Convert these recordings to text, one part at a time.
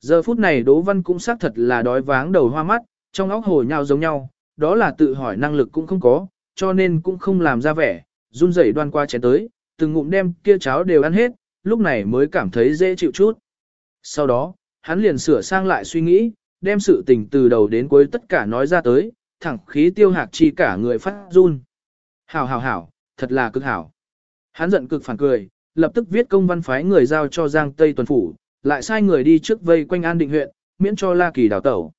Giờ phút này Đỗ Văn cũng xác thật là đói váng đầu hoa mắt, trong óc hồ nhau giống nhau, đó là tự hỏi năng lực cũng không có, cho nên cũng không làm ra vẻ, run rẩy đoan qua chén tới, từng ngụm đem kia cháo đều ăn hết, lúc này mới cảm thấy dễ chịu chút. Sau đó, hắn liền sửa sang lại suy nghĩ, đem sự tình từ đầu đến cuối tất cả nói ra tới, thẳng khí tiêu hạc chi cả người phát run. Hảo hảo hảo, thật là cực hảo. Hắn giận cực phản cười, lập tức viết công văn phái người giao cho Giang Tây tuần phủ, lại sai người đi trước vây quanh An Định huyện, miễn cho La Kỳ đào tẩu.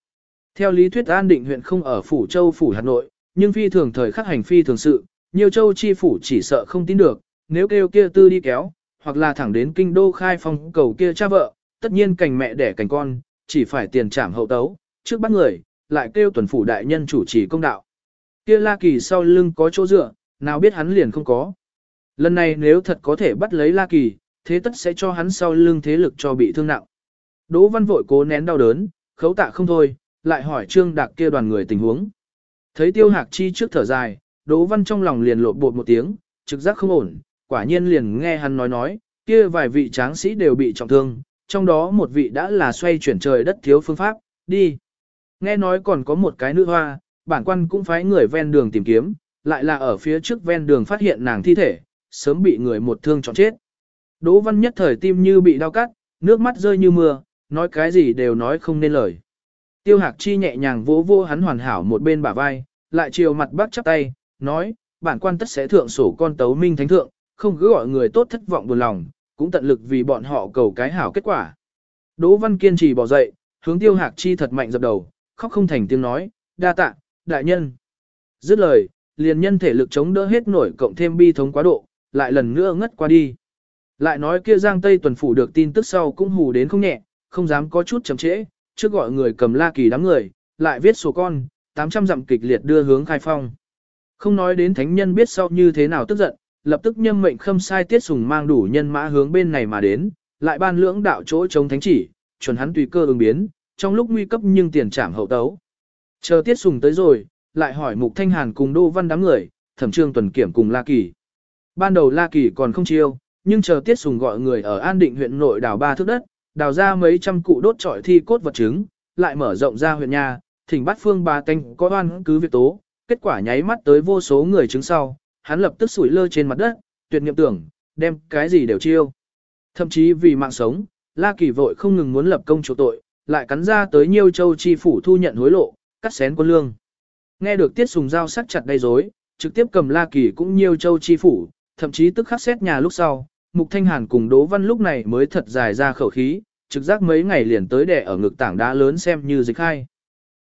Theo lý thuyết An Định huyện không ở phủ châu phủ Hà Nội, nhưng phi thường thời khắc hành phi thường sự, nhiều châu chi phủ chỉ sợ không tin được, nếu kêu kia tư đi kéo, hoặc là thẳng đến kinh đô khai phong cầu kia cha vợ, tất nhiên cành mẹ đẻ cành con, chỉ phải tiền trảm hậu tấu, trước bắt người, lại kêu tuần phủ đại nhân chủ trì công đạo. Kia La Kỳ sau lưng có chỗ dựa, nào biết hắn liền không có. Lần này nếu thật có thể bắt lấy La Kỳ, thế tất sẽ cho hắn sau lưng thế lực cho bị thương nặng. Đỗ Văn vội cố nén đau đớn, khấu tạ không thôi, lại hỏi Trương Đạc kia đoàn người tình huống. Thấy Tiêu Hạc Chi trước thở dài, Đỗ Văn trong lòng liền lộn bột một tiếng, trực giác không ổn, quả nhiên liền nghe hắn nói nói, kia vài vị tráng sĩ đều bị trọng thương, trong đó một vị đã là xoay chuyển trời đất thiếu phương pháp, đi. Nghe nói còn có một cái nữ hoa, bản quan cũng phái người ven đường tìm kiếm, lại là ở phía trước ven đường phát hiện nàng thi thể, sớm bị người một thương chọn chết. Đỗ Văn nhất thời tim như bị đau cắt, nước mắt rơi như mưa, nói cái gì đều nói không nên lời. Tiêu Hạc Chi nhẹ nhàng vỗ vô hắn hoàn hảo một bên bả vai, lại chiều mặt bắt chắp tay, nói, bản quan tất sẽ thượng sổ con tấu minh thánh thượng, không cứ gọi người tốt thất vọng buồn lòng, cũng tận lực vì bọn họ cầu cái hảo kết quả. Đỗ Văn kiên trì bỏ dậy, hướng Tiêu Hạc Chi thật mạnh dập đầu, khóc không thành tiếng nói, đa tạ, đại nhân. Dứt lời, liền nhân thể lực chống đỡ hết nổi cộng thêm bi thống quá độ, lại lần nữa ngất qua đi. Lại nói kia Giang Tây tuần phủ được tin tức sau cũng hù đến không nhẹ, không dám có chút chậm trễ, trước gọi người cầm la kỳ đám người, lại viết sổ con, 800 dặm kịch liệt đưa hướng khai phong. Không nói đến thánh nhân biết sau như thế nào tức giận, lập tức nhâm mệnh khâm sai tiết sùng mang đủ nhân mã hướng bên này mà đến, lại ban lưỡng đạo chỗ chống thánh chỉ, chuẩn hắn tùy cơ ứng biến, trong lúc nguy cấp nhưng tiền trảm hậu tấu. Chờ tiết sùng tới rồi, lại hỏi mục thanh hàn cùng đô văn đám người, thẩm trương tuần kiểm cùng La Kỳ. Ban đầu La Kỳ còn không chiêu, nhưng chờ tiết sùng gọi người ở an định huyện nội đào ba thước đất, đào ra mấy trăm cụ đốt trọi thi cốt vật chứng, lại mở rộng ra huyện nhà, thỉnh bắt phương ba canh có oan cứ việc tố, kết quả nháy mắt tới vô số người chứng sau, hắn lập tức sủi lơ trên mặt đất, tuyệt niệm tưởng, đem cái gì đều chiêu. Thậm chí vì mạng sống, La Kỳ vội không ngừng muốn lập công chủ tội, lại cắn ra tới nhiều châu chi phủ thu nhận hối lộ, cắt xén quân lương. Nghe được Tiết Sùng Giao sắc chặt đầy rối, trực tiếp cầm La Kỳ cũng nhiều châu chi phủ, thậm chí tức khắc xét nhà lúc sau, Mục Thanh Hàn cùng Đỗ Văn lúc này mới thật dài ra khẩu khí, trực giác mấy ngày liền tới đè ở ngực tảng đá lớn xem như dịch hai.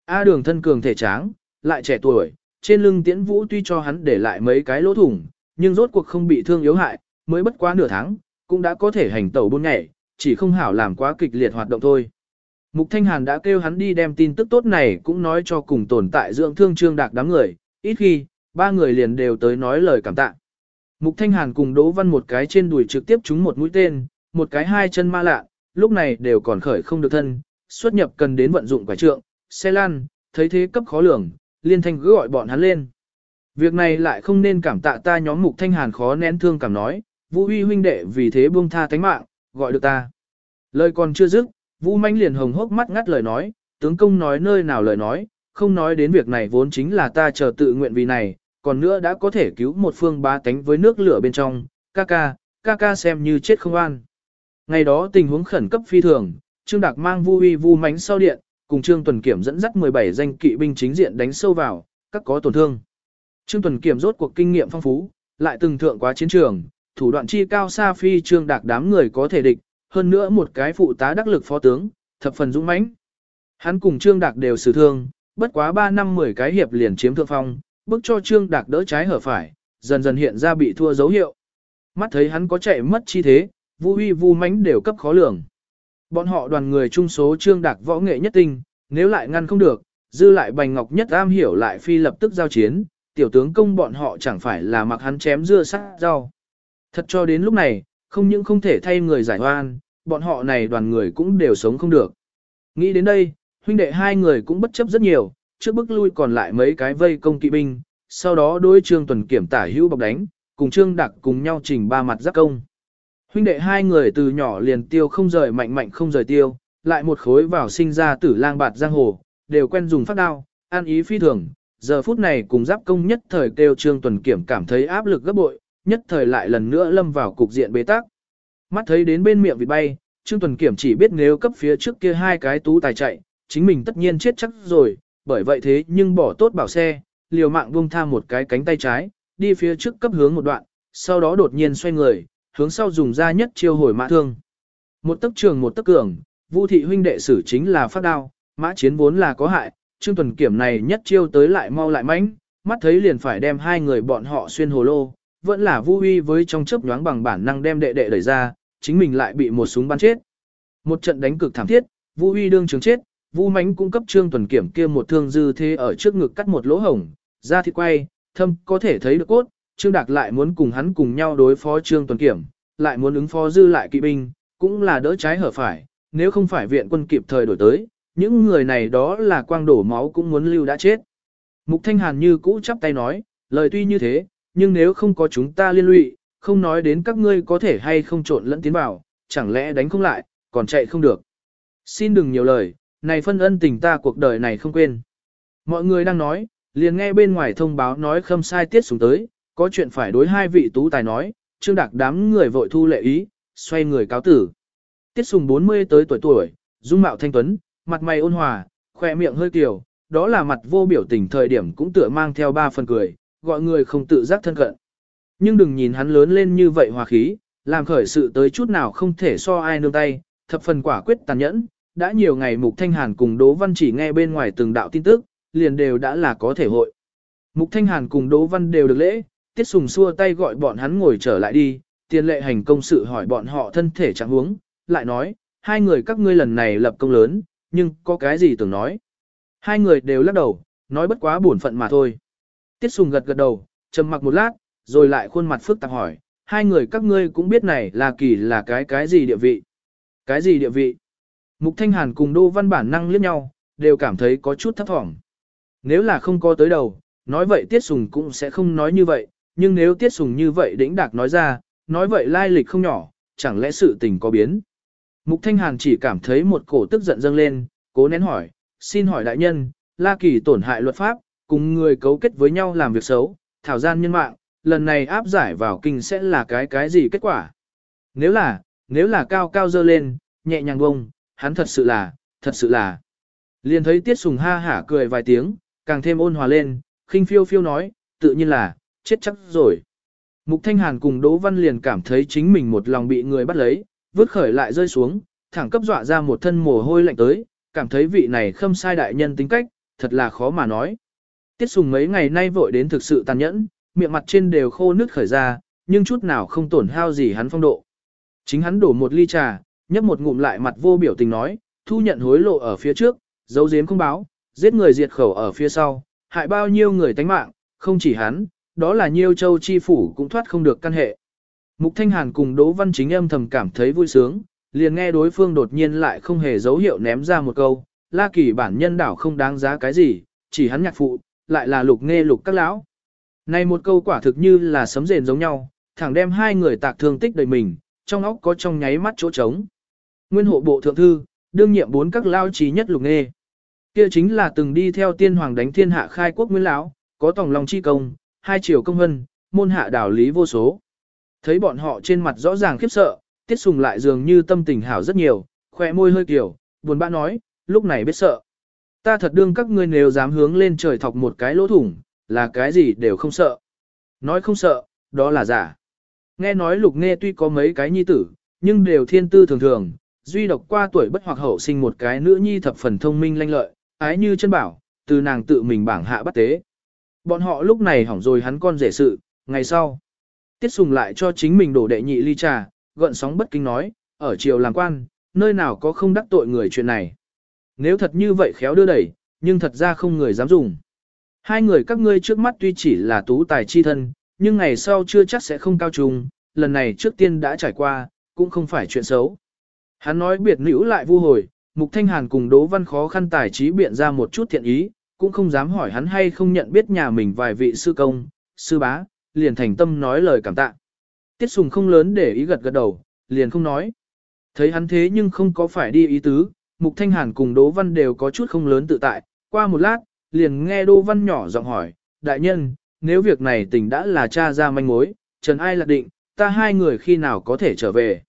A đường thân cường thể tráng, lại trẻ tuổi, trên lưng tiễn vũ tuy cho hắn để lại mấy cái lỗ thủng, nhưng rốt cuộc không bị thương yếu hại, mới bất quá nửa tháng, cũng đã có thể hành tẩu buôn nhảy, chỉ không hảo làm quá kịch liệt hoạt động thôi. Mục Thanh Hàn đã kêu hắn đi đem tin tức tốt này cũng nói cho cùng tồn tại dưỡng thương trương đạc đám người, ít khi, ba người liền đều tới nói lời cảm tạ. Mục Thanh Hàn cùng Đỗ Văn một cái trên đùi trực tiếp trúng một mũi tên, một cái hai chân ma lạ, lúc này đều còn khởi không được thân, xuất nhập cần đến vận dụng quả trượng, xe lan, thấy thế cấp khó lường, liên thanh cứ gọi bọn hắn lên. Việc này lại không nên cảm tạ ta nhóm Mục Thanh Hàn khó nén thương cảm nói, Vũ Huy huynh đệ vì thế buông tha tánh mạng, gọi được ta. Lời còn chưa dứt, Vũ Manh liền hồng hốc mắt ngắt lời nói, tướng công nói nơi nào lời nói, không nói đến việc này vốn chính là ta chờ tự nguyện vì này, còn nữa đã có thể cứu một phương bá tánh với nước lửa bên trong, ca ca, ca ca xem như chết không an. Ngày đó tình huống khẩn cấp phi thường, Trương Đạc mang Vu Uy Vu Mánh sau điện, cùng Trương Tuần Kiểm dẫn dắt 17 danh kỵ binh chính diện đánh sâu vào, các có tổn thương. Trương Tuần Kiểm rốt cuộc kinh nghiệm phong phú, lại từng thượng quá chiến trường, thủ đoạn chi cao xa phi Trương Đạc đám người có thể địch, hơn nữa một cái phụ tá đắc lực phó tướng, thập phần dũng mãnh. Hắn cùng Trương Đạc đều xử thương, bất quá 3 năm 10 cái hiệp liền chiếm thượng phong, Bước cho Trương Đạc đỡ trái hở phải, dần dần hiện ra bị thua dấu hiệu. Mắt thấy hắn có chạy mất chi thế, Vu Uy Vu Mánh đều cấp khó lường. Bọn họ đoàn người trung số Trương Đạc võ nghệ nhất tinh, nếu lại ngăn không được, dư lại Bành Ngọc nhất am hiểu lại phi lập tức giao chiến, tiểu tướng công bọn họ chẳng phải là mặc hắn chém dưa sắc rau. Thật cho đến lúc này, không những không thể thay người giải oan, bọn họ này đoàn người cũng đều sống không được. Nghĩ đến đây, huynh đệ hai người cũng bất chấp rất nhiều, trước bức lui còn lại mấy cái vây công kỵ binh, sau đó đối trương tuần kiểm tả hữu bọc đánh, cùng trương đặc cùng nhau chỉnh ba mặt giáp công. Huynh đệ hai người từ nhỏ liền tiêu không rời mạnh mạnh không rời tiêu, lại một khối vào sinh ra tử lang bạt giang hồ, đều quen dùng phát đao, an ý phi thường. Giờ phút này cùng giáp công nhất thời kêu Trương Tuần Kiểm cảm thấy áp lực gấp bội, nhất thời lại lần nữa lâm vào cục diện bế tắc. Mắt thấy đến bên miệng vịt bay, Trương Tuần Kiểm chỉ biết nếu cấp phía trước kia hai cái tú tài chạy, chính mình tất nhiên chết chắc rồi, bởi vậy thế nhưng bỏ tốt bảo xe, liều mạng buông tha một cái cánh tay trái, đi phía trước cấp hướng một đoạn, sau đó đột nhiên xoay người, hướng sau dùng ra nhất chiêu hồi mã thương. Một tấc trường một tấc cường, Vu thị huynh đệ sử chính là phát đao, mã chiến vốn là có hại, Trương Tuần Kiểm này nhất chiêu tới lại mau lại mãnh, mắt thấy liền phải đem hai người bọn họ xuyên hồ lô, vẫn là Vu Huy với trong chớp nhoáng bằng bản năng đem đệ đệ đẩy ra, chính mình lại bị một súng bắn chết. Một trận đánh cực thảm thiết, Vu Huy đương trường chết, Vu Mánh cung cấp Trương Tuần Kiểm kia một thương dư thế ở trước ngực cắt một lỗ hổng, ra thịt quay, thâm có thể thấy được cốt, Trương Đạc lại muốn cùng hắn cùng nhau đối phó Trương Tuần Kiểm, lại muốn ứng phó dư lại kỵ binh, cũng là đỡ trái hở phải, nếu không phải viện quân kịp thời đổi tới, những người này đó là quang đổ máu cũng muốn lưu đã chết. Mục Thanh Hàn như cũ chắp tay nói, lời tuy như thế, nhưng nếu không có chúng ta liên lụy, không nói đến các ngươi có thể hay không trộn lẫn tiến vào, chẳng lẽ đánh không lại, còn chạy không được. Xin đừng nhiều lời, này phân ân tình ta cuộc đời này không quên. Mọi người đang nói, liền nghe bên ngoài thông báo nói khâm sai tiết xuống tới, có chuyện phải đối hai vị tú tài nói, trương đạc đám người vội thu lệ ý, xoay người cáo tử. Tiết sùng 40 tới tuổi tuổi, dung mạo thanh tuấn, mặt mày ôn hòa, khỏe miệng hơi kiều, đó là mặt vô biểu tình thời điểm cũng tựa mang theo ba phần cười, gọi người không tự giác thân cận. Nhưng đừng nhìn hắn lớn lên như vậy hòa khí, làm khởi sự tới chút nào không thể so ai nương tay, thập phần quả quyết tàn nhẫn, đã nhiều ngày Mục Thanh Hàn cùng Đỗ Văn chỉ nghe bên ngoài từng đạo tin tức, liền đều đã là có thể hội. Mục Thanh Hàn cùng Đỗ Văn đều được lễ, Tiết Sùng xua tay gọi bọn hắn ngồi trở lại đi, tiền lệ hành công sự hỏi bọn họ thân thể trạng huống, lại nói, hai người các ngươi lần này lập công lớn, nhưng có cái gì tưởng nói. Hai người đều lắc đầu, nói bất quá buồn phận mà thôi. Tiết Sùng gật gật đầu, trầm mặc một lát, rồi lại khuôn mặt phức tạp hỏi, hai người các ngươi cũng biết này là kỳ là cái cái gì địa vị. Cái gì địa vị? Mục Thanh Hàn cùng Đô Văn bản năng liếc nhau, đều cảm thấy có chút thấp thỏm. Nếu là không có tới đầu, nói vậy Tiết Sùng cũng sẽ không nói như vậy, nhưng nếu Tiết Sùng như vậy đĩnh đạc nói ra, nói vậy lai lịch không nhỏ, chẳng lẽ sự tình có biến. Mục Thanh Hàn chỉ cảm thấy một cổ tức giận dâng lên, cố nén hỏi, xin hỏi đại nhân, La Kỳ tổn hại luật pháp, cùng người cấu kết với nhau làm việc xấu, thảo gian nhân mạng, lần này áp giải vào kinh sẽ là cái cái gì kết quả? Nếu là, nếu là cao cao dơ lên, nhẹ nhàng bông, hắn thật sự là, thật sự là. Liền thấy Tiết Sùng ha hả cười vài tiếng, càng thêm ôn hòa lên, khinh phiêu phiêu nói, tự nhiên là, chết chắc rồi. Mục Thanh Hàn cùng Đỗ Văn liền cảm thấy chính mình một lòng bị người bắt lấy, vứt khởi lại rơi xuống, thẳng cấp dọa ra một thân mồ hôi lạnh tới, cảm thấy vị này khâm sai đại nhân tính cách, thật là khó mà nói. Tiết Sùng mấy ngày nay vội đến thực sự tàn nhẫn, miệng mặt trên đều khô nước khởi ra, nhưng chút nào không tổn hao gì hắn phong độ. Chính hắn đổ một ly trà, nhấp một ngụm lại mặt vô biểu tình nói, thu nhận hối lộ ở phía trước, giấu giếm không báo, giết người diệt khẩu ở phía sau, hại bao nhiêu người tánh mạng, không chỉ hắn, đó là nhiêu châu chi phủ cũng thoát không được căn hệ. Mục Thanh Hàn cùng Đỗ Văn Chính âm thầm cảm thấy vui sướng, liền nghe đối phương đột nhiên lại không hề dấu hiệu ném ra một câu, La Kỳ bản nhân đảo không đáng giá cái gì, chỉ hắn nhạc phụ, lại là lục nghe lục các lão. Này một câu quả thực như là sấm rền giống nhau, thẳng đem hai người tạc thương tích đời mình, trong óc có trong nháy mắt chỗ trống. Nguyên hộ bộ thượng thư, đương nhiệm bốn các lao trí nhất lục nghê. Kia chính là từng đi theo tiên hoàng đánh thiên hạ khai quốc nguyên lão, có tổng lòng chi công, hai triều công hân, môn hạ đảo lý vô số. Thấy bọn họ trên mặt rõ ràng khiếp sợ, tiết sùng lại dường như tâm tình hảo rất nhiều, khỏe môi hơi kiểu, buồn bã nói, lúc này biết sợ. Ta thật đương các ngươi nếu dám hướng lên trời thọc một cái lỗ thủng, là cái gì đều không sợ. Nói không sợ, đó là giả. Nghe nói lục nghe tuy có mấy cái nhi tử, nhưng đều thiên tư thường thường, duy độc qua tuổi bất hoặc hậu sinh một cái nữ nhi thập phần thông minh lanh lợi, ái như chân bảo, từ nàng tự mình bảng hạ bắt tế. Bọn họ lúc này hỏng rồi hắn con rể sự, ngày sau. Tiết sùng lại cho chính mình đổ đệ nhị ly trà, gợn sóng bất kinh nói, ở triều làm quan, nơi nào có không đắc tội người chuyện này. Nếu thật như vậy khéo đưa đẩy, nhưng thật ra không người dám dùng. Hai người các ngươi trước mắt tuy chỉ là tú tài chi thân, nhưng ngày sau chưa chắc sẽ không cao trùng, lần này trước tiên đã trải qua, cũng không phải chuyện xấu. Hắn nói biệt nữ lại vu hồi, Mục Thanh Hàn cùng Đỗ Văn khó khăn tài trí biện ra một chút thiện ý, cũng không dám hỏi hắn hay không nhận biết nhà mình vài vị sư công, sư bá, liền thành tâm nói lời cảm tạ. Tiết Sùng không lớn để ý gật gật đầu, liền không nói. Thấy hắn thế nhưng không có phải đi ý tứ, Mục Thanh Hàn cùng Đỗ Văn đều có chút không lớn tự tại, qua một lát, liền nghe Đỗ Văn nhỏ giọng hỏi, đại nhân, nếu việc này tình đã là cha ra manh mối, Trần Ai lạc định, ta hai người khi nào có thể trở về.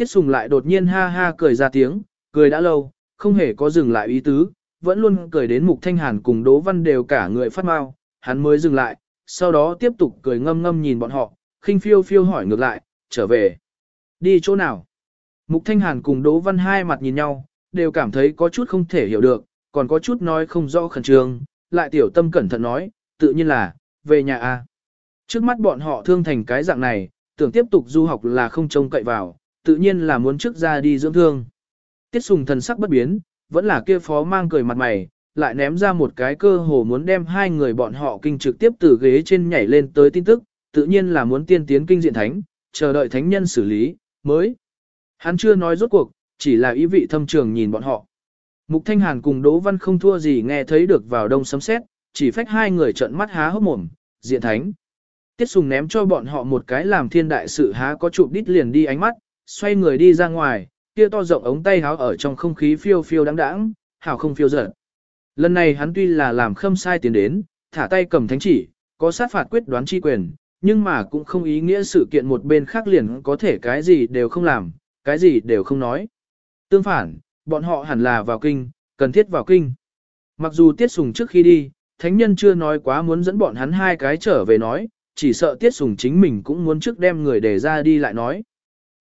Tiết Sùng lại đột nhiên ha ha cười ra tiếng, cười đã lâu, không hề có dừng lại ý tứ, vẫn luôn cười đến Mục Thanh Hàn cùng Đỗ Văn đều cả người phát mau, hắn mới dừng lại, sau đó tiếp tục cười ngâm ngâm nhìn bọn họ, khinh phiêu phiêu hỏi ngược lại, trở về. Đi chỗ nào? Mục Thanh Hàn cùng Đỗ Văn hai mặt nhìn nhau, đều cảm thấy có chút không thể hiểu được, còn có chút nói không rõ khẩn trương, lại tiểu tâm cẩn thận nói, tự nhiên là, về nhà a. Trước mắt bọn họ thương thành cái dạng này, tưởng tiếp tục du học là không trông cậy vào, tự nhiên là muốn trước ra đi dưỡng thương. Tiết sùng thần sắc bất biến, vẫn là kia phó mang cười mặt mày, lại ném ra một cái cơ hồ muốn đem hai người bọn họ kinh trực tiếp từ ghế trên nhảy lên tới tin tức, tự nhiên là muốn tiên tiến kinh diện thánh, chờ đợi thánh nhân xử lý, mới. Hắn chưa nói rốt cuộc, chỉ là ý vị thâm trường nhìn bọn họ. Mục Thanh Hàn cùng Đỗ Văn không thua gì nghe thấy được vào đông sấm sét, chỉ phách hai người trợn mắt há hốc mồm, diện thánh. Tiết Sùng ném cho bọn họ một cái làm thiên đại sự há có chụp đít liền đi ánh mắt, xoay người đi ra ngoài, kia to rộng ống tay háo ở trong không khí phiêu phiêu đáng đáng, hảo không phiêu dở. Lần này hắn tuy là làm khâm sai tiến đến, thả tay cầm thánh chỉ, có sát phạt quyết đoán chi quyền, nhưng mà cũng không ý nghĩa sự kiện một bên khác liền có thể cái gì đều không làm, cái gì đều không nói. Tương phản, bọn họ hẳn là vào kinh, cần thiết vào kinh. Mặc dù Tiết Sùng trước khi đi, Thánh Nhân chưa nói quá muốn dẫn bọn hắn hai cái trở về nói, chỉ sợ Tiết Sùng chính mình cũng muốn trước đem người để ra đi lại nói.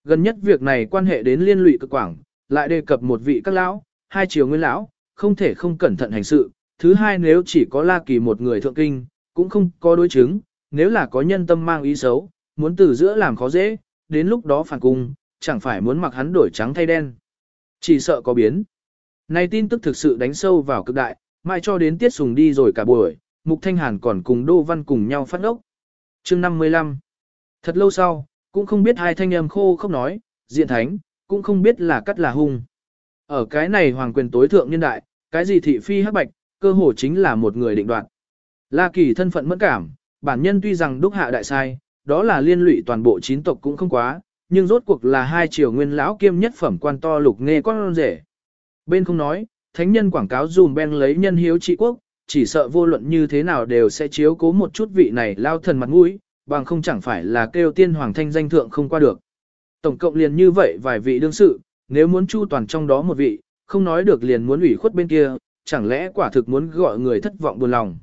Gần nhất việc này quan hệ đến liên lụy cực quảng, lại đề cập một vị các lão, hai triều nguyên lão, không thể không cẩn thận hành sự. Thứ hai nếu chỉ có La Kỳ một người thượng kinh, cũng không có đối chứng, nếu là có nhân tâm mang ý xấu, muốn từ giữa làm khó dễ, đến lúc đó phản cung, chẳng phải muốn mặc hắn đổi trắng thay đen. Chỉ sợ có biến. Này tin tức thực sự đánh sâu vào cực đại, mai cho đến tiết sùng đi rồi cả buổi, Mục Thanh Hàn còn cùng Đô Văn cùng nhau phát ốc. chương 55 Thật lâu sau, cũng không biết hai thanh âm khô không nói, diện thánh, cũng không biết là cắt là hung. Ở cái này hoàng quyền tối thượng nhân đại, cái gì thị phi hắc bạch, cơ hồ chính là một người định đoạt. La Kỳ thân phận mẫn cảm, bản nhân tuy rằng đúc hạ đại sai, đó là liên lụy toàn bộ chín tộc cũng không quá, nhưng rốt cuộc là hai triều nguyên lão kiêm nhất phẩm quan to lục nghe con rể. Bên không nói, thánh nhân quảng cáo dùm ben lấy nhân hiếu trị quốc, chỉ sợ vô luận như thế nào đều sẽ chiếu cố một chút vị này lao thần mặt mũi, bằng không chẳng phải là kêu tiên hoàng thanh danh thượng không qua được. Tổng cộng liền như vậy vài vị đương sự, nếu muốn chu toàn trong đó một vị, không nói được liền muốn ủy khuất bên kia, chẳng lẽ quả thực muốn gọi người thất vọng buồn lòng.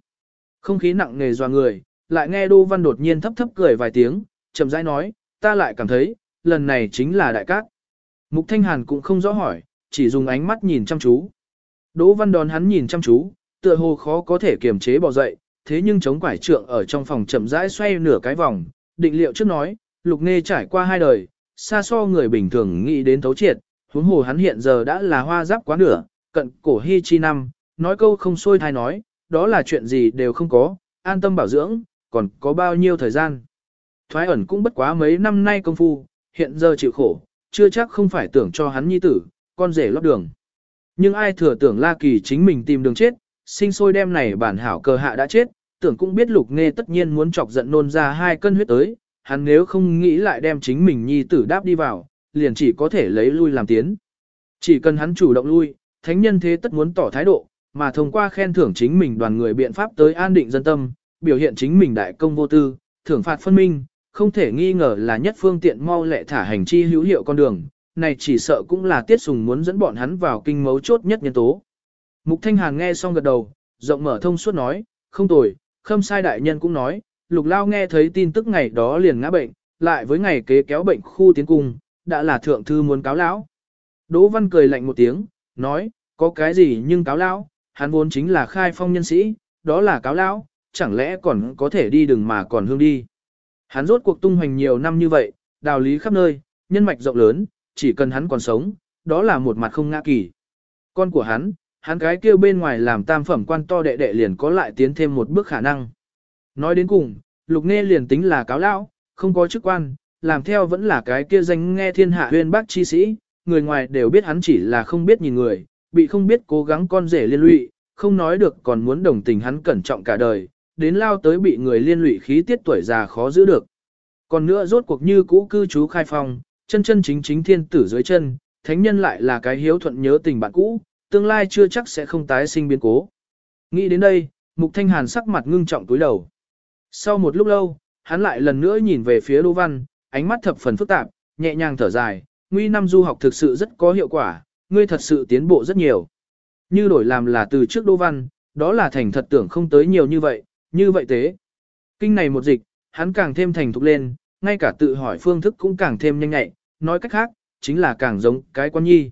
Không khí nặng nề doa người, lại nghe Đô Văn đột nhiên thấp thấp cười vài tiếng, chậm rãi nói, ta lại cảm thấy, lần này chính là đại cát. Mục Thanh Hàn cũng không rõ hỏi, chỉ dùng ánh mắt nhìn chăm chú. Đỗ Văn đón hắn nhìn chăm chú, tựa hồ khó có thể kiềm chế bỏ dậy, thế nhưng chống quải trượng ở trong phòng chậm rãi xoay nửa cái vòng, định liệu trước nói, lục nghe trải qua hai đời, xa so người bình thường nghĩ đến thấu triệt, huống hồ hắn hiện giờ đã là hoa giáp quá nửa, cận cổ hy chi năm, nói câu không xuôi thai nói, đó là chuyện gì đều không có, an tâm bảo dưỡng, còn có bao nhiêu thời gian. Thoái ẩn cũng bất quá mấy năm nay công phu, hiện giờ chịu khổ, chưa chắc không phải tưởng cho hắn nhi tử, con rể lót đường. Nhưng ai thừa tưởng La Kỳ chính mình tìm đường chết, sinh sôi đem này bản hảo cờ hạ đã chết, tưởng cũng biết lục nghe tất nhiên muốn chọc giận nôn ra hai cân huyết tới, hắn nếu không nghĩ lại đem chính mình nhi tử đáp đi vào, liền chỉ có thể lấy lui làm tiến. Chỉ cần hắn chủ động lui, thánh nhân thế tất muốn tỏ thái độ, mà thông qua khen thưởng chính mình đoàn người biện pháp tới an định dân tâm, biểu hiện chính mình đại công vô tư, thưởng phạt phân minh, không thể nghi ngờ là nhất phương tiện mau lẹ thả hành chi hữu hiệu con đường, này chỉ sợ cũng là tiết sùng muốn dẫn bọn hắn vào kinh mấu chốt nhất nhân tố. Mục Thanh Hàn nghe xong gật đầu, rộng mở thông suốt nói, không tồi, khâm sai đại nhân cũng nói, lục lao nghe thấy tin tức ngày đó liền ngã bệnh, lại với ngày kế kéo bệnh khu tiến cung, đã là thượng thư muốn cáo lão. Đỗ Văn cười lạnh một tiếng, nói, có cái gì nhưng cáo lão, hắn vốn chính là khai phong nhân sĩ, đó là cáo lão, chẳng lẽ còn có thể đi đừng mà còn hương đi. Hắn rốt cuộc tung hoành nhiều năm như vậy, đào lý khắp nơi, nhân mạch rộng lớn, chỉ cần hắn còn sống, đó là một mặt không ngã kỳ. Con của hắn, hắn cái kia bên ngoài làm tam phẩm quan to đệ đệ liền có lại tiến thêm một bước khả năng. Nói đến cùng, lục nghe liền tính là cáo lão, không có chức quan, làm theo vẫn là cái kia danh nghe thiên hạ huyên bác chi sĩ, người ngoài đều biết hắn chỉ là không biết nhìn người, bị không biết cố gắng con rể liên lụy, không nói được còn muốn đồng tình hắn cẩn trọng cả đời, đến lao tới bị người liên lụy khí tiết tuổi già khó giữ được. Còn nữa rốt cuộc như cũ cư trú khai phong, chân chân chính chính thiên tử dưới chân, thánh nhân lại là cái hiếu thuận nhớ tình bạn cũ, tương lai chưa chắc sẽ không tái sinh biến cố. Nghĩ đến đây, Mục Thanh Hàn sắc mặt ngưng trọng túi đầu. Sau một lúc lâu, hắn lại lần nữa nhìn về phía Đỗ Văn, ánh mắt thập phần phức tạp, nhẹ nhàng thở dài, nguy năm du học thực sự rất có hiệu quả, ngươi thật sự tiến bộ rất nhiều. Như đổi làm là từ trước Đỗ Văn, đó là thành thật tưởng không tới nhiều như vậy, như vậy thế. Kinh này một dịch, hắn càng thêm thành thục lên, ngay cả tự hỏi phương thức cũng càng thêm nhanh nhạy, nói cách khác, chính là càng giống cái quan nhi.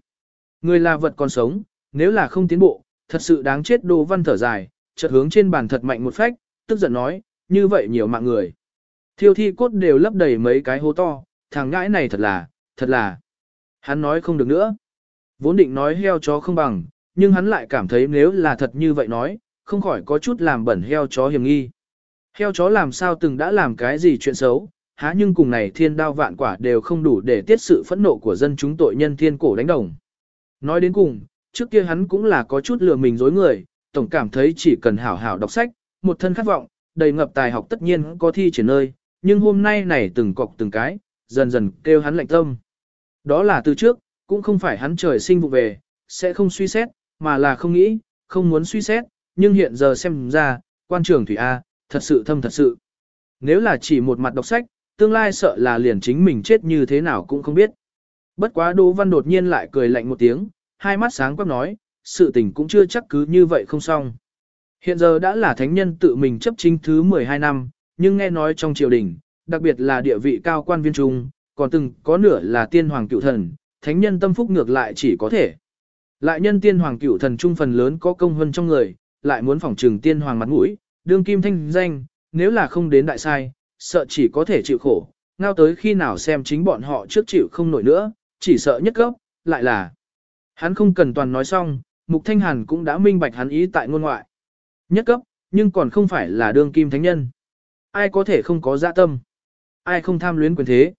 Người là vật còn sống, nếu là không tiến bộ, thật sự đáng chết Đỗ Văn thở dài, chợt hướng trên bàn thật mạnh một phách, tức giận nói, như vậy nhiều mạng người. Thiêu thi cốt đều lấp đầy mấy cái hố to, thằng ngãi này thật là, thật là. Hắn nói không được nữa. Vốn định nói heo chó không bằng, nhưng hắn lại cảm thấy nếu là thật như vậy nói, không khỏi có chút làm bẩn heo chó hiểm nghi. Heo chó làm sao từng đã làm cái gì chuyện xấu, há nhưng cùng này thiên đao vạn quả đều không đủ để tiết sự phẫn nộ của dân chúng tội nhân thiên cổ đánh đồng. Nói đến cùng, trước kia hắn cũng là có chút lừa mình dối người, tổng cảm thấy chỉ cần hảo hảo đọc sách, một thân khát vọng, đầy ngập tài học tất nhiên có thi triển nơi, nhưng hôm nay này từng cọc từng cái, dần dần kêu hắn lạnh tâm. Đó là từ trước, cũng không phải hắn trời sinh vụ về, sẽ không suy xét, mà là không nghĩ, không muốn suy xét, nhưng hiện giờ xem ra, quan trường Thủy A, thật sự thâm thật sự. Nếu là chỉ một mặt đọc sách, tương lai sợ là liền chính mình chết như thế nào cũng không biết. Bất quá Đỗ Văn đột nhiên lại cười lạnh một tiếng, hai mắt sáng quắc nói, sự tình cũng chưa chắc cứ như vậy không xong. Hiện giờ đã là thánh nhân tự mình chấp chính thứ 12 năm, nhưng nghe nói trong triều đình, đặc biệt là địa vị cao quan viên trung, còn từng có nửa là tiên hoàng cựu thần, thánh nhân tâm phúc ngược lại chỉ có thể. Lại nhân tiên hoàng cựu thần trung phần lớn có công hơn trong người, lại muốn phỏng trừng tiên hoàng mặt mũi, đương kim thanh danh, nếu là không đến đại sai, sợ chỉ có thể chịu khổ, ngao tới khi nào xem chính bọn họ trước chịu không nổi nữa, chỉ sợ nhất gốc, lại là. Hắn không cần toàn nói xong, Mục Thanh Hàn cũng đã minh bạch hắn ý tại ngôn ngoại. Nhất cấp, nhưng còn không phải là đương kim thánh nhân. Ai có thể không có dạ tâm? Ai không tham luyến quyền thế?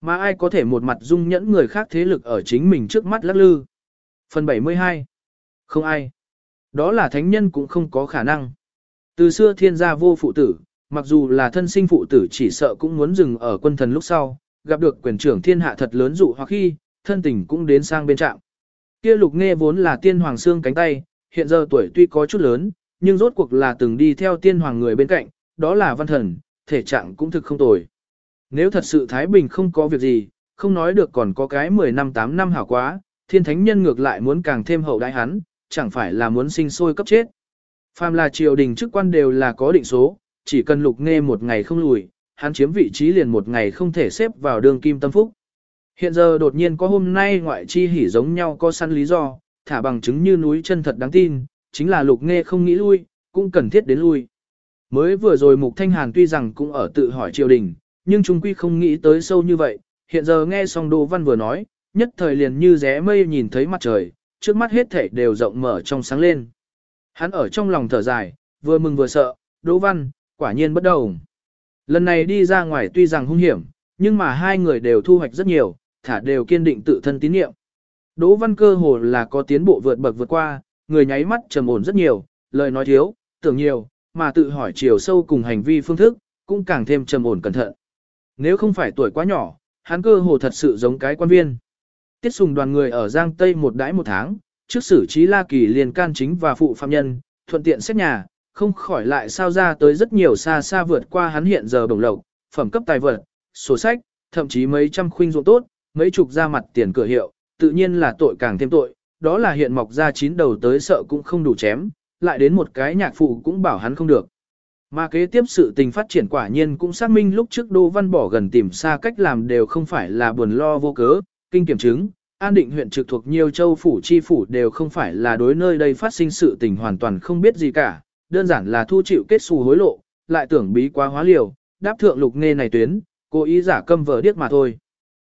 Mà ai có thể một mặt dung nhẫn người khác thế lực ở chính mình trước mắt lắc lư? Phần 72 Không ai. Đó là thánh nhân cũng không có khả năng. Từ xưa thiên gia vô phụ tử, mặc dù là thân sinh phụ tử chỉ sợ cũng muốn dừng ở quân thần lúc sau, gặp được quyền trưởng thiên hạ thật lớn dụ hoặc khi, thân tình cũng đến sang bên trạm. Kia lục nghe vốn là tiên hoàng xương cánh tay, hiện giờ tuổi tuy có chút lớn, nhưng rốt cuộc là từng đi theo tiên hoàng người bên cạnh, đó là văn thần, thể trạng cũng thực không tồi. Nếu thật sự Thái Bình không có việc gì, không nói được còn có cái 10 năm 8 năm hảo quá, thiên thánh nhân ngược lại muốn càng thêm hậu đại hắn, chẳng phải là muốn sinh sôi cấp chết. Phàm là triều đình chức quan đều là có định số, chỉ cần lục nghe một ngày không lùi, hắn chiếm vị trí liền một ngày không thể xếp vào đường kim tâm phúc. Hiện giờ đột nhiên có hôm nay ngoại chi hỉ giống nhau có săn lý do, thả bằng chứng như núi chân thật đáng tin, chính là lục nghe không nghĩ lui, cũng cần thiết đến lui. Mới vừa rồi Mục Thanh Hàn tuy rằng cũng ở tự hỏi triều đình, nhưng chúng quy không nghĩ tới sâu như vậy, hiện giờ nghe xong Đỗ Văn vừa nói, nhất thời liền như ré mây nhìn thấy mặt trời, trước mắt hết thảy đều rộng mở trong sáng lên. Hắn ở trong lòng thở dài, vừa mừng vừa sợ, Đỗ Văn, quả nhiên bất đầu. Lần này đi ra ngoài tuy rằng hung hiểm, nhưng mà hai người đều thu hoạch rất nhiều, thả đều kiên định tự thân tín nhiệm. Đỗ Văn cơ hồ là có tiến bộ vượt bậc vượt qua, người nháy mắt trầm ổn rất nhiều, lời nói thiếu, tưởng nhiều, mà tự hỏi chiều sâu cùng hành vi phương thức, cũng càng thêm trầm ổn cẩn thận. Nếu không phải tuổi quá nhỏ, hắn cơ hồ thật sự giống cái quan viên. Tiết sùng đoàn người ở Giang Tây một đãi một tháng, trước xử trí La Kỳ liền can chính và phụ phạm nhân, thuận tiện xét nhà, không khỏi lại sao ra tới rất nhiều xa xa vượt qua hắn hiện giờ bổng lộc, phẩm cấp tài vật, sổ sách, thậm chí mấy trăm khuynh ruộng tốt, mấy chục ra mặt tiền cửa hiệu, tự nhiên là tội càng thêm tội, đó là hiện mọc ra chín đầu tới sợ cũng không đủ chém, lại đến một cái nhạc phụ cũng bảo hắn không được. Mà kế tiếp sự tình phát triển quả nhiên cũng xác minh lúc trước Đô Văn bỏ gần tìm xa cách làm đều không phải là buồn lo vô cớ, kinh kiểm chứng, an định huyện trực thuộc nhiều châu phủ chi phủ đều không phải là đối nơi đây phát sinh sự tình hoàn toàn không biết gì cả, đơn giản là thu chịu kết xù hối lộ, lại tưởng bí quá hóa liều, đáp thượng lục nghe này tuyến, cố ý giả câm vờ điếc mà thôi.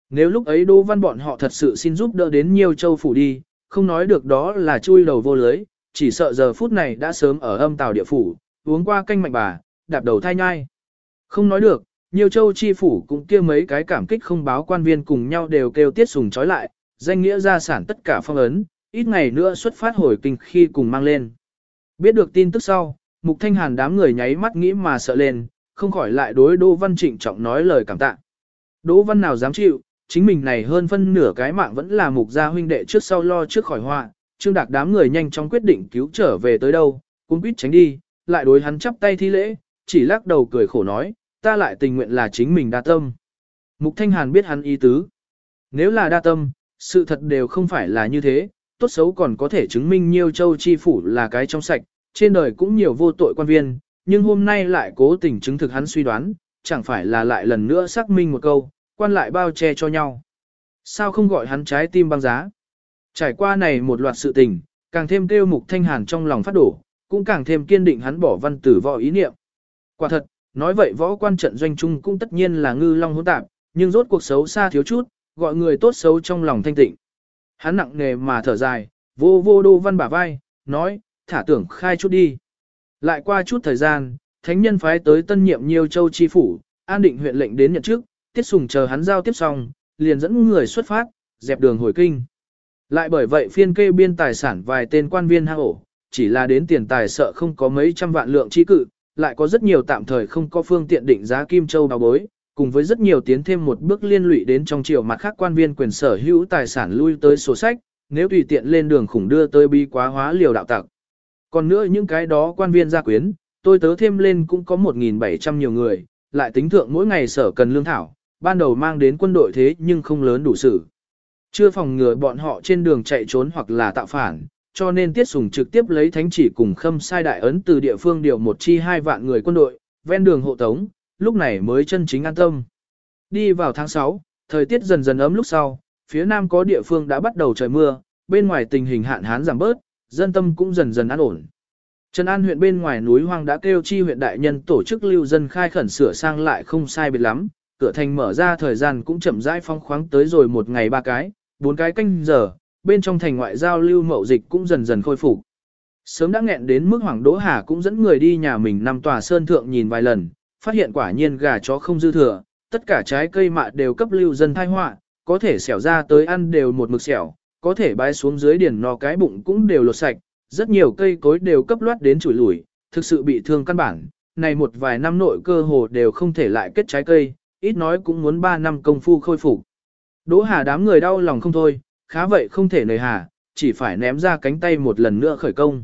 Nếu lúc ấy Đô Văn bọn họ thật sự xin giúp đỡ đến nhiều châu phủ đi, không nói được đó là chui đầu vô lưới, chỉ sợ giờ phút này đã sớm ở âm tàu địa phủ, uống qua canh mạnh bà, đạp đầu thai nhai. Không nói được, nhiều châu chi phủ cũng kia mấy cái cảm kích không báo quan viên cùng nhau đều kêu tiết sùng trói lại, danh nghĩa gia sản tất cả phong ấn, ít ngày nữa xuất phát hồi kinh khi cùng mang lên. Biết được tin tức sau, Mục Thanh Hàn đám người nháy mắt nghĩ mà sợ lên, không khỏi lại đối Đỗ Văn trịnh trọng nói lời cảm tạ. Đỗ Văn nào dám chịu, chính mình này hơn phân nửa cái mạng vẫn là mục gia huynh đệ trước sau lo trước khỏi họa, Trương Đạc đám người nhanh chóng quyết định cứu trở về tới đâu, cũng quýt tránh đi, lại đối hắn chắp tay thi lễ, chỉ lắc đầu cười khổ nói, ta lại tình nguyện là chính mình đa tâm. Mục Thanh Hàn biết hắn ý tứ. Nếu là đa tâm, sự thật đều không phải là như thế, tốt xấu còn có thể chứng minh Nhiêu Châu Chi Phủ là cái trong sạch, trên đời cũng nhiều vô tội quan viên, nhưng hôm nay lại cố tình chứng thực hắn suy đoán, chẳng phải là lại lần nữa xác minh một câu, quan lại bao che cho nhau. Sao không gọi hắn trái tim băng giá? Trải qua này một loạt sự tình, càng thêm kêu mục thanh hàn trong lòng phát đổ, cũng càng thêm kiên định hắn bỏ văn tử võ ý niệm. Quả thật, nói vậy võ quan trận doanh trung cũng tất nhiên là ngư long hỗn tạp, nhưng rốt cuộc xấu xa thiếu chút, gọi người tốt xấu trong lòng thanh tịnh. Hắn nặng nề mà thở dài, vô vô đô văn bả vai, nói, thả tưởng khai chút đi. Lại qua chút thời gian, thánh nhân phái tới tân nhiệm nhiều châu chi phủ, an định huyện lệnh đến nhận chức tiết sùng chờ hắn giao tiếp xong, liền dẫn người xuất phát, dẹp đường hồi kinh. Lại bởi vậy phiên kê biên tài sản vài tên quan viên hang ổ, chỉ là đến tiền tài sợ không có mấy trăm vạn lượng chi cự, lại có rất nhiều tạm thời không có phương tiện định giá kim châu báo bối, cùng với rất nhiều tiến thêm một bước liên lụy đến trong triều mặt khác quan viên quyền sở hữu tài sản lui tới sổ sách, nếu tùy tiện lên đường khủng đưa tới bi quá hóa liều đạo tặc. Còn nữa những cái đó quan viên gia quyến, tôi tớ thêm lên cũng có 1.700 nhiều người, lại tính thượng mỗi ngày sở cần lương thảo, ban đầu mang đến quân đội thế nhưng không lớn đủ sự. Chưa phòng ngừa bọn họ trên đường chạy trốn hoặc là tạo phản, cho nên Tiết Sùng trực tiếp lấy thánh chỉ cùng khâm sai đại ấn từ địa phương điều một chi hai vạn người quân đội, ven đường hộ tống, lúc này mới chân chính an tâm. Đi vào tháng 6, thời tiết dần dần ấm lúc sau, phía nam có địa phương đã bắt đầu trời mưa, bên ngoài tình hình hạn hán giảm bớt, dân tâm cũng dần dần an ổn. Trần An huyện bên ngoài núi hoang đã kêu chi huyện đại nhân tổ chức lưu dân khai khẩn sửa sang lại không sai biệt lắm, cửa thành mở ra thời gian cũng chậm rãi phong khoáng tới rồi một ngày ba cái, bốn cái canh giờ, bên trong thành ngoại giao lưu mậu dịch cũng dần dần khôi phục. Sớm đã nghẹn đến mức Hoàng Đỗ Hà cũng dẫn người đi nhà mình năm tòa sơn thượng nhìn vài lần, phát hiện quả nhiên gà chó không dư thừa, tất cả trái cây mạ đều cấp lưu dân thai họa, có thể xẻo ra tới ăn đều một mực xẻo, có thể bái xuống dưới điển no cái bụng cũng đều lột sạch, rất nhiều cây cối đều cấp loát đến chủi lủi, thực sự bị thương căn bản, này một vài năm nội cơ hồ đều không thể lại kết trái cây, ít nói cũng muốn 3 năm công phu khôi phục. Đỗ Hà đám người đau lòng không thôi, khá vậy không thể nời hà, chỉ phải ném ra cánh tay một lần nữa khởi công.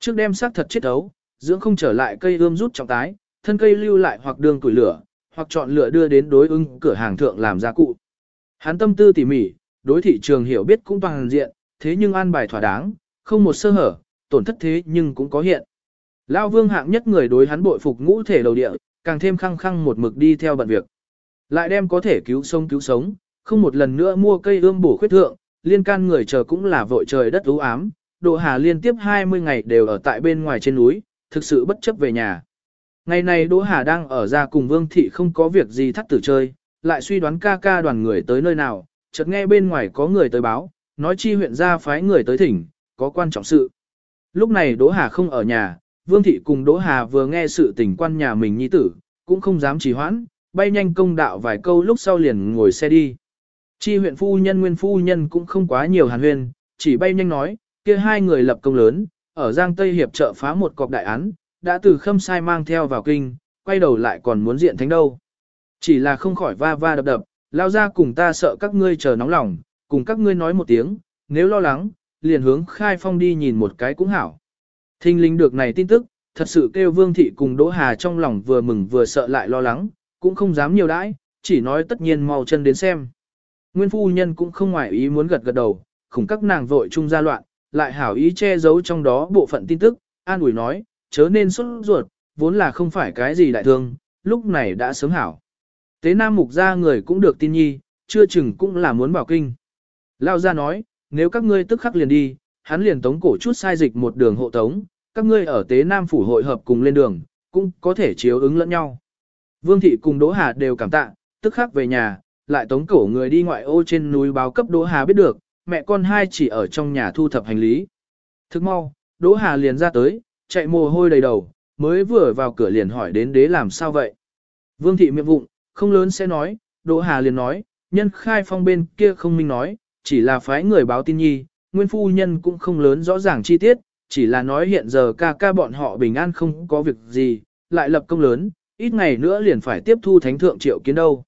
Trước đem xác thật chết ấu, dưỡng không trở lại cây ươm rút trọng tái, thân cây lưu lại hoặc đường tuổi lửa, hoặc chọn lựa đưa đến đối ứng cửa hàng thượng làm gia cụ. Hắn tâm tư tỉ mỉ, đối thị trường hiểu biết cũng toàn diện, thế nhưng an bài thỏa đáng, không một sơ hở, tổn thất thế nhưng cũng có hiện. Lão vương hạng nhất người đối hắn bội phục ngũ thể đầu địa, càng thêm khăng khăng một mực đi theo bận việc. Lại đem có thể cứu sống cứu sống, không một lần nữa mua cây ươm bổ khuyết thượng, liên can người chờ cũng là vội trời đất ưu ám, độ hà liên tiếp 20 ngày đều ở tại bên ngoài trên núi, thực sự bất chấp về nhà. Ngày này Đỗ Hà đang ở ra cùng Vương Thị không có việc gì thắt tử chơi, lại suy đoán ca ca đoàn người tới nơi nào, chợt nghe bên ngoài có người tới báo, nói chi huyện ra phái người tới thỉnh, có quan trọng sự. Lúc này Đỗ Hà không ở nhà, Vương Thị cùng Đỗ Hà vừa nghe sự tình quan nhà mình nhi tử, cũng không dám trì hoãn, bay nhanh công đạo vài câu lúc sau liền ngồi xe đi. Chi huyện phu nhân nguyên phu nhân cũng không quá nhiều hàn huyên, chỉ bay nhanh nói, kia hai người lập công lớn, ở Giang Tây Hiệp trợ phá một cọc đại án, đã từ khâm sai mang theo vào kinh, quay đầu lại còn muốn diện thánh đâu. Chỉ là không khỏi va va đập đập, lao ra cùng ta sợ các ngươi chờ nóng lòng, cùng các ngươi nói một tiếng, nếu lo lắng, liền hướng khai phong đi nhìn một cái cũng hảo. Thinh linh được này tin tức, thật sự kêu vương thị cùng Đỗ Hà trong lòng vừa mừng vừa sợ lại lo lắng, cũng không dám nhiều đãi, chỉ nói tất nhiên mau chân đến xem. Nguyên phu nhân cũng không ngoài ý muốn gật gật đầu, khủng các nàng vội chung ra loạn, lại hảo ý che giấu trong đó bộ phận tin tức, an ủi nói, chớ nên xuất ruột, vốn là không phải cái gì đại thương, lúc này đã sớm hảo. Tế Nam Mục ra người cũng được tin nhi, chưa chừng cũng là muốn bảo kinh. Lao ra nói, nếu các ngươi tức khắc liền đi, hắn liền tống cổ chút sai dịch một đường hộ tống, các ngươi ở Tế Nam Phủ hội hợp cùng lên đường, cũng có thể chiếu ứng lẫn nhau. Vương Thị cùng Đỗ Hà đều cảm tạ, tức khắc về nhà, lại tống cổ người đi ngoại ô trên núi báo cấp Đỗ Hà biết được, mẹ con hai chỉ ở trong nhà thu thập hành lý. Thức mau, Đỗ Hà liền ra tới, chạy mồ hôi đầy đầu, mới vừa vào cửa liền hỏi đến đế làm sao vậy. Vương thị miệng vụng, không lớn sẽ nói, Đỗ Hà liền nói, nhân khai phong bên kia không minh nói, chỉ là phái người báo tin nhi, nguyên phu nhân cũng không lớn rõ ràng chi tiết, chỉ là nói hiện giờ ca ca bọn họ bình an không có việc gì, lại lập công lớn, ít ngày nữa liền phải tiếp thu thánh thượng triệu kiến đâu.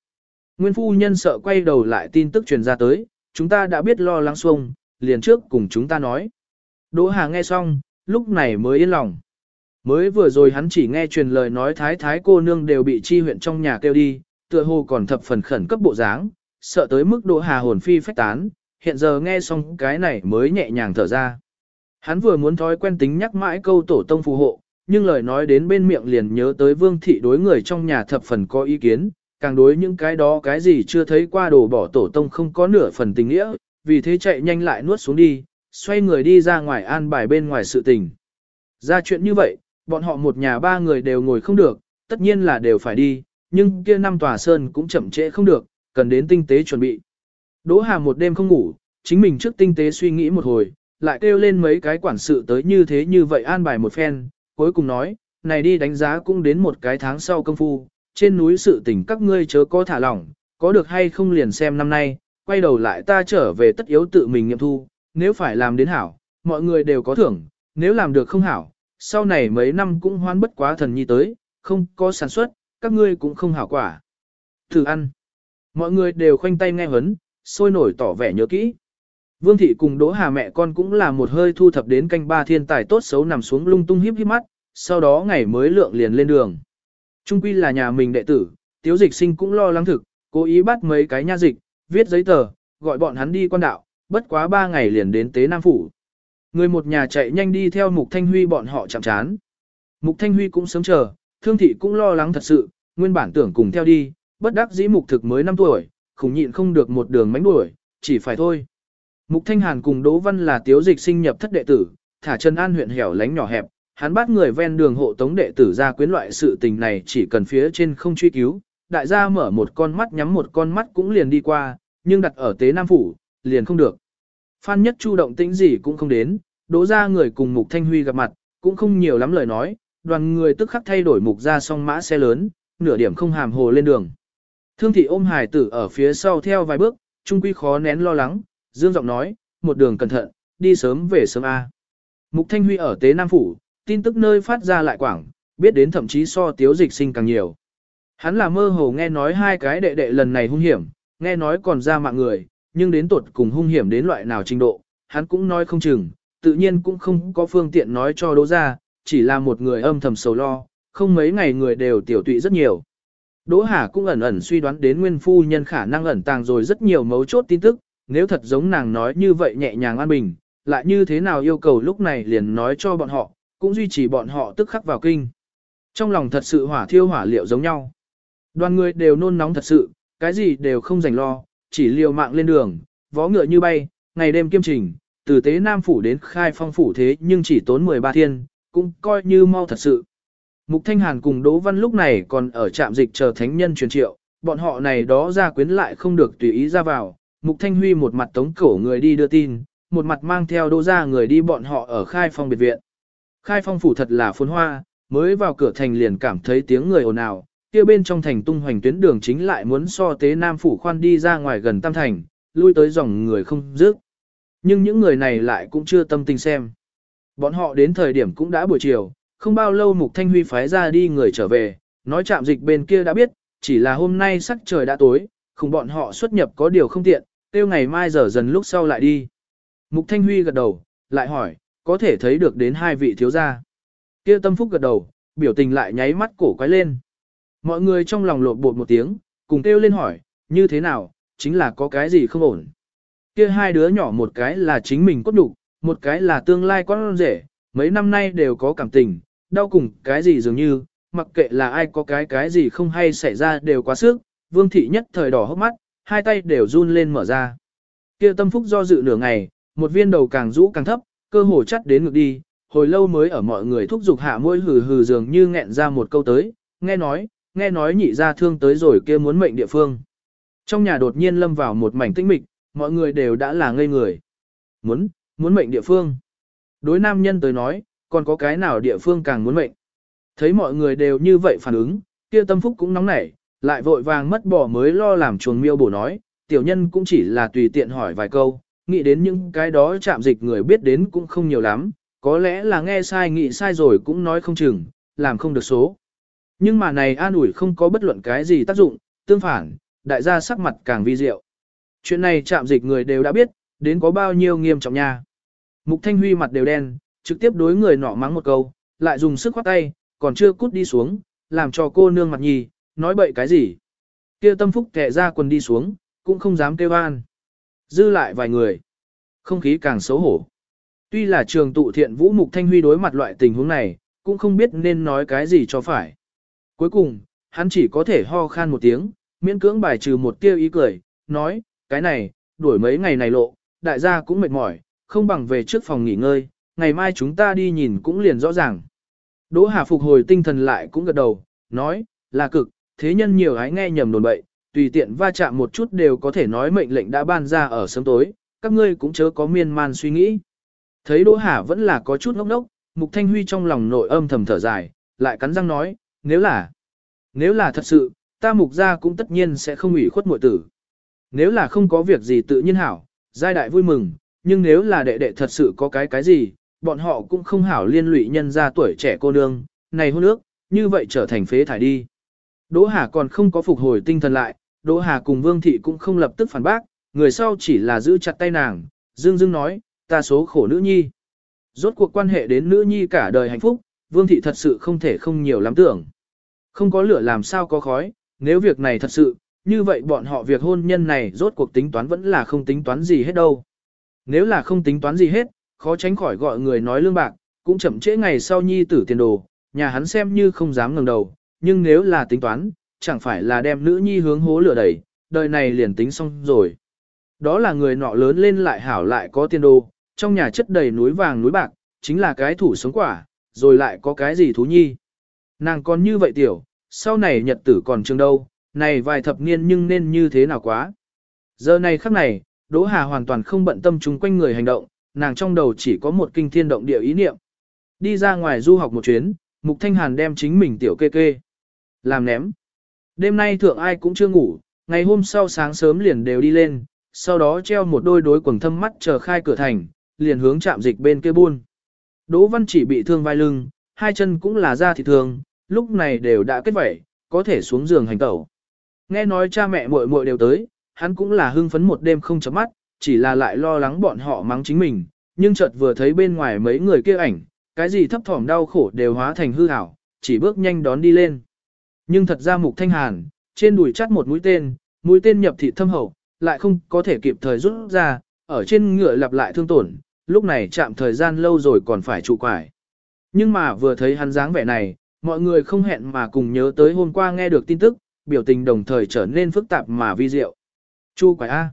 Nguyên phu nhân sợ quay đầu lại tin tức truyền ra tới, chúng ta đã biết lo lắng xuông, liền trước cùng chúng ta nói. Đỗ Hà nghe xong, lúc này mới yên lòng. Mới vừa rồi hắn chỉ nghe truyền lời nói thái thái cô nương đều bị chi huyện trong nhà kêu đi, tựa hồ còn thập phần khẩn cấp bộ dáng, sợ tới mức Đỗ Hà hồn phi phách tán, hiện giờ nghe xong cái này mới nhẹ nhàng thở ra. Hắn vừa muốn thói quen tính nhắc mãi câu tổ tông phù hộ, nhưng lời nói đến bên miệng liền nhớ tới vương thị đối người trong nhà thập phần có ý kiến, càng đối những cái đó cái gì chưa thấy qua đồ bỏ tổ tông không có nửa phần tình nghĩa, vì thế chạy nhanh lại nuốt xuống đi, xoay người đi ra ngoài an bài bên ngoài sự tình. Ra chuyện như vậy, bọn họ một nhà ba người đều ngồi không được, tất nhiên là đều phải đi, nhưng kia năm tòa sơn cũng chậm trễ không được, cần đến tinh tế chuẩn bị. Đỗ Hà một đêm không ngủ, chính mình trước tinh tế suy nghĩ một hồi, lại kêu lên mấy cái quản sự tới như thế như vậy an bài một phen, cuối cùng nói, này đi đánh giá cũng đến một cái tháng sau công phu, trên núi sự tình các ngươi chớ có thả lỏng, có được hay không liền xem năm nay, quay đầu lại ta trở về tất yếu tự mình nghiệm thu, nếu phải làm đến hảo, mọi người đều có thưởng, nếu làm được không hảo, sau này mấy năm cũng hoan bất quá thần nhi tới, không có sản xuất, các ngươi cũng không hảo quả. Thử ăn. Mọi người đều khoanh tay nghe hấn, sôi nổi tỏ vẻ nhớ kỹ. Vương thị cùng Đỗ Hà mẹ con cũng là một hơi thu thập đến canh ba thiên tài tốt xấu nằm xuống lung tung híp híp mắt, sau đó ngày mới lượng liền lên đường. Trung quy là nhà mình đệ tử, tiếu dịch sinh cũng lo lắng thực, cố ý bắt mấy cái nha dịch, viết giấy tờ, gọi bọn hắn đi quan đạo, bất quá ba ngày liền đến Tế Nam Phủ. Người một nhà chạy nhanh đi theo Mục Thanh Huy bọn họ chạm chán. Mục Thanh Huy cũng sớm chờ, thương thị cũng lo lắng thật sự, nguyên bản tưởng cùng theo đi, bất đắc dĩ mục thực mới 5 tuổi, khủng nhịn không được một đường mánh đuổi, chỉ phải thôi. Mục Thanh Hàn cùng Đỗ Văn là tiếu dịch sinh nhập thất đệ tử, thả Trần An huyện hẻo lánh nhỏ hẹp, hắn bắt người ven đường hộ tống đệ tử ra quyến loại sự tình này chỉ cần phía trên không truy cứu, đại gia mở một con mắt nhắm một con mắt cũng liền đi qua, nhưng đặt ở tế Nam Phủ, liền không được. Phan Nhất Chu động tĩnh gì cũng không đến, đỗ ra người cùng Mục Thanh Huy gặp mặt, cũng không nhiều lắm lời nói, đoàn người tức khắc thay đổi mục ra song mã xe lớn, nửa điểm không hàm hồ lên đường. Thương thị ôm hài tử ở phía sau theo vài bước, trung quy khó nén lo lắng, dương giọng nói, một đường cẩn thận, đi sớm về sớm A. Mục Thanh Huy ở Tế Nam Phủ, tin tức nơi phát ra lại quảng, biết đến thậm chí so tiếu dịch sinh càng nhiều. Hắn là mơ hồ nghe nói hai cái đệ đệ lần này hung hiểm, nghe nói còn ra mạng người, nhưng đến tuột cùng hung hiểm đến loại nào trình độ, hắn cũng nói không chừng, tự nhiên cũng không có phương tiện nói cho đỗ ra, chỉ là một người âm thầm sầu lo, không mấy ngày người đều tiểu tụy rất nhiều. Đỗ Hà cũng ẩn ẩn suy đoán đến nguyên phu nhân khả năng ẩn tàng rồi rất nhiều mấu chốt tin tức, nếu thật giống nàng nói như vậy nhẹ nhàng an bình, lại như thế nào yêu cầu lúc này liền nói cho bọn họ, cũng duy trì bọn họ tức khắc vào kinh. Trong lòng thật sự hỏa thiêu hỏa liệu giống nhau. Đoàn người đều nôn nóng thật sự, cái gì đều không dành lo, chỉ liều mạng lên đường, vó ngựa như bay, ngày đêm kiêm trình, từ tế Nam Phủ đến khai phong phủ thế nhưng chỉ tốn 13 thiên, cũng coi như mau thật sự. Mục Thanh Hàn cùng Đỗ Văn lúc này còn ở trạm dịch chờ thánh nhân truyền triệu, bọn họ này đó ra quyến lại không được tùy ý ra vào. Mục Thanh Huy một mặt tống cổ người đi đưa tin, một mặt mang theo đỗ ra người đi bọn họ ở khai phong biệt viện. Khai phong phủ thật là phồn hoa, mới vào cửa thành liền cảm thấy tiếng người ồn ào, kia bên trong thành tung hoành tuyến đường chính lại muốn so tế Nam phủ khoan đi ra ngoài gần tam thành, lui tới dòng người không dứt. Nhưng những người này lại cũng chưa tâm tình xem. Bọn họ đến thời điểm cũng đã buổi chiều, không bao lâu Mục Thanh Huy phái ra đi người trở về, nói chạm dịch bên kia đã biết, chỉ là hôm nay sắc trời đã tối, không bọn họ xuất nhập có điều không tiện, tiêu ngày mai giờ dần lúc sau lại đi. Mục Thanh Huy gật đầu, lại hỏi, có thể thấy được đến hai vị thiếu gia. Kia tâm phúc gật đầu, biểu tình lại nháy mắt cổ quái lên. Mọi người trong lòng lột bột một tiếng, cùng kêu lên hỏi, như thế nào, chính là có cái gì không ổn. Kia hai đứa nhỏ một cái là chính mình cốt đủ, một cái là tương lai con rể, mấy năm nay đều có cảm tình, đau cùng cái gì dường như, mặc kệ là ai có cái cái gì không hay xảy ra đều quá sức, vương thị nhất thời đỏ hốc mắt, hai tay đều run lên mở ra. Kia tâm phúc do dự nửa ngày, một viên đầu càng rũ càng thấp, cơ hồ chắt đến ngực đi, hồi lâu mới ở mọi người thúc giục hạ môi hừ hừ dường như nghẹn ra một câu tới, nghe nói, nghe nói nhị ra thương tới rồi kia muốn mệnh địa phương. Trong nhà đột nhiên lâm vào một mảnh tĩnh mịch, mọi người đều đã là ngây người. Muốn, muốn mệnh địa phương. Đối nam nhân tới nói, còn có cái nào địa phương càng muốn mệnh. Thấy mọi người đều như vậy phản ứng, kia tâm phúc cũng nóng nảy, lại vội vàng mất bỏ mới lo làm chuồng miêu bổ nói, tiểu nhân cũng chỉ là tùy tiện hỏi vài câu, nghĩ đến những cái đó chạm dịch người biết đến cũng không nhiều lắm, có lẽ là nghe sai nghĩ sai rồi cũng nói không chừng, làm không được số. Nhưng mà này an ủi không có bất luận cái gì tác dụng, tương phản, đại gia sắc mặt càng vi diệu. Chuyện này chạm dịch người đều đã biết, đến có bao nhiêu nghiêm trọng nha. Mục Thanh Huy mặt đều đen, trực tiếp đối người nọ mắng một câu, lại dùng sức khoát tay, còn chưa cút đi xuống, làm cho cô nương mặt nhì, nói bậy cái gì. Kia tâm phúc kẹ ra quần đi xuống, cũng không dám kêu an. Dư lại vài người. Không khí càng xấu hổ. Tuy là trường tụ thiện vũ mục thanh huy đối mặt loại tình huống này, cũng không biết nên nói cái gì cho phải. Cuối cùng, hắn chỉ có thể ho khan một tiếng, miễn cưỡng bài trừ một tia ý cười, nói, cái này, đuổi mấy ngày này lộ, đại gia cũng mệt mỏi, không bằng về trước phòng nghỉ ngơi, ngày mai chúng ta đi nhìn cũng liền rõ ràng. Đỗ Hà phục hồi tinh thần lại cũng gật đầu, nói, là cực, thế nhân nhiều hái nghe nhầm đồn bậy, tùy tiện va chạm một chút đều có thể nói mệnh lệnh đã ban ra ở sớm tối, các ngươi cũng chớ có miên man suy nghĩ. Thấy Đỗ Hà vẫn là có chút ngốc ngốc, Mục Thanh Huy trong lòng nội âm thầm thở dài, lại cắn răng nói, nếu là, nếu là thật sự, ta mục gia cũng tất nhiên sẽ không ủy khuất muội tử. Nếu là không có việc gì tự nhiên hảo, giai đại vui mừng, nhưng nếu là đệ đệ thật sự có cái cái gì, bọn họ cũng không hảo liên lụy nhân gia tuổi trẻ cô nương, này hôn ước, như vậy trở thành phế thải đi. Đỗ Hà còn không có phục hồi tinh thần lại, Đỗ Hà cùng Vương Thị cũng không lập tức phản bác, người sau chỉ là giữ chặt tay nàng, dương dương nói, ta số khổ nữ nhi. Rốt cuộc quan hệ đến nữ nhi cả đời hạnh phúc, Vương Thị thật sự không thể không nhiều lắm tưởng. Không có lửa làm sao có khói, nếu việc này thật sự, như vậy bọn họ việc hôn nhân này rốt cuộc tính toán vẫn là không tính toán gì hết đâu. Nếu là không tính toán gì hết, khó tránh khỏi gọi người nói lương bạc, cũng chậm trễ ngày sau nhi tử tiền đồ, nhà hắn xem như không dám ngẩng đầu, nhưng nếu là tính toán, chẳng phải là đem nữ nhi hướng hố lửa đẩy, đời này liền tính xong rồi. Đó là người nọ lớn lên lại hảo lại có tiền đồ, trong nhà chất đầy núi vàng núi bạc, chính là cái thủ sống quả, rồi lại có cái gì thú nhi. Nàng còn như vậy tiểu, sau này nhật tử còn trường đâu, này vài thập niên nhưng nên như thế nào quá. Giờ này khắc này, Đỗ Hà hoàn toàn không bận tâm chung quanh người hành động, nàng trong đầu chỉ có một kinh thiên động địa ý niệm. Đi ra ngoài du học một chuyến, Mục Thanh Hàn đem chính mình tiểu kê kê. Làm ném. Đêm nay thượng ai cũng chưa ngủ, ngày hôm sau sáng sớm liền đều đi lên, sau đó treo một đôi đối quần thâm mắt chờ khai cửa thành, liền hướng chạm dịch bên kia buôn. Đỗ Văn chỉ bị thương vai lưng, hai chân cũng là da thịt thương, lúc này đều đã kết vẩy, có thể xuống giường hành tẩu. Nghe nói cha mẹ muội muội đều tới, hắn cũng là hưng phấn một đêm không chấm mắt, chỉ là lại lo lắng bọn họ mắng chính mình, nhưng chợt vừa thấy bên ngoài mấy người kia ảnh, cái gì thấp thỏm đau khổ đều hóa thành hư ảo, chỉ bước nhanh đón đi lên. Nhưng thật ra mục thanh hàn, trên đùi chắt một mũi tên, mũi tên nhập thị thâm hậu, lại không có thể kịp thời rút ra, ở trên ngựa lặp lại thương tổn, lúc này chạm thời gian lâu rồi còn phải trụ quải. Nhưng mà vừa thấy hắn dáng vẻ này, mọi người không hẹn mà cùng nhớ tới hôm qua nghe được tin tức, biểu tình đồng thời trở nên phức tạp mà vi diệu. Chu quải A.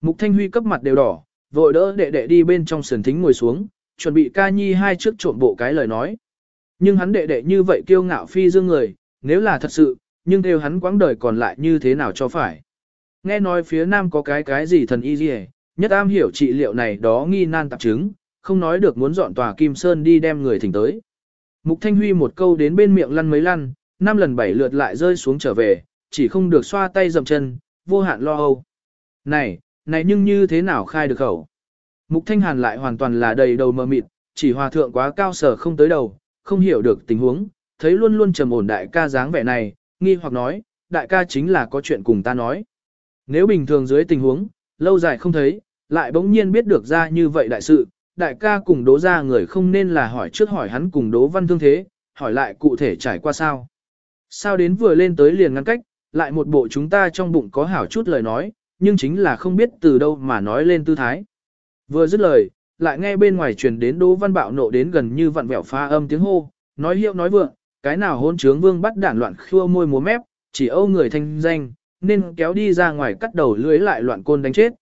Mục Thanh Huy cấp mặt đều đỏ, vội đỡ đệ đệ đi bên trong sườn thính ngồi xuống, chuẩn bị ca nhi hai trước trộm bộ cái lời nói. Nhưng hắn đệ đệ như vậy kiêu ngạo phi dương người, nếu là thật sự, nhưng theo hắn quãng đời còn lại như thế nào cho phải. Nghe nói phía nam có cái cái gì thần y gì nhất am hiểu trị liệu này đó nghi nan tạp chứng, không nói được muốn dọn tòa Kim Sơn đi đem người thỉnh tới. Mục Thanh Huy một câu đến bên miệng lăn mấy lăn, năm lần bảy lượt lại rơi xuống trở về, chỉ không được xoa tay dầm chân, vô hạn lo âu. Này, này nhưng như thế nào khai được khẩu? Mục Thanh Hàn lại hoàn toàn là đầy đầu mờ mịt, chỉ hòa thượng quá cao sở không tới đầu, không hiểu được tình huống, thấy luôn luôn trầm ổn đại ca dáng vẻ này, nghi hoặc nói, đại ca chính là có chuyện cùng ta nói. Nếu bình thường dưới tình huống, lâu dài không thấy, lại bỗng nhiên biết được ra như vậy đại sự, đại ca cùng đố ra người không nên là hỏi trước hỏi hắn cùng đố văn thương thế, hỏi lại cụ thể trải qua sao. Sao đến vừa lên tới liền ngăn cách, lại một bộ chúng ta trong bụng có hảo chút lời nói, nhưng chính là không biết từ đâu mà nói lên tư thái. Vừa dứt lời, lại nghe bên ngoài truyền đến Đỗ Văn Bạo nộ đến gần như vặn vẹo pha âm tiếng hô, nói hiệu nói vượng, cái nào hôn trướng vương bắt đản loạn khua môi múa mép, chỉ âu người thanh danh, nên kéo đi ra ngoài cắt đầu lưới lại loạn côn đánh chết.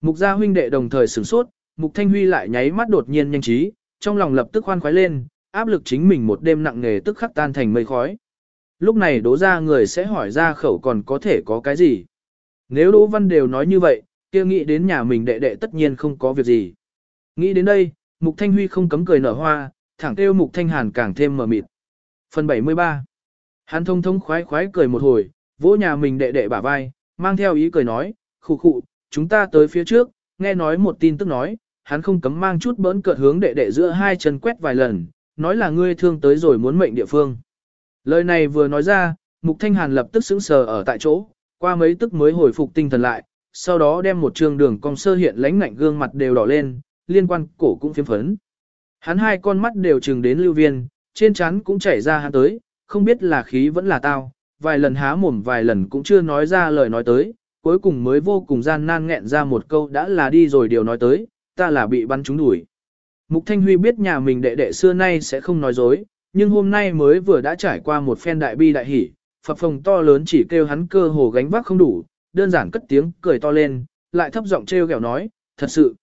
Mục gia huynh đệ đồng thời sửng sốt, Mục Thanh Huy lại nháy mắt đột nhiên nhanh trí, trong lòng lập tức khoan khoái lên, áp lực chính mình một đêm nặng nề tức khắc tan thành mây khói. Lúc này đố ra người sẽ hỏi ra khẩu còn có thể có cái gì. Nếu Đỗ Văn đều nói như vậy, kia nghĩ đến nhà mình đệ đệ tất nhiên không có việc gì. Nghĩ đến đây, Mục Thanh Huy không cấm cười nở hoa, thẳng kêu Mục Thanh Hàn càng thêm mờ mịt. Phần 73 Hắn thông thông khoái khoái cười một hồi, vỗ nhà mình đệ đệ bả vai, mang theo ý cười nói, khụ khụ, chúng ta tới phía trước, nghe nói một tin tức nói, hắn không cấm mang chút bỡn cợt hướng đệ đệ giữa hai chân quét vài lần, nói là ngươi thương tới rồi muốn mệnh địa phương. Lời này vừa nói ra, Mục Thanh Hàn lập tức sững sờ ở tại chỗ, qua mấy tức mới hồi phục tinh thần lại, sau đó đem một trường đường cong sơ hiện lánh ngạnh gương mặt đều đỏ lên, liên quan cổ cũng phiếm phấn. Hắn hai con mắt đều trừng đến lưu viên, trên trán cũng chảy ra hắn tới, không biết là khí vẫn là tao, vài lần há mồm vài lần cũng chưa nói ra lời nói tới, cuối cùng mới vô cùng gian nan nghẹn ra một câu đã là đi rồi điều nói tới, ta là bị bắn trúng đuổi. Mục Thanh Huy biết nhà mình đệ đệ xưa nay sẽ không nói dối, nhưng hôm nay mới vừa đã trải qua một phen đại bi đại hỉ, phập phồng to lớn chỉ kêu hắn cơ hồ gánh vác không đủ, đơn giản cất tiếng cười to lên, lại thấp giọng trêu ghẹo nói, thật sự,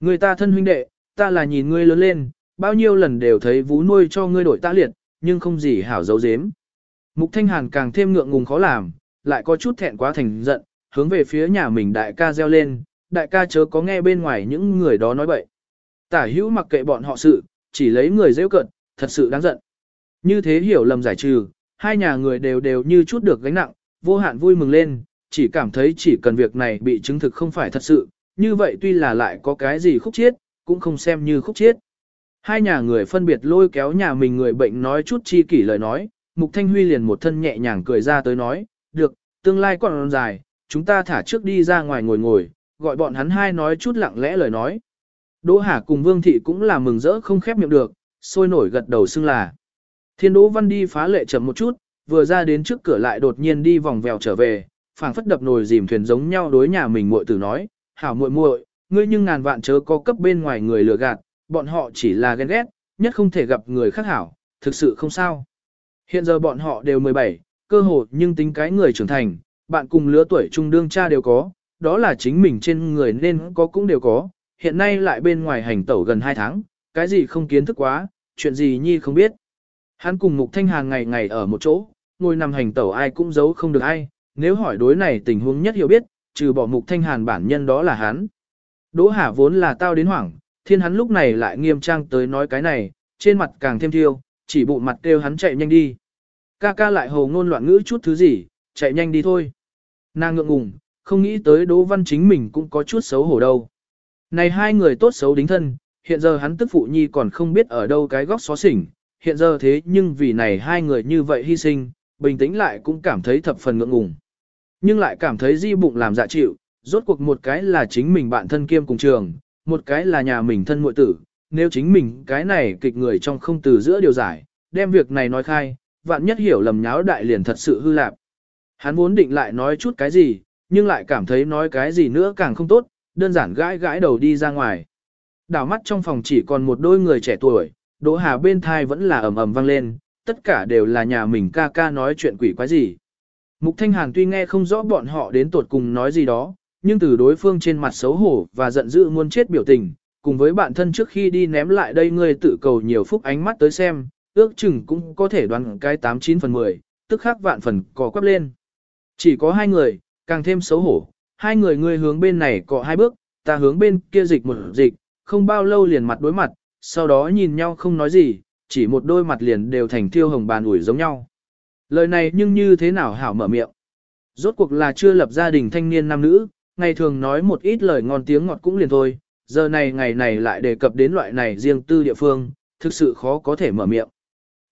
người ta thân huynh đệ, ta là nhìn ngươi lớn lên, bao nhiêu lần đều thấy vú nuôi cho ngươi đổi ta liệt, nhưng không gì hảo dấu dếm. Mục Thanh Hàn càng thêm ngượng ngùng khó làm, lại có chút thẹn quá thành giận, hướng về phía nhà mình đại ca reo lên, đại ca chớ có nghe bên ngoài những người đó nói bậy. Tả hữu mặc kệ bọn họ sự, chỉ lấy người dễ cận, thật sự đáng giận. Như thế hiểu lầm giải trừ, hai nhà người đều đều như chút được gánh nặng, vô hạn vui mừng lên, chỉ cảm thấy chỉ cần việc này bị chứng thực không phải thật sự, như vậy tuy là lại có cái gì khúc chiết, cũng không xem như khúc chiết. Hai nhà người phân biệt lôi kéo nhà mình người bệnh nói chút chi kỷ lời nói, Mục Thanh Huy liền một thân nhẹ nhàng cười ra tới nói, được, tương lai còn dài, chúng ta thả trước đi ra ngoài ngồi ngồi, gọi bọn hắn hai nói chút lặng lẽ lời nói. Đỗ Hà cùng Vương Thị cũng là mừng rỡ không khép miệng được, sôi nổi gật đầu xưng là. Thiên Đỗ Văn đi phá lệ chậm một chút, vừa ra đến trước cửa lại đột nhiên đi vòng vèo trở về, phảng phất đập nồi dìm thuyền giống nhau đối nhà mình muội tử nói, hảo muội muội, ngươi nhưng ngàn vạn chớ có cấp bên ngoài người lừa gạt, bọn họ chỉ là ghen ghét, nhất không thể gặp người khác hảo, thực sự không sao. Hiện giờ bọn họ đều 17, cơ hồ nhưng tính cái người trưởng thành, bạn cùng lứa tuổi trung đương cha đều có, đó là chính mình trên người nên có cũng đều có, hiện nay lại bên ngoài hành tẩu gần 2 tháng, cái gì không kiến thức quá, chuyện gì nhi không biết. Hắn cùng Mục Thanh Hàn ngày ngày ở một chỗ, ngồi nằm hành tẩu ai cũng giấu không được ai, nếu hỏi đối này tình huống nhất hiểu biết, trừ bỏ Mục Thanh Hàn bản nhân đó là hắn. Đỗ Hà vốn là tao đến hoảng, thiên hắn lúc này lại nghiêm trang tới nói cái này, trên mặt càng thêm thiêu, chỉ bụ mặt kêu hắn chạy nhanh đi. Ca ca lại hồ ngôn loạn ngữ chút thứ gì, chạy nhanh đi thôi. Nàng ngượng ngùng, không nghĩ tới Đỗ Văn chính mình cũng có chút xấu hổ đâu. Này hai người tốt xấu đính thân, hiện giờ hắn tức phụ nhi còn không biết ở đâu cái góc xó xỉnh, hiện giờ thế nhưng vì này hai người như vậy hy sinh, bình tĩnh lại cũng cảm thấy thập phần ngượng ngùng. Nhưng lại cảm thấy di bụng làm dạ chịu, rốt cuộc một cái là chính mình bạn thân kiêm cùng trường, một cái là nhà mình thân muội tử, nếu chính mình cái này kịch người trong không từ giữa điều giải, đem việc này nói khai, vạn nhất hiểu lầm nháo đại liền thật sự hư lạc. Hắn muốn định lại nói chút cái gì, nhưng lại cảm thấy nói cái gì nữa càng không tốt, đơn giản gãi gãi đầu đi ra ngoài. Đảo mắt trong phòng chỉ còn một đôi người trẻ tuổi, Đỗ Hà bên thai vẫn là ầm ầm vang lên, tất cả đều là nhà mình ca ca nói chuyện quỷ quái gì. Mục Thanh Hàn tuy nghe không rõ bọn họ đến tột cùng nói gì đó, nhưng từ đối phương trên mặt xấu hổ và giận dữ muốn chết biểu tình, cùng với bạn thân trước khi đi ném lại đây ngươi tự cầu nhiều phúc ánh mắt tới xem, ước chừng cũng có thể đoán cái 89 phần 10, tức khắc vạn phần cò quắp lên. Chỉ có hai người, càng thêm xấu hổ, hai người ngươi hướng bên này cọ hai bước, ta hướng bên kia dịch một dịch, không bao lâu liền mặt đối mặt, sau đó nhìn nhau không nói gì, chỉ một đôi mặt liền đều thành thiêu hồng bàn ủi giống nhau. Lời này nhưng như thế nào hảo mở miệng. Rốt cuộc là chưa lập gia đình thanh niên nam nữ, ngày thường nói một ít lời ngon tiếng ngọt cũng liền thôi, giờ này ngày này lại đề cập đến loại này riêng tư địa phương, thực sự khó có thể mở miệng.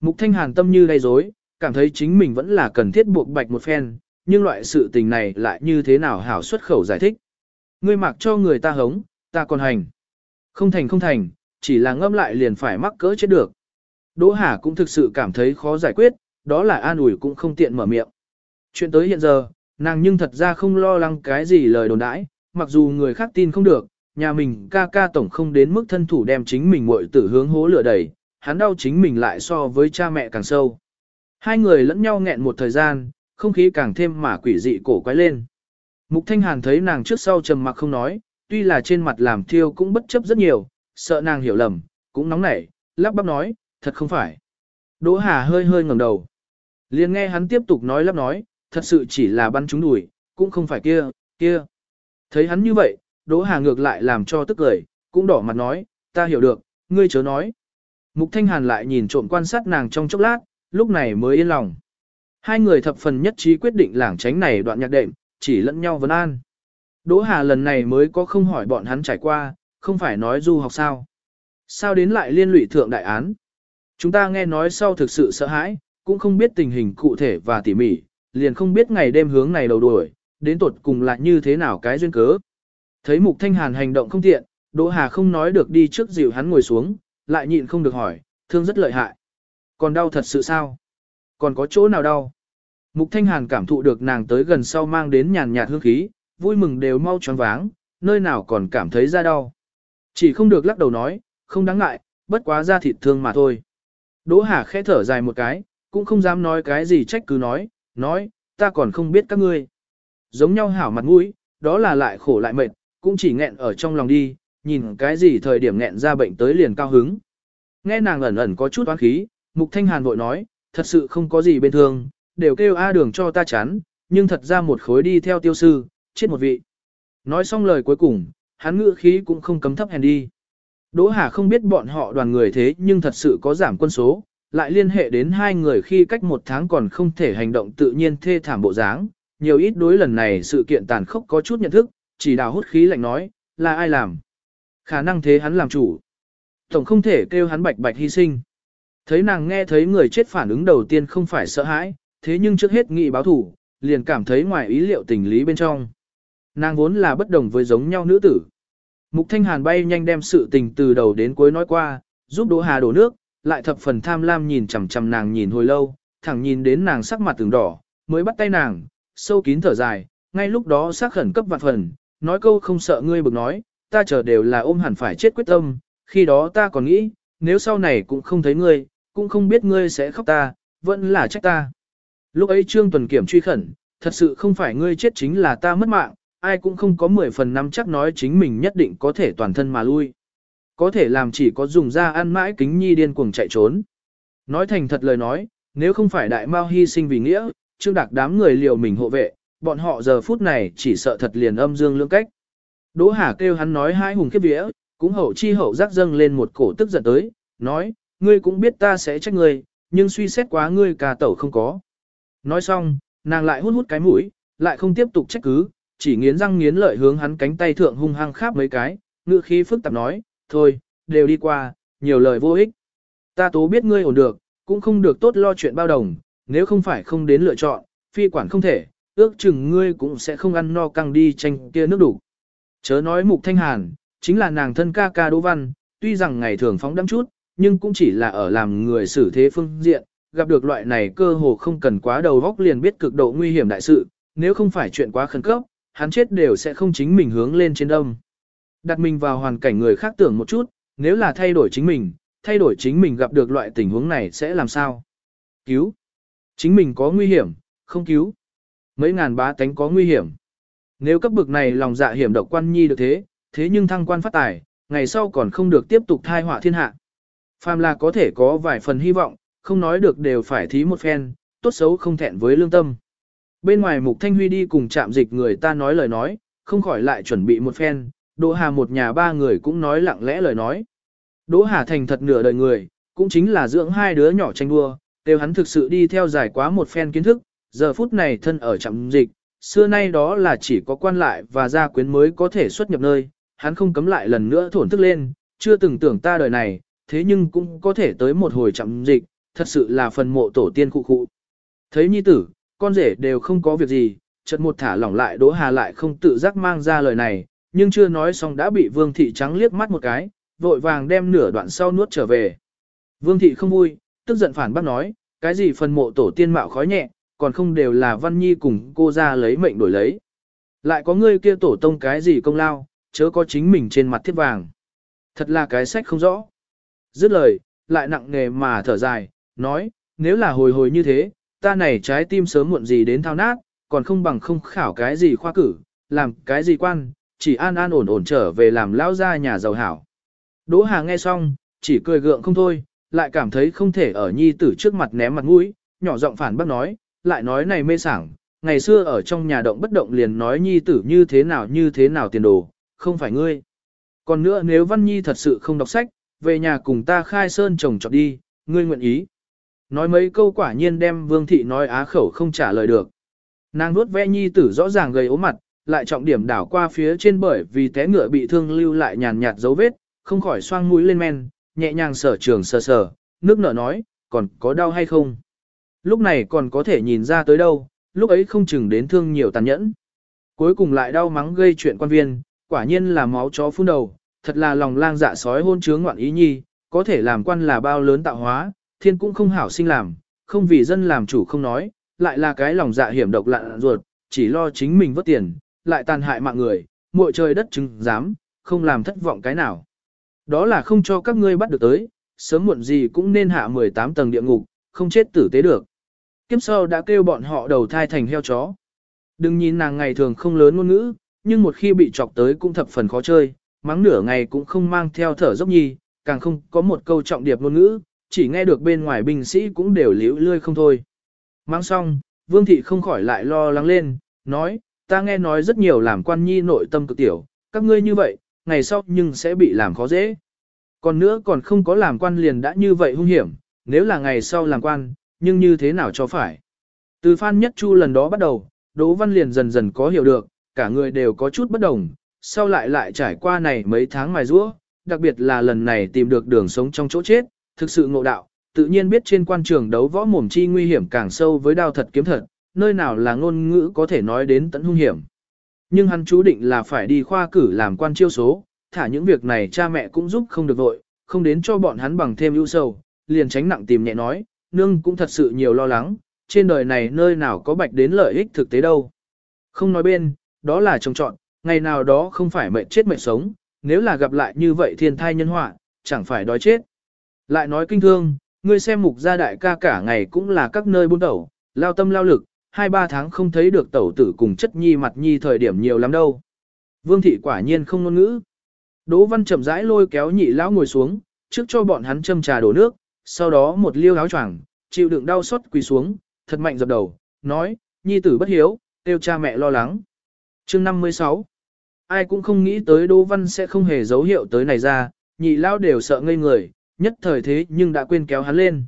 Mục Thanh Hàn tâm như đầy rối, cảm thấy chính mình vẫn là cần thiết buộc bạch một phen, nhưng loại sự tình này lại như thế nào hảo xuất khẩu giải thích. Ngươi mặc cho người ta hống, ta còn hành. Không thành không thành, chỉ là ngâm lại liền phải mắc cỡ chết được. Đỗ Hà cũng thực sự cảm thấy khó giải quyết, đó là an ủi cũng không tiện mở miệng. Chuyện tới hiện giờ, nàng nhưng thật ra không lo lắng cái gì lời đồn đãi, mặc dù người khác tin không được, nhà mình ca ca tổng không đến mức thân thủ đem chính mình muội tử hướng hố lửa đẩy, hắn đau chính mình lại so với cha mẹ càng sâu. Hai người lẫn nhau nghẹn một thời gian, không khí càng thêm mà quỷ dị cổ quái lên. Mục Thanh Hàn thấy nàng trước sau trầm mặc không nói, tuy là trên mặt làm thiêu cũng bất chấp rất nhiều, sợ nàng hiểu lầm, cũng nóng nảy, lắp bắp nói, thật không phải. Đỗ Hà hơi hơi ngẩng đầu. liền nghe hắn tiếp tục nói lắp nói, thật sự chỉ là bắn trúng đùi, cũng không phải kia, kia. Thấy hắn như vậy, Đỗ Hà ngược lại làm cho tức cười, cũng đỏ mặt nói, ta hiểu được, ngươi chớ nói. Mục Thanh Hàn lại nhìn trộm quan sát nàng trong chốc lát, lúc này mới yên lòng. Hai người thập phần nhất trí quyết định lảng tránh này đoạn nhạc đệm, chỉ lẫn nhau vấn an. Đỗ Hà lần này mới có không hỏi bọn hắn trải qua, không phải nói du học sao. Sao đến lại liên lụy thượng đại án? Chúng ta nghe nói sau thực sự sợ hãi, cũng không biết tình hình cụ thể và tỉ mỉ, liền không biết ngày đêm hướng này đầu đuổi, đến tột cùng là như thế nào cái duyên cớ. Thấy Mục Thanh Hàn hành động không tiện, Đỗ Hà không nói được đi trước dịu hắn ngồi xuống, lại nhịn không được hỏi, thương rất lợi hại. Còn đau thật sự sao? Còn có chỗ nào đau? Mục Thanh Hàn cảm thụ được nàng tới gần sau mang đến nhàn nhạt hương khí, vui mừng đều mau choáng váng, nơi nào còn cảm thấy ra đau. Chỉ không được lắc đầu nói, không đáng ngại, bất quá ra thịt thương mà thôi. Đỗ Hà khẽ thở dài một cái, cũng không dám nói cái gì trách cứ nói, nói, ta còn không biết các ngươi. Giống nhau hảo mặt mũi, đó là lại khổ lại mệt, cũng chỉ nghẹn ở trong lòng đi, nhìn cái gì thời điểm nghẹn ra bệnh tới liền cao hứng. Nghe nàng ẩn ẩn có chút oán khí, Mục Thanh Hàn vội nói, thật sự không có gì bên thương, đều kêu A đường cho ta chán, nhưng thật ra một khối đi theo tiêu sư, chết một vị. Nói xong lời cuối cùng, hắn ngữ khí cũng không cấm thấp hèn đi. Đỗ Hà không biết bọn họ đoàn người thế nhưng thật sự có giảm quân số, lại liên hệ đến hai người khi cách một tháng còn không thể hành động tự nhiên thê thảm bộ dáng. Nhiều ít đối lần này sự kiện tàn khốc có chút nhận thức, chỉ đào hút khí lạnh nói, là ai làm. Khả năng thế hắn làm chủ. Tổng không thể kêu hắn bạch bạch hy sinh. Thấy nàng nghe thấy người chết phản ứng đầu tiên không phải sợ hãi, thế nhưng trước hết nghị báo thủ, liền cảm thấy ngoài ý liệu tình lý bên trong. Nàng vốn là bất đồng với giống nhau nữ tử. Mục Thanh Hàn bay nhanh đem sự tình từ đầu đến cuối nói qua, giúp Đỗ Hà đổ nước, lại thập phần tham lam nhìn chằm chằm nàng nhìn hồi lâu, thẳng nhìn đến nàng sắc mặt từng đỏ, mới bắt tay nàng, sâu kín thở dài, ngay lúc đó sắc khẩn cấp vạn phần, nói câu không sợ ngươi bực nói, ta chờ đều là ôm hẳn phải chết quyết tâm, khi đó ta còn nghĩ, nếu sau này cũng không thấy ngươi, cũng không biết ngươi sẽ khóc ta, vẫn là trách ta. Lúc ấy Trương Tuần Kiểm truy khẩn, thật sự không phải ngươi chết chính là ta mất mạng, ai cũng không có 10 phần năm chắc nói chính mình nhất định có thể toàn thân mà lui. Có thể làm chỉ có dùng ra ăn mãi kính nhi điên cuồng chạy trốn. Nói thành thật lời nói, nếu không phải đại mao hy sinh vì nghĩa, Trương Đạc đám người liều mình hộ vệ, bọn họ giờ phút này chỉ sợ thật liền âm dương lưỡng cách. Đỗ Hà kêu hắn nói hai hùng kiếp vía, cũng hậu chi hậu giác dâng lên một cổ tức giận tới, nói, ngươi cũng biết ta sẽ trách ngươi, nhưng suy xét quá ngươi cà tẩu không có. Nói xong, nàng lại hút hút cái mũi, lại không tiếp tục trách cứ, chỉ nghiến răng nghiến lợi hướng hắn cánh tay thượng hung hăng kháp mấy cái, ngựa khí phức tạp nói, thôi, đều đi qua, nhiều lời vô ích. Ta tố biết ngươi ổn được, cũng không được tốt lo chuyện bao đồng, nếu không phải không đến lựa chọn, phi quản không thể, ước chừng ngươi cũng sẽ không ăn no căng đi tranh kia nước đủ. Chớ nói mục thanh hàn, chính là nàng thân ca ca Đỗ Văn, tuy rằng ngày thường phóng đắm chút, nhưng cũng chỉ là ở làm người xử thế phương diện, gặp được loại này cơ hồ không cần quá đầu góc liền biết cực độ nguy hiểm đại sự, nếu không phải chuyện quá khẩn cấp, hắn chết đều sẽ không chính mình hướng lên trên đông. Đặt mình vào hoàn cảnh người khác tưởng một chút, nếu là thay đổi chính mình, thay đổi chính mình gặp được loại tình huống này sẽ làm sao? Cứu. Chính mình có nguy hiểm, không cứu. Mấy ngàn bá tánh có nguy hiểm. Nếu cấp bực này lòng dạ hiểm độc quan nhi được thế, thế nhưng thăng quan phát tài, ngày sau còn không được tiếp tục thai họa thiên hạ. Phàm là có thể có vài phần hy vọng, không nói được đều phải thí một phen, tốt xấu không thẹn với lương tâm. Bên ngoài Mục Thanh Huy đi cùng chạm dịch người ta nói lời nói, không khỏi lại chuẩn bị một phen, Đỗ Hà một nhà ba người cũng nói lặng lẽ lời nói. Đỗ Hà thành thật nửa đời người, cũng chính là dưỡng hai đứa nhỏ tranh đua, đều hắn thực sự đi theo giải quá một phen kiến thức, giờ phút này thân ở trạm dịch, xưa nay đó là chỉ có quan lại và gia quyến mới có thể xuất nhập nơi, hắn không cấm lại lần nữa thổn thức lên, chưa từng tưởng ta đời này, thế nhưng cũng có thể tới một hồi trạm dịch, thật sự là phần mộ tổ tiên cụ cụ. Thấy nhi tử, con rể đều không có việc gì, chợt một thả lỏng lại Đỗ Hà lại không tự giác mang ra lời này, nhưng chưa nói xong đã bị Vương Thị trắng liếc mắt một cái, vội vàng đem nửa đoạn sau nuốt trở về. Vương Thị không vui, tức giận phản bác nói, cái gì phần mộ tổ tiên mạo khói nhẹ, còn không đều là Văn Nhi cùng cô ra lấy mệnh đổi lấy. Lại có người kia tổ tông cái gì công lao, chớ có chính mình trên mặt thiết vàng. Thật là cái sách không rõ. Dứt lời, lại nặng nề mà thở dài, nói, nếu là hồi hồi như thế, ta này trái tim sớm muộn gì đến thao nát, còn không bằng không khảo cái gì khoa cử, làm cái gì quan, chỉ an an ổn ổn trở về làm lão gia nhà giàu hảo. Đỗ Hà nghe xong, chỉ cười gượng không thôi, lại cảm thấy không thể ở nhi tử trước mặt ném mặt mũi, nhỏ giọng phản bác nói, lại nói này mê sảng, ngày xưa ở trong nhà động bất động liền nói nhi tử như thế nào như thế nào tiền đồ, không phải ngươi. Còn nữa nếu Văn Nhi thật sự không đọc sách, về nhà cùng ta khai sơn trồng trọt đi, ngươi nguyện ý. Nói mấy câu quả nhiên đem Vương Thị nói á khẩu không trả lời được. Nàng nuốt ve nhi tử rõ ràng gầy ố mặt, lại trọng điểm đảo qua phía trên bởi vì té ngựa bị thương lưu lại nhàn nhạt dấu vết, không khỏi xoang mũi lên men, nhẹ nhàng sở trường sờ sờ, nước nở nói, còn có đau hay không? Lúc này còn có thể nhìn ra tới đâu, lúc ấy không chừng đến thương nhiều tàn nhẫn. Cuối cùng lại đau mắng gây chuyện quan viên, quả nhiên là máu chó phun đầu, thật là lòng lang dạ sói hôn chướng ngoạn ý nhi, có thể làm quan là bao lớn tạo hóa, thiên cũng không hảo sinh làm, không vì dân làm chủ không nói, lại là cái lòng dạ hiểm độc lạ ruột, chỉ lo chính mình vất tiền, lại tàn hại mạng người, muội trời đất chứng dám, không làm thất vọng cái nào. Đó là không cho các ngươi bắt được tới, sớm muộn gì cũng nên hạ 18 tầng địa ngục, không chết tử tế được. Kiếp sau đã kêu bọn họ đầu thai thành heo chó. Đừng nhìn nàng ngày thường không lớn ngôn ngữ, nhưng một khi bị chọc tới cũng thập phần khó chơi, mắng nửa ngày cũng không mang theo thở dốc nhi, càng không có một câu trọng điệp ngôn ngữ, chỉ nghe được bên ngoài binh sĩ cũng đều liễu lươi không thôi. Mang xong, Vương Thị không khỏi lại lo lắng lên, nói, ta nghe nói rất nhiều làm quan nhi nội tâm cực tiểu, các ngươi như vậy, ngày sau nhưng sẽ bị làm khó dễ. Còn nữa còn không có làm quan liền đã như vậy hung hiểm, nếu là ngày sau làm quan, nhưng như thế nào cho phải. Từ Phan Nhất Chu lần đó bắt đầu, Đỗ Văn liền dần dần có hiểu được, cả người đều có chút bất đồng, sau lại lại trải qua này mấy tháng mài rũa, đặc biệt là lần này tìm được đường sống trong chỗ chết, thực sự ngộ đạo, tự nhiên biết trên quan trường đấu võ mồm chi nguy hiểm càng sâu với đao thật kiếm thật, nơi nào là ngôn ngữ có thể nói đến tận hung hiểm. Nhưng hắn chú định là phải đi khoa cử làm quan chiêu số, thả những việc này cha mẹ cũng giúp không được vội, không đến cho bọn hắn bằng thêm ưu sầu, liền tránh nặng tìm nhẹ nói, nương cũng thật sự nhiều lo lắng, trên đời này nơi nào có bạch đến lợi ích thực tế đâu. Không nói bên, đó là trông chọn, ngày nào đó không phải mệnh chết mệnh sống, nếu là gặp lại như vậy thiên thai nhân họa, chẳng phải đói chết. Lại nói kinh thương, ngươi xem mục gia đại ca cả ngày cũng là các nơi buôn đầu, lao tâm lao lực, hai ba tháng không thấy được tẩu tử cùng chất nhi mặt nhi thời điểm nhiều lắm đâu. Vương thị quả nhiên không ngôn ngữ. Đỗ văn chậm rãi lôi kéo nhị lão ngồi xuống, trước cho bọn hắn châm trà đổ nước, sau đó một liêu áo choàng, chịu đựng đau xót quỳ xuống, thật mạnh dập đầu, nói, nhi tử bất hiếu, tiêu cha mẹ lo lắng. chương 56 Ai cũng không nghĩ tới Đỗ Văn sẽ không hề dấu hiệu tới này ra, nhị lão đều sợ ngây người, nhất thời thế nhưng đã quên kéo hắn lên.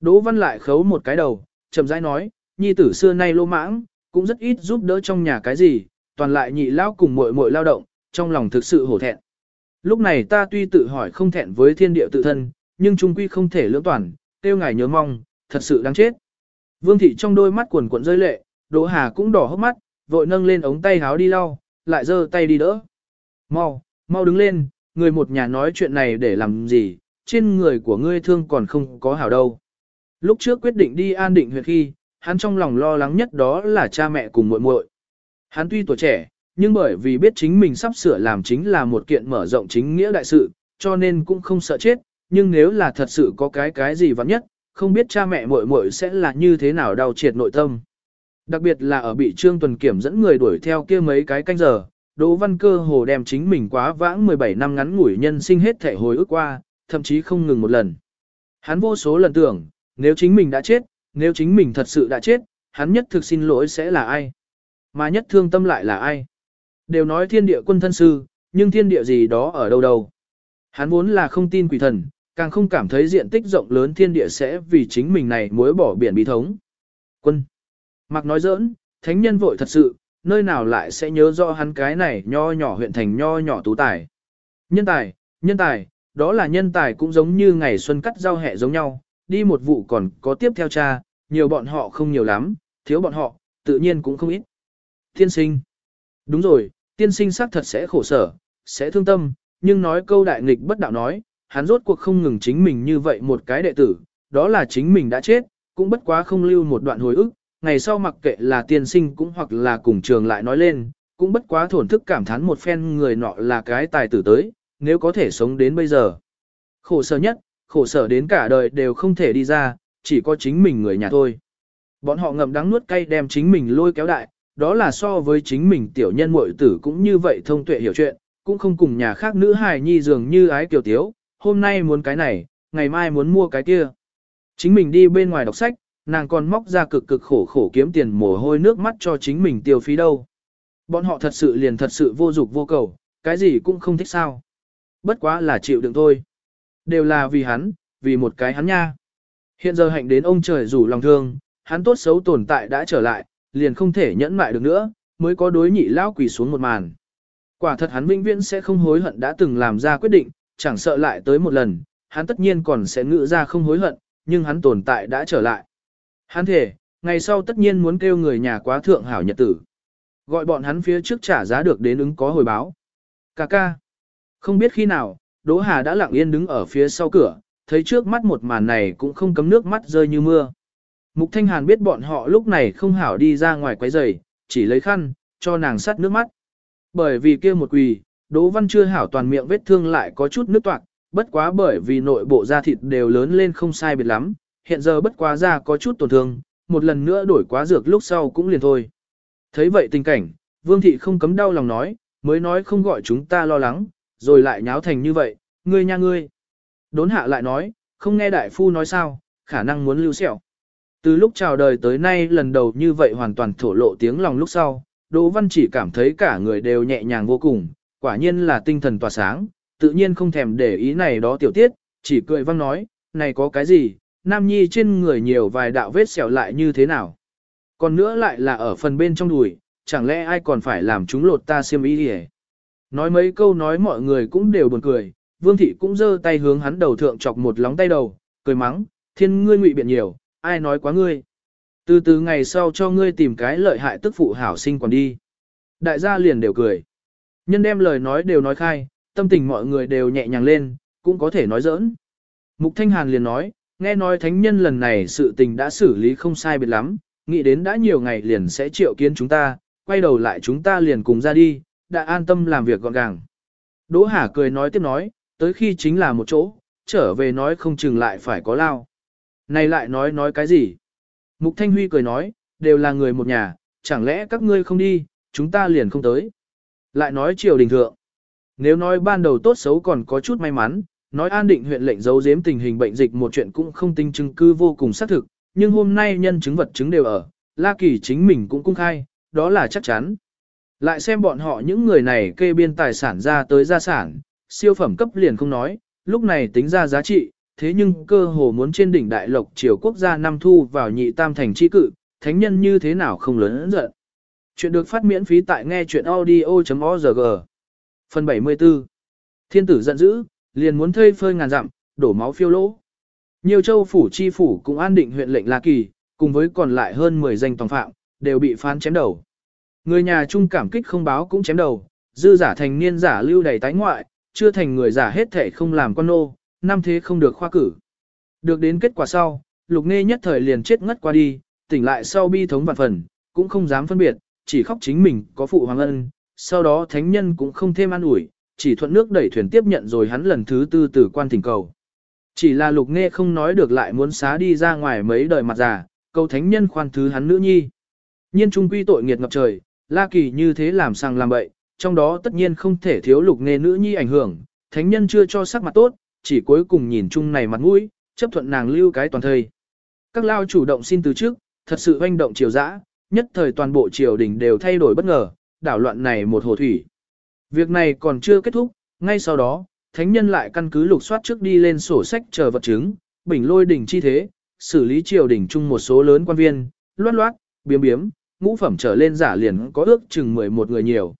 Đỗ Văn lại khấu một cái đầu, chậm rãi nói, nhi tử xưa nay lô mãng, cũng rất ít giúp đỡ trong nhà cái gì, toàn lại nhị lao cùng muội muội lao động, trong lòng thực sự hổ thẹn. Lúc này ta tuy tự hỏi không thẹn với thiên địa tự thân, nhưng trung quy không thể lưỡng toàn, tiêu ngài nhớ mong, thật sự đáng chết. Vương thị trong đôi mắt cuồn cuộn rơi lệ, Đỗ Hà cũng đỏ hốc mắt, vội nâng lên ống tay háo đi lau, lại giơ tay đi đỡ. Mau, mau đứng lên, người một nhà nói chuyện này để làm gì, trên người của ngươi thương còn không có hảo đâu. Lúc trước quyết định đi an định huyện khi, hắn trong lòng lo lắng nhất đó là cha mẹ cùng muội muội. Hắn tuy tuổi trẻ, nhưng bởi vì biết chính mình sắp sửa làm chính là một kiện mở rộng chính nghĩa đại sự, cho nên cũng không sợ chết, nhưng nếu là thật sự có cái cái gì vắng nhất, không biết cha mẹ muội muội sẽ là như thế nào đau triệt nội tâm. Đặc biệt là ở bị Trương Tuần Kiểm dẫn người đuổi theo kia mấy cái canh giờ, Đỗ Văn Cơ hồ đem chính mình quá vãng 17 năm ngắn ngủi nhân sinh hết thể hồi ức qua, thậm chí không ngừng một lần. Hắn vô số lần tưởng, nếu chính mình đã chết, nếu chính mình thật sự đã chết, hắn nhất thực xin lỗi sẽ là ai? Mà nhất thương tâm lại là ai? Đều nói thiên địa quân thân sư, nhưng thiên địa gì đó ở đâu đâu? Hắn vốn là không tin quỷ thần, càng không cảm thấy diện tích rộng lớn thiên địa sẽ vì chính mình này mối bỏ biển bí thống. Quân. Mặc nói giỡn, thánh nhân vội thật sự, nơi nào lại sẽ nhớ rõ hắn cái này nho nhỏ huyện thành nho nhỏ tú tài. Nhân tài, nhân tài, đó là nhân tài cũng giống như ngày xuân cắt rau hẹ giống nhau, đi một vụ còn có tiếp theo cha, nhiều bọn họ không nhiều lắm, thiếu bọn họ, tự nhiên cũng không ít. Tiên sinh. Đúng rồi, tiên sinh xác thật sẽ khổ sở, sẽ thương tâm, nhưng nói câu đại nghịch bất đạo nói, hắn rốt cuộc không ngừng chính mình như vậy một cái đệ tử, đó là chính mình đã chết, cũng bất quá không lưu một đoạn hồi ức, ngày sau mặc kệ là tiên sinh cũng hoặc là cùng trường lại nói lên, cũng bất quá thổn thức cảm thán một phen người nọ là cái tài tử tới, nếu có thể sống đến bây giờ. Khổ sở nhất, khổ sở đến cả đời đều không thể đi ra, chỉ có chính mình người nhà thôi. Bọn họ ngậm đắng nuốt cay đem chính mình lôi kéo đại, đó là so với chính mình tiểu nhân muội tử cũng như vậy thông tuệ hiểu chuyện, cũng không cùng nhà khác nữ hài nhi dường như ái kiều tiếu, hôm nay muốn cái này, ngày mai muốn mua cái kia. Chính mình đi bên ngoài đọc sách, nàng còn móc ra cực cực khổ khổ kiếm tiền mồ hôi nước mắt cho chính mình tiêu phí đâu. Bọn họ thật sự liền thật sự vô dục vô cầu, cái gì cũng không thích sao. Bất quá là chịu đựng thôi. Đều là vì hắn, vì một cái hắn nha. Hiện giờ hạnh đến ông trời rủ lòng thương, hắn tốt xấu tồn tại đã trở lại, liền không thể nhẫn mại được nữa, mới có đối nhị lao quỳ xuống một màn. Quả thật hắn vĩnh viễn sẽ không hối hận đã từng làm ra quyết định, chẳng sợ lại tới một lần, hắn tất nhiên còn sẽ ngự ra không hối hận, nhưng hắn tồn tại đã trở lại. Hắn thể, ngày sau tất nhiên muốn kêu người nhà quá thượng hảo nhật tử. Gọi bọn hắn phía trước trả giá được đến ứng có hồi báo. Cà ca. Không biết khi nào, Đỗ Hà đã lặng yên đứng ở phía sau cửa, thấy trước mắt một màn này cũng không cấm nước mắt rơi như mưa. Mục Thanh Hàn biết bọn họ lúc này không hảo đi ra ngoài quấy rầy, chỉ lấy khăn, cho nàng sắt nước mắt. Bởi vì kia một quỳ, Đỗ Văn chưa hảo toàn miệng vết thương lại có chút nước toạc, bất quá bởi vì nội bộ da thịt đều lớn lên không sai biệt lắm, hiện giờ bất quá da có chút tổn thương, một lần nữa đổi quá dược lúc sau cũng liền thôi. Thấy vậy tình cảnh, Vương Thị không cấm đau lòng nói, mới nói không gọi chúng ta lo lắng, rồi lại nháo thành như vậy, ngươi nha ngươi. Đốn hạ lại nói, không nghe đại phu nói sao, khả năng muốn lưu sẹo. Từ lúc chào đời tới nay lần đầu như vậy hoàn toàn thổ lộ tiếng lòng lúc sau, Đỗ Văn chỉ cảm thấy cả người đều nhẹ nhàng vô cùng, quả nhiên là tinh thần tỏa sáng, tự nhiên không thèm để ý này đó tiểu tiết, chỉ cười văng nói, này có cái gì, Nam Nhi trên người nhiều vài đạo vết sẹo lại như thế nào. Còn nữa lại là ở phần bên trong đùi, chẳng lẽ ai còn phải làm chúng lột ta xiêm ý đi Nói mấy câu nói mọi người cũng đều buồn cười, Vương Thị cũng giơ tay hướng hắn đầu thượng chọc một lóng tay đầu, cười mắng, thiên ngươi ngụy biện nhiều, ai nói quá ngươi. Từ từ ngày sau cho ngươi tìm cái lợi hại tức phụ hảo sinh còn đi. Đại gia liền đều cười. Nhân đem lời nói đều nói khai, tâm tình mọi người đều nhẹ nhàng lên, cũng có thể nói giỡn. Mục Thanh Hàn liền nói, nghe nói thánh nhân lần này sự tình đã xử lý không sai biệt lắm, nghĩ đến đã nhiều ngày liền sẽ triệu kiến chúng ta, quay đầu lại chúng ta liền cùng ra đi, đã an tâm làm việc gọn gàng. Đỗ Hà cười nói tiếp nói, tới khi chính là một chỗ, trở về nói không chừng lại phải có lao. Này lại nói nói cái gì? Mục Thanh Huy cười nói, đều là người một nhà, chẳng lẽ các ngươi không đi, chúng ta liền không tới. Lại nói triều đình thượng. Nếu nói ban đầu tốt xấu còn có chút may mắn, nói an định huyện lệnh giấu giếm tình hình bệnh dịch một chuyện cũng không tinh chứng cứ vô cùng xác thực, nhưng hôm nay nhân chứng vật chứng đều ở, La Kỳ chính mình cũng cung khai, đó là chắc chắn. Lại xem bọn họ những người này kê biên tài sản ra tới gia sản, siêu phẩm cấp liền không nói, lúc này tính ra giá trị, thế nhưng cơ hồ muốn trên đỉnh đại lộc triều quốc gia năm thu vào nhị tam thành chi cự, thánh nhân như thế nào không lớn giận. Chuyện được phát miễn phí tại nghe chuyện audio.org. Phần 74 Thiên tử giận dữ, liền muốn thơi phơi ngàn dặm, đổ máu phiêu lỗ. Nhiều châu phủ chi phủ cũng an định huyện lệnh La Kỳ, cùng với còn lại hơn 10 danh tòng phạm, đều bị phán chém đầu. Người nhà trung cảm kích không báo cũng chém đầu, dư giả thành niên giả lưu đầy tái ngoại, chưa thành người giả hết thể không làm con nô, năm thế không được khoa cử. Được đến kết quả sau, lục nê nhất thời liền chết ngất qua đi, tỉnh lại sau bi thống vạn phần, cũng không dám phân biệt, chỉ khóc chính mình có phụ hoàng ân, sau đó thánh nhân cũng không thêm an ủi, chỉ thuận nước đẩy thuyền tiếp nhận rồi hắn lần thứ tư tử quan thỉnh cầu. Chỉ là lục nghe không nói được lại muốn xá đi ra ngoài mấy đời mặt già, cầu thánh nhân khoan thứ hắn nữ nhi. Nhiên trung quy tội nghiệt ngập trời, La Kỳ như thế làm sang làm bậy, trong đó tất nhiên không thể thiếu lục nghe nữ nhi ảnh hưởng, thánh nhân chưa cho sắc mặt tốt, chỉ cuối cùng nhìn chung này mặt mũi, chấp thuận nàng lưu cái toàn thời. Các lao chủ động xin từ trước, thật sự hoành động triều dã, nhất thời toàn bộ triều đình đều thay đổi bất ngờ, đảo loạn này một hồ thủy. Việc này còn chưa kết thúc, ngay sau đó, thánh nhân lại căn cứ lục soát trước đi lên sổ sách chờ vật chứng, bình lôi đỉnh chi thế, xử lý triều đình chung một số lớn quan viên, loát loát, biếm biếm, ngũ phẩm trở lên giả liền có ước chừng 11 người nhiều.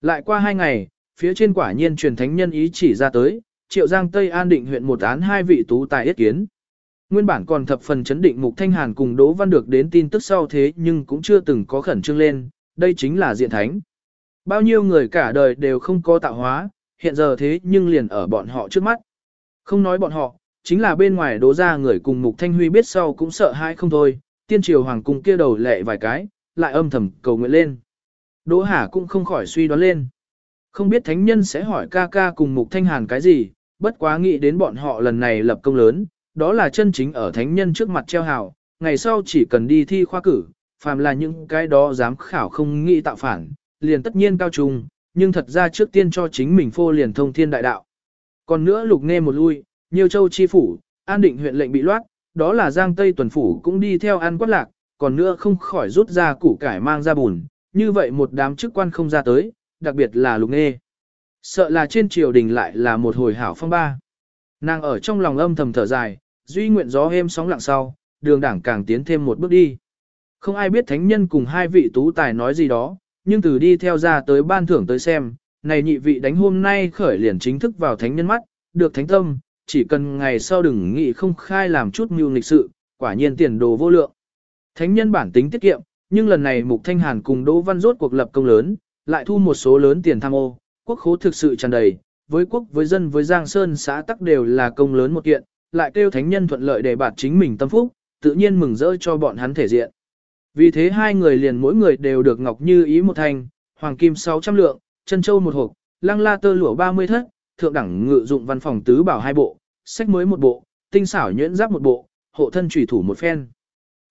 Lại qua hai ngày, phía trên quả nhiên truyền thánh nhân ý chỉ ra tới, triệu giang Tây An định huyện một án hai vị tú tài yết kiến. Nguyên bản còn thập phần chấn định Mục Thanh Hàn cùng Đỗ Văn được đến tin tức sau thế nhưng cũng chưa từng có khẩn trương lên, đây chính là diện thánh. Bao nhiêu người cả đời đều không có tạo hóa, hiện giờ thế nhưng liền ở bọn họ trước mắt. Không nói bọn họ, chính là bên ngoài đố ra người cùng Mục Thanh Huy biết sau cũng sợ hãi không thôi, tiên triều hoàng cung kia đầu lệ vài cái, lại âm thầm cầu nguyện lên. Đỗ Hà cũng không khỏi suy đoán lên. Không biết thánh nhân sẽ hỏi ca ca cùng Mục Thanh Hàn cái gì, bất quá nghĩ đến bọn họ lần này lập công lớn, đó là chân chính ở thánh nhân trước mặt treo hào, ngày sau chỉ cần đi thi khoa cử, phàm là những cái đó dám khảo không nghĩ tạo phản, liền tất nhiên cao trùng, nhưng thật ra trước tiên cho chính mình phô liền thông thiên đại đạo. Còn nữa lục nghe một lui, nhiều châu chi phủ, an định huyện lệnh bị loát, đó là giang tây tuần phủ cũng đi theo An quát lạc, còn nữa không khỏi rút ra củ cải mang ra bùn, như vậy một đám chức quan không ra tới, đặc biệt là lục nghe. Sợ là trên triều đình lại là một hồi hảo phong ba. Nàng ở trong lòng âm thầm thở dài, duy nguyện gió êm sóng lặng sau, đường đảng càng tiến thêm một bước đi. Không ai biết thánh nhân cùng hai vị tú tài nói gì đó, nhưng từ đi theo ra tới ban thưởng tới xem, này nhị vị đánh hôm nay khởi liền chính thức vào thánh nhân mắt, được thánh tâm, chỉ cần ngày sau đừng nghĩ không khai làm chút mưu lịch sự, quả nhiên tiền đồ vô lượng. Thánh nhân bản tính tiết kiệm, nhưng lần này Mục Thanh Hàn cùng Đỗ Văn rốt cuộc lập công lớn, lại thu một số lớn tiền tham ô, quốc khố thực sự tràn đầy, với quốc với dân với Giang Sơn xã tắc đều là công lớn một kiện, lại kêu thánh nhân thuận lợi để bạt chính mình tâm phúc, tự nhiên mừng rỡ cho bọn hắn thể diện. Vì thế hai người liền mỗi người đều được ngọc như ý một thành, hoàng kim 600 lượng, chân châu một hộp, lăng la tơ lụa 30 thất, thượng đẳng ngự dụng văn phòng tứ bảo hai bộ, sách mới một bộ, tinh xảo nhuyễn giáp một bộ, hộ thân chủy thủ một phen.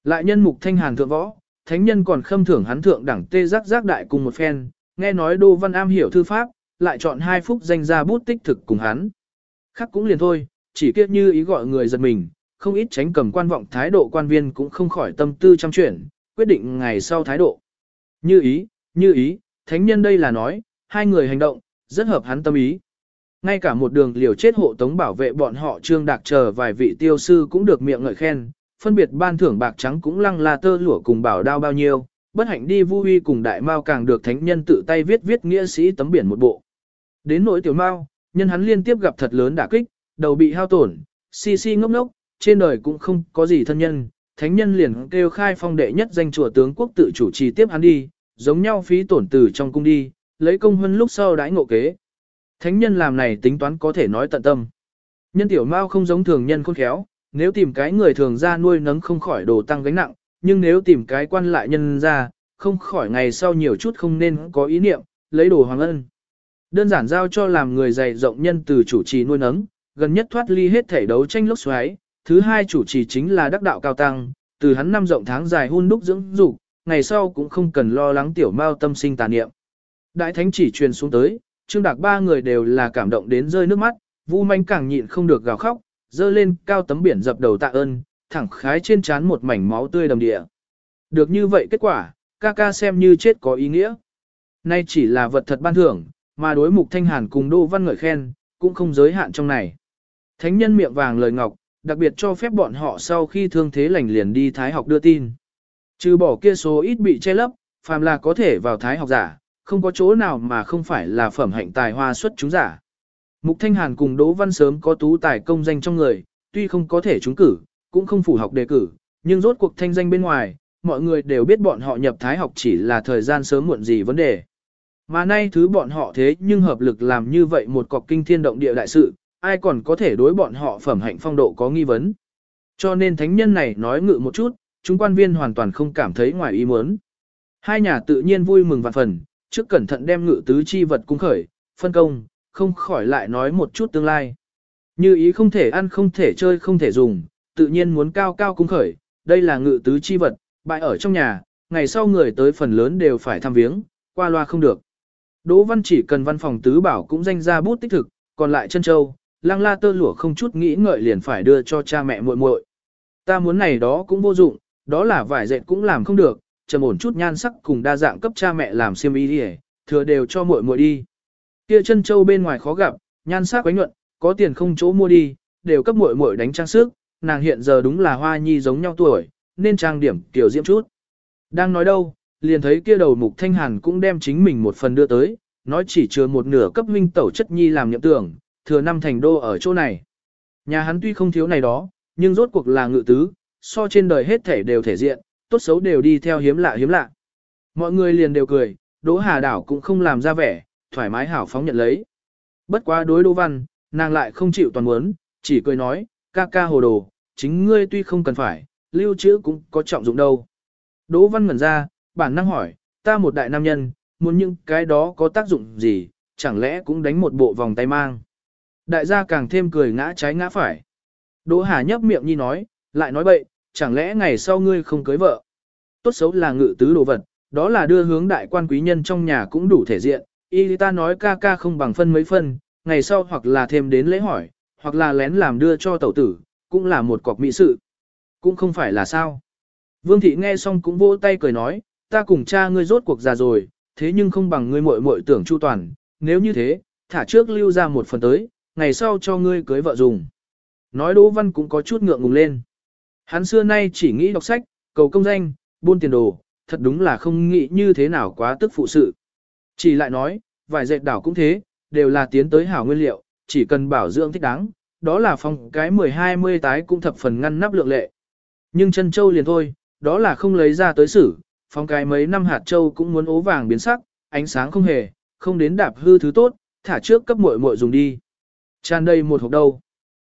Lại nhân mục thanh hàn thượng võ, thánh nhân còn khâm thưởng hắn thượng đẳng tê giác giác đại cùng một phen, nghe nói Đô Văn Am hiểu thư pháp, lại chọn hai phúc danh ra bút tích thực cùng hắn. Khác cũng liền thôi, chỉ kiếp như ý gọi người giật mình, không ít tránh cầm quan vọng thái độ quan viên cũng không khỏi tâm tư chăm chuyển, quyết định ngày sau thái độ. Như ý, như ý, thánh nhân đây là nói, hai người hành động, rất hợp hắn tâm ý. Ngay cả một đường liều chết hộ tống bảo vệ bọn họ trương đạc chờ vài vị tiêu sư cũng được miệng ngợi khen, phân biệt ban thưởng bạc trắng cũng lăng là tơ lụa cùng bảo đao bao nhiêu, bất hạnh đi vu huy cùng đại mao càng được thánh nhân tự tay viết viết nghĩa sĩ tấm biển một bộ. Đến nỗi tiểu mao, nhân hắn liên tiếp gặp thật lớn đả kích, đầu bị hao tổn, si si ngốc ngốc, trên đời cũng không có gì thân nhân, thánh nhân liền kêu khai phong đệ nhất danh chùa tướng quốc tự chủ trì tiếp hắn đi, giống nhau phí tổn từ trong cung đi, lấy công huân lúc sau đãi ngộ kế. Thánh nhân làm này tính toán có thể nói tận tâm. Nhân tiểu mao không giống thường nhân khôn khéo, nếu tìm cái người thường ra nuôi nấng không khỏi đồ tăng gánh nặng, nhưng nếu tìm cái quan lại nhân ra, không khỏi ngày sau nhiều chút không nên có ý niệm, lấy đồ hoàng ân. Đơn giản giao cho làm người dày rộng nhân từ chủ trì nuôi nấng, gần nhất thoát ly hết thể đấu tranh lốc xoáy, thứ hai chủ trì chính là đắc đạo cao tăng, từ hắn năm rộng tháng dài hun đúc dưỡng dục, ngày sau cũng không cần lo lắng tiểu mao tâm sinh tà niệm. Đại thánh chỉ truyền xuống tới, Trương Đạc ba người đều là cảm động đến rơi nước mắt, Vu Manh càng nhịn không được gào khóc, dơ lên cao tấm biển dập đầu tạ ơn, thẳng khái trên trán một mảnh máu tươi đầm địa. Được như vậy kết quả, ca ca xem như chết có ý nghĩa. Nay chỉ là vật thật ban thưởng, mà đối mục thanh hàn cùng Đô Văn ngợi khen, cũng không giới hạn trong này. Thánh nhân miệng vàng lời ngọc, đặc biệt cho phép bọn họ sau khi thương thế lành liền đi Thái học đưa tin. Trừ bỏ kia số ít bị che lấp, phàm là có thể vào Thái học giả, không có chỗ nào mà không phải là phẩm hạnh tài hoa xuất chúng giả. Mục Thanh Hàn cùng Đỗ Văn sớm có tú tài công danh trong người, tuy không có thể trúng cử, cũng không phủ học đề cử, nhưng rốt cuộc thanh danh bên ngoài, mọi người đều biết bọn họ nhập thái học chỉ là thời gian sớm muộn gì vấn đề. Mà nay thứ bọn họ thế nhưng hợp lực làm như vậy một cọc kinh thiên động địa đại sự, ai còn có thể đối bọn họ phẩm hạnh phong độ có nghi vấn. Cho nên thánh nhân này nói ngự một chút, chúng quan viên hoàn toàn không cảm thấy ngoài ý muốn. Hai nhà tự nhiên vui mừng vạn phần, trước cẩn thận đem ngự tứ chi vật cung khởi, phân công, không khỏi lại nói một chút tương lai. Như ý không thể ăn không thể chơi không thể dùng, tự nhiên muốn cao cao cung khởi, đây là ngự tứ chi vật, bại ở trong nhà, ngày sau người tới phần lớn đều phải thăm viếng, qua loa không được. Đỗ Văn chỉ cần văn phòng tứ bảo cũng danh ra bút tích thực, còn lại chân châu, lăng la tơ lụa không chút nghĩ ngợi liền phải đưa cho cha mẹ muội muội. Ta muốn này đó cũng vô dụng, đó là vải dệt cũng làm không được, trầm ổn chút nhan sắc cùng đa dạng cấp cha mẹ làm xiêm y đi thừa đều cho muội muội đi. Kia chân châu bên ngoài khó gặp, nhan sắc quánh nhuận, có tiền không chỗ mua đi, đều cấp muội muội đánh trang sức, nàng hiện giờ đúng là hoa nhi giống nhau tuổi, nên trang điểm tiểu diễm chút. Đang nói đâu, liền thấy kia đầu mục thanh hàn cũng đem chính mình một phần đưa tới, nói chỉ chừa một nửa cấp huynh tẩu chất nhi làm nhậm tưởng, thừa năm thành đô ở chỗ này. Nhà hắn tuy không thiếu này đó, nhưng rốt cuộc là ngự tứ, so trên đời hết thể đều thể diện, tốt xấu đều đi theo hiếm lạ hiếm lạ. Mọi người liền đều cười, Đỗ Hà Đảo cũng không làm ra vẻ, thoải mái hảo phóng nhận lấy. Bất quá đối Đỗ Văn, nàng lại không chịu toàn muốn, chỉ cười nói, ca ca hồ đồ, chính ngươi tuy không cần phải, lưu trữ cũng có trọng dụng đâu. Đỗ Văn ngẩn ra, bản năng hỏi, ta một đại nam nhân, muốn những cái đó có tác dụng gì, chẳng lẽ cũng đánh một bộ vòng tay mang. Đại gia càng thêm cười ngã trái ngã phải. Đỗ Hà nhấp miệng nhi nói, lại nói bậy, chẳng lẽ ngày sau ngươi không cưới vợ. Tốt xấu là ngự tứ đồ vật, đó là đưa hướng đại quan quý nhân trong nhà cũng đủ thể diện. Y ta nói ca ca không bằng phân mấy phân, ngày sau hoặc là thêm đến lễ hỏi, hoặc là lén làm đưa cho tẩu tử, cũng là một cọc mỹ sự. Cũng không phải là sao. Vương thị nghe xong cũng vỗ tay cười nói, ta cùng cha ngươi rốt cuộc già rồi, thế nhưng không bằng ngươi muội muội tưởng chu toàn, nếu như thế, thả trước lưu ra một phần tới, ngày sau cho ngươi cưới vợ dùng. Nói Đỗ Văn cũng có chút ngượng ngùng lên. Hắn xưa nay chỉ nghĩ đọc sách, cầu công danh, buôn tiền đồ, thật đúng là không nghĩ như thế nào quá tức phụ sự. Chỉ lại nói, vài dệt đảo cũng thế, đều là tiến tới hảo nguyên liệu, chỉ cần bảo dưỡng thích đáng, đó là phong cái 10-20 tái cũng thập phần ngăn nắp lượng lệ. Nhưng chân châu liền thôi, đó là không lấy ra tới xử, phong cái mấy năm hạt châu cũng muốn ố vàng biến sắc, ánh sáng không hề, không đến đạp hư thứ tốt, thả trước cấp muội muội dùng đi. Tràn đầy một hộp đâu.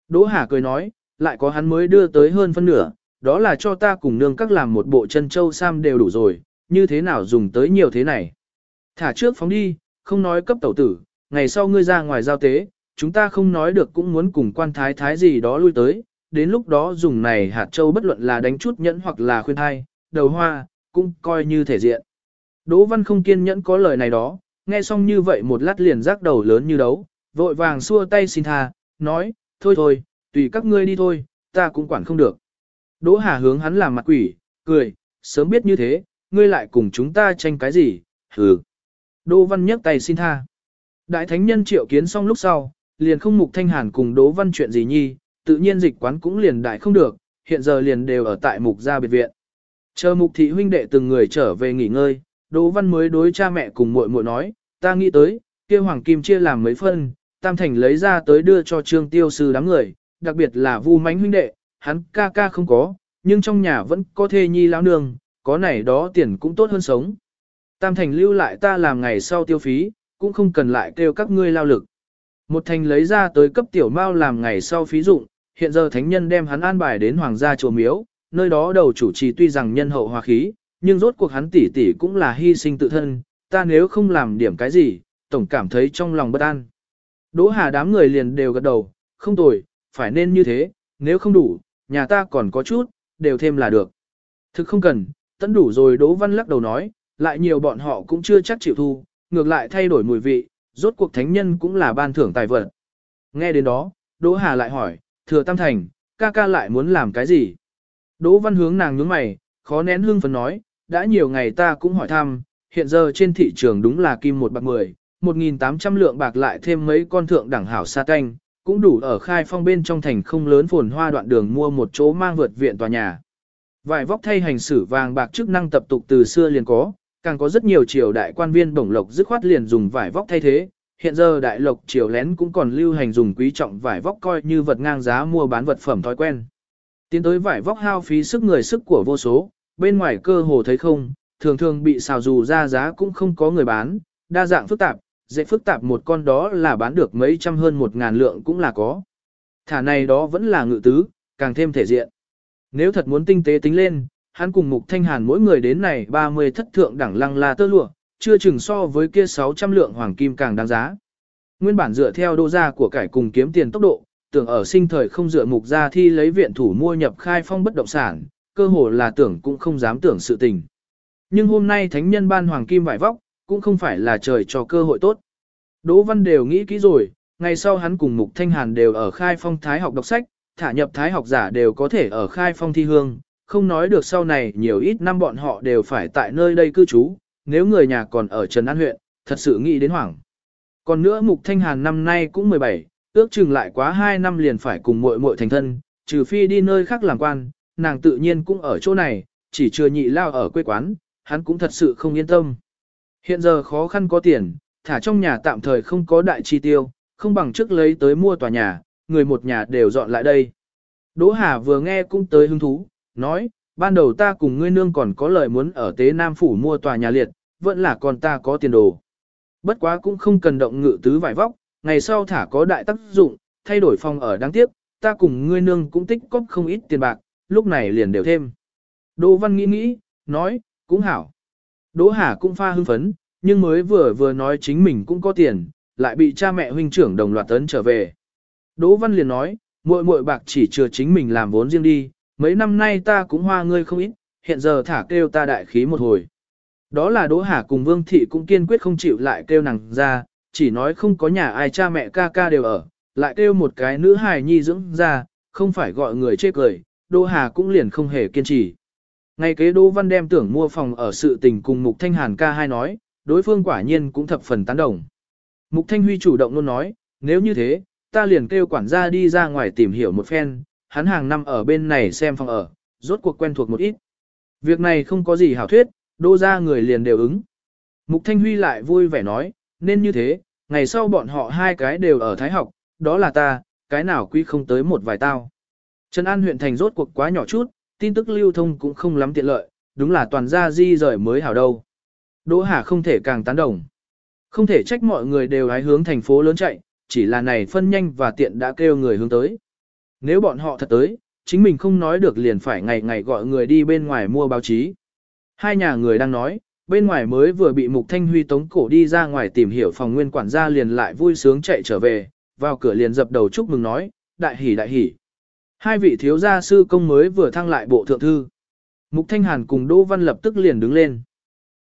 Đỗ Hà cười nói, lại có hắn mới đưa tới hơn phân nửa, đó là cho ta cùng nương các làm một bộ chân châu sam đều đủ rồi, như thế nào dùng tới nhiều thế này. Thả trước phóng đi, không nói cấp tẩu tử, ngày sau ngươi ra ngoài giao tế, chúng ta không nói được cũng muốn cùng quan thái thái gì đó lui tới, đến lúc đó dùng này hạt châu bất luận là đánh chút nhẫn hoặc là khuyên thai, đầu hoa, cũng coi như thể diện. Đỗ Văn không kiên nhẫn có lời này đó, nghe xong như vậy một lát liền rắc đầu lớn như đấu, vội vàng xua tay xin tha, nói, thôi thôi, tùy các ngươi đi thôi, ta cũng quản không được. Đỗ Hà hướng hắn làm mặt quỷ, cười, sớm biết như thế, ngươi lại cùng chúng ta tranh cái gì, hừ. Đỗ Văn nhấc tay xin tha. Đại thánh nhân triệu kiến xong lúc sau, liền không mục thanh hàn cùng Đỗ Văn chuyện gì nhi, tự nhiên dịch quán cũng liền đại không được, hiện giờ liền đều ở tại mục gia biệt viện. Chờ mục thị huynh đệ từng người trở về nghỉ ngơi, Đỗ Văn mới đối cha mẹ cùng muội muội nói, ta nghĩ tới, kia hoàng kim chia làm mấy phân, tam thành lấy ra tới đưa cho trương tiêu sư đám người, đặc biệt là vu mánh huynh đệ, hắn ca ca không có, nhưng trong nhà vẫn có thê nhi lão nương, có này đó tiền cũng tốt hơn sống. Tam thành lưu lại ta làm ngày sau tiêu phí, cũng không cần lại kêu các ngươi lao lực. Một thành lấy ra tới cấp tiểu mao làm ngày sau phí dụng, hiện giờ thánh nhân đem hắn an bài đến hoàng gia chùa miếu, nơi đó đầu chủ trì tuy rằng nhân hậu hòa khí, nhưng rốt cuộc hắn tỷ tỷ cũng là hy sinh tự thân, ta nếu không làm điểm cái gì, tổng cảm thấy trong lòng bất an. Đỗ Hà đám người liền đều gật đầu, không tồi, phải nên như thế, nếu không đủ, nhà ta còn có chút, đều thêm là được. Thực không cần, tận đủ rồi Đỗ Văn lắc đầu nói, lại nhiều bọn họ cũng chưa chắc chịu thu, ngược lại thay đổi mùi vị, rốt cuộc thánh nhân cũng là ban thưởng tài vật. Nghe đến đó, Đỗ Hà lại hỏi, thừa Tam Thành, ca ca lại muốn làm cái gì? Đỗ Văn hướng nàng nhướng mày, khó nén hương phấn nói, đã nhiều ngày ta cũng hỏi thăm, hiện giờ trên thị trường đúng là kim một bạc mười, 1.800 lượng bạc lại thêm mấy con thượng đẳng hảo sa canh, cũng đủ ở khai phong bên trong thành không lớn phồn hoa đoạn đường mua một chỗ mang vượt viện tòa nhà. Vài vóc thay hành xử vàng bạc chức năng tập tục từ xưa liền có, càng có rất nhiều triều đại quan viên bổng lộc dứt khoát liền dùng vải vóc thay thế. Hiện giờ đại lộc triều lén cũng còn lưu hành dùng quý trọng vải vóc coi như vật ngang giá mua bán vật phẩm thói quen. Tiến tới vải vóc hao phí sức người sức của vô số, bên ngoài cơ hồ thấy không, thường thường bị xào dù ra giá cũng không có người bán, đa dạng phức tạp, dễ phức tạp một con đó là bán được mấy trăm hơn một ngàn lượng cũng là có. Thả này đó vẫn là ngự tứ, càng thêm thể diện. Nếu thật muốn tinh tế tính lên, hắn cùng Mục Thanh Hàn mỗi người đến này 30 thất thượng đẳng lăng la tơ lụa, chưa chừng so với kia 600 lượng hoàng kim càng đáng giá. Nguyên bản dựa theo đô gia của cải cùng kiếm tiền tốc độ, tưởng ở sinh thời không dựa mục gia thi lấy viện thủ mua nhập khai phong bất động sản, cơ hồ là tưởng cũng không dám tưởng sự tình. Nhưng hôm nay thánh nhân ban hoàng kim vải vóc, cũng không phải là trời cho cơ hội tốt. Đỗ Văn đều nghĩ kỹ rồi, ngày sau hắn cùng Mục Thanh Hàn đều ở khai phong thái học đọc sách, thả nhập thái học giả đều có thể ở khai phong thi hương, không nói được sau này nhiều ít năm bọn họ đều phải tại nơi đây cư trú, nếu người nhà còn ở Trần An huyện, thật sự nghĩ đến hoảng. Còn nữa Mục Thanh Hàn năm nay cũng 17, ước chừng lại quá 2 năm liền phải cùng muội muội thành thân, trừ phi đi nơi khác làm quan, nàng tự nhiên cũng ở chỗ này, chỉ chưa nhị lao ở quê quán, hắn cũng thật sự không yên tâm. Hiện giờ khó khăn có tiền, thả trong nhà tạm thời không có đại chi tiêu, không bằng trước lấy tới mua tòa nhà, người một nhà đều dọn lại đây. Đỗ Hà vừa nghe cũng tới hứng thú, nói, ban đầu ta cùng ngươi nương còn có lời muốn ở Tế Nam Phủ mua tòa nhà liệt, vẫn là con ta có tiền đồ. Bất quá cũng không cần động ngự tứ vải vóc, ngày sau thả có đại tác dụng, thay đổi phòng ở đáng tiếc, ta cùng ngươi nương cũng tích cóp không ít tiền bạc, lúc này liền đều thêm. Đỗ Văn nghĩ nghĩ, nói, cũng hảo. Đỗ Hà cũng pha hưng phấn, nhưng mới vừa vừa nói chính mình cũng có tiền, lại bị cha mẹ huynh trưởng đồng loạt tấn trở về. Đỗ Văn liền nói, muội muội bạc chỉ chừa chính mình làm vốn riêng đi, mấy năm nay ta cũng hoa ngươi không ít, hiện giờ thả kêu ta đại khí một hồi. Đó là Đỗ Hà cùng Vương Thị cũng kiên quyết không chịu lại kêu nàng ra, chỉ nói không có nhà ai cha mẹ ca ca đều ở, lại kêu một cái nữ hài nhi dưỡng ra, không phải gọi người chê cười, Đỗ Hà cũng liền không hề kiên trì. ngay kế Đỗ Văn đem tưởng mua phòng ở sự tình cùng Mục Thanh Hàn ca hai nói, đối phương quả nhiên cũng thập phần tán đồng. Mục Thanh Huy chủ động luôn nói, nếu như thế, ta liền kêu quản gia đi ra ngoài tìm hiểu một phen, hắn hàng năm ở bên này xem phòng ở, rốt cuộc quen thuộc một ít. Việc này không có gì hảo thuyết, đô ra người liền đều ứng. Mục Thanh Huy lại vui vẻ nói, nên như thế, ngày sau bọn họ hai cái đều ở Thái học, đó là ta, cái nào quy không tới một vài tao. Trần An huyện thành rốt cuộc quá nhỏ chút, tin tức lưu thông cũng không lắm tiện lợi, đúng là toàn gia di rời mới hảo đâu. Đỗ Hà không thể càng tán đồng. Không thể trách mọi người đều hái hướng thành phố lớn chạy, chỉ là này phân nhanh và tiện đã kêu người hướng tới. Nếu bọn họ thật tới, chính mình không nói được liền phải ngày ngày gọi người đi bên ngoài mua báo chí. Hai nhà người đang nói, bên ngoài mới vừa bị Mục Thanh Huy tống cổ đi ra ngoài tìm hiểu phòng nguyên quản gia liền lại vui sướng chạy trở về, vào cửa liền dập đầu chúc mừng nói, đại hỉ đại hỉ. Hai vị thiếu gia sư công mới vừa thăng lại bộ thượng thư. Mục Thanh Hàn cùng Đỗ Văn lập tức liền đứng lên.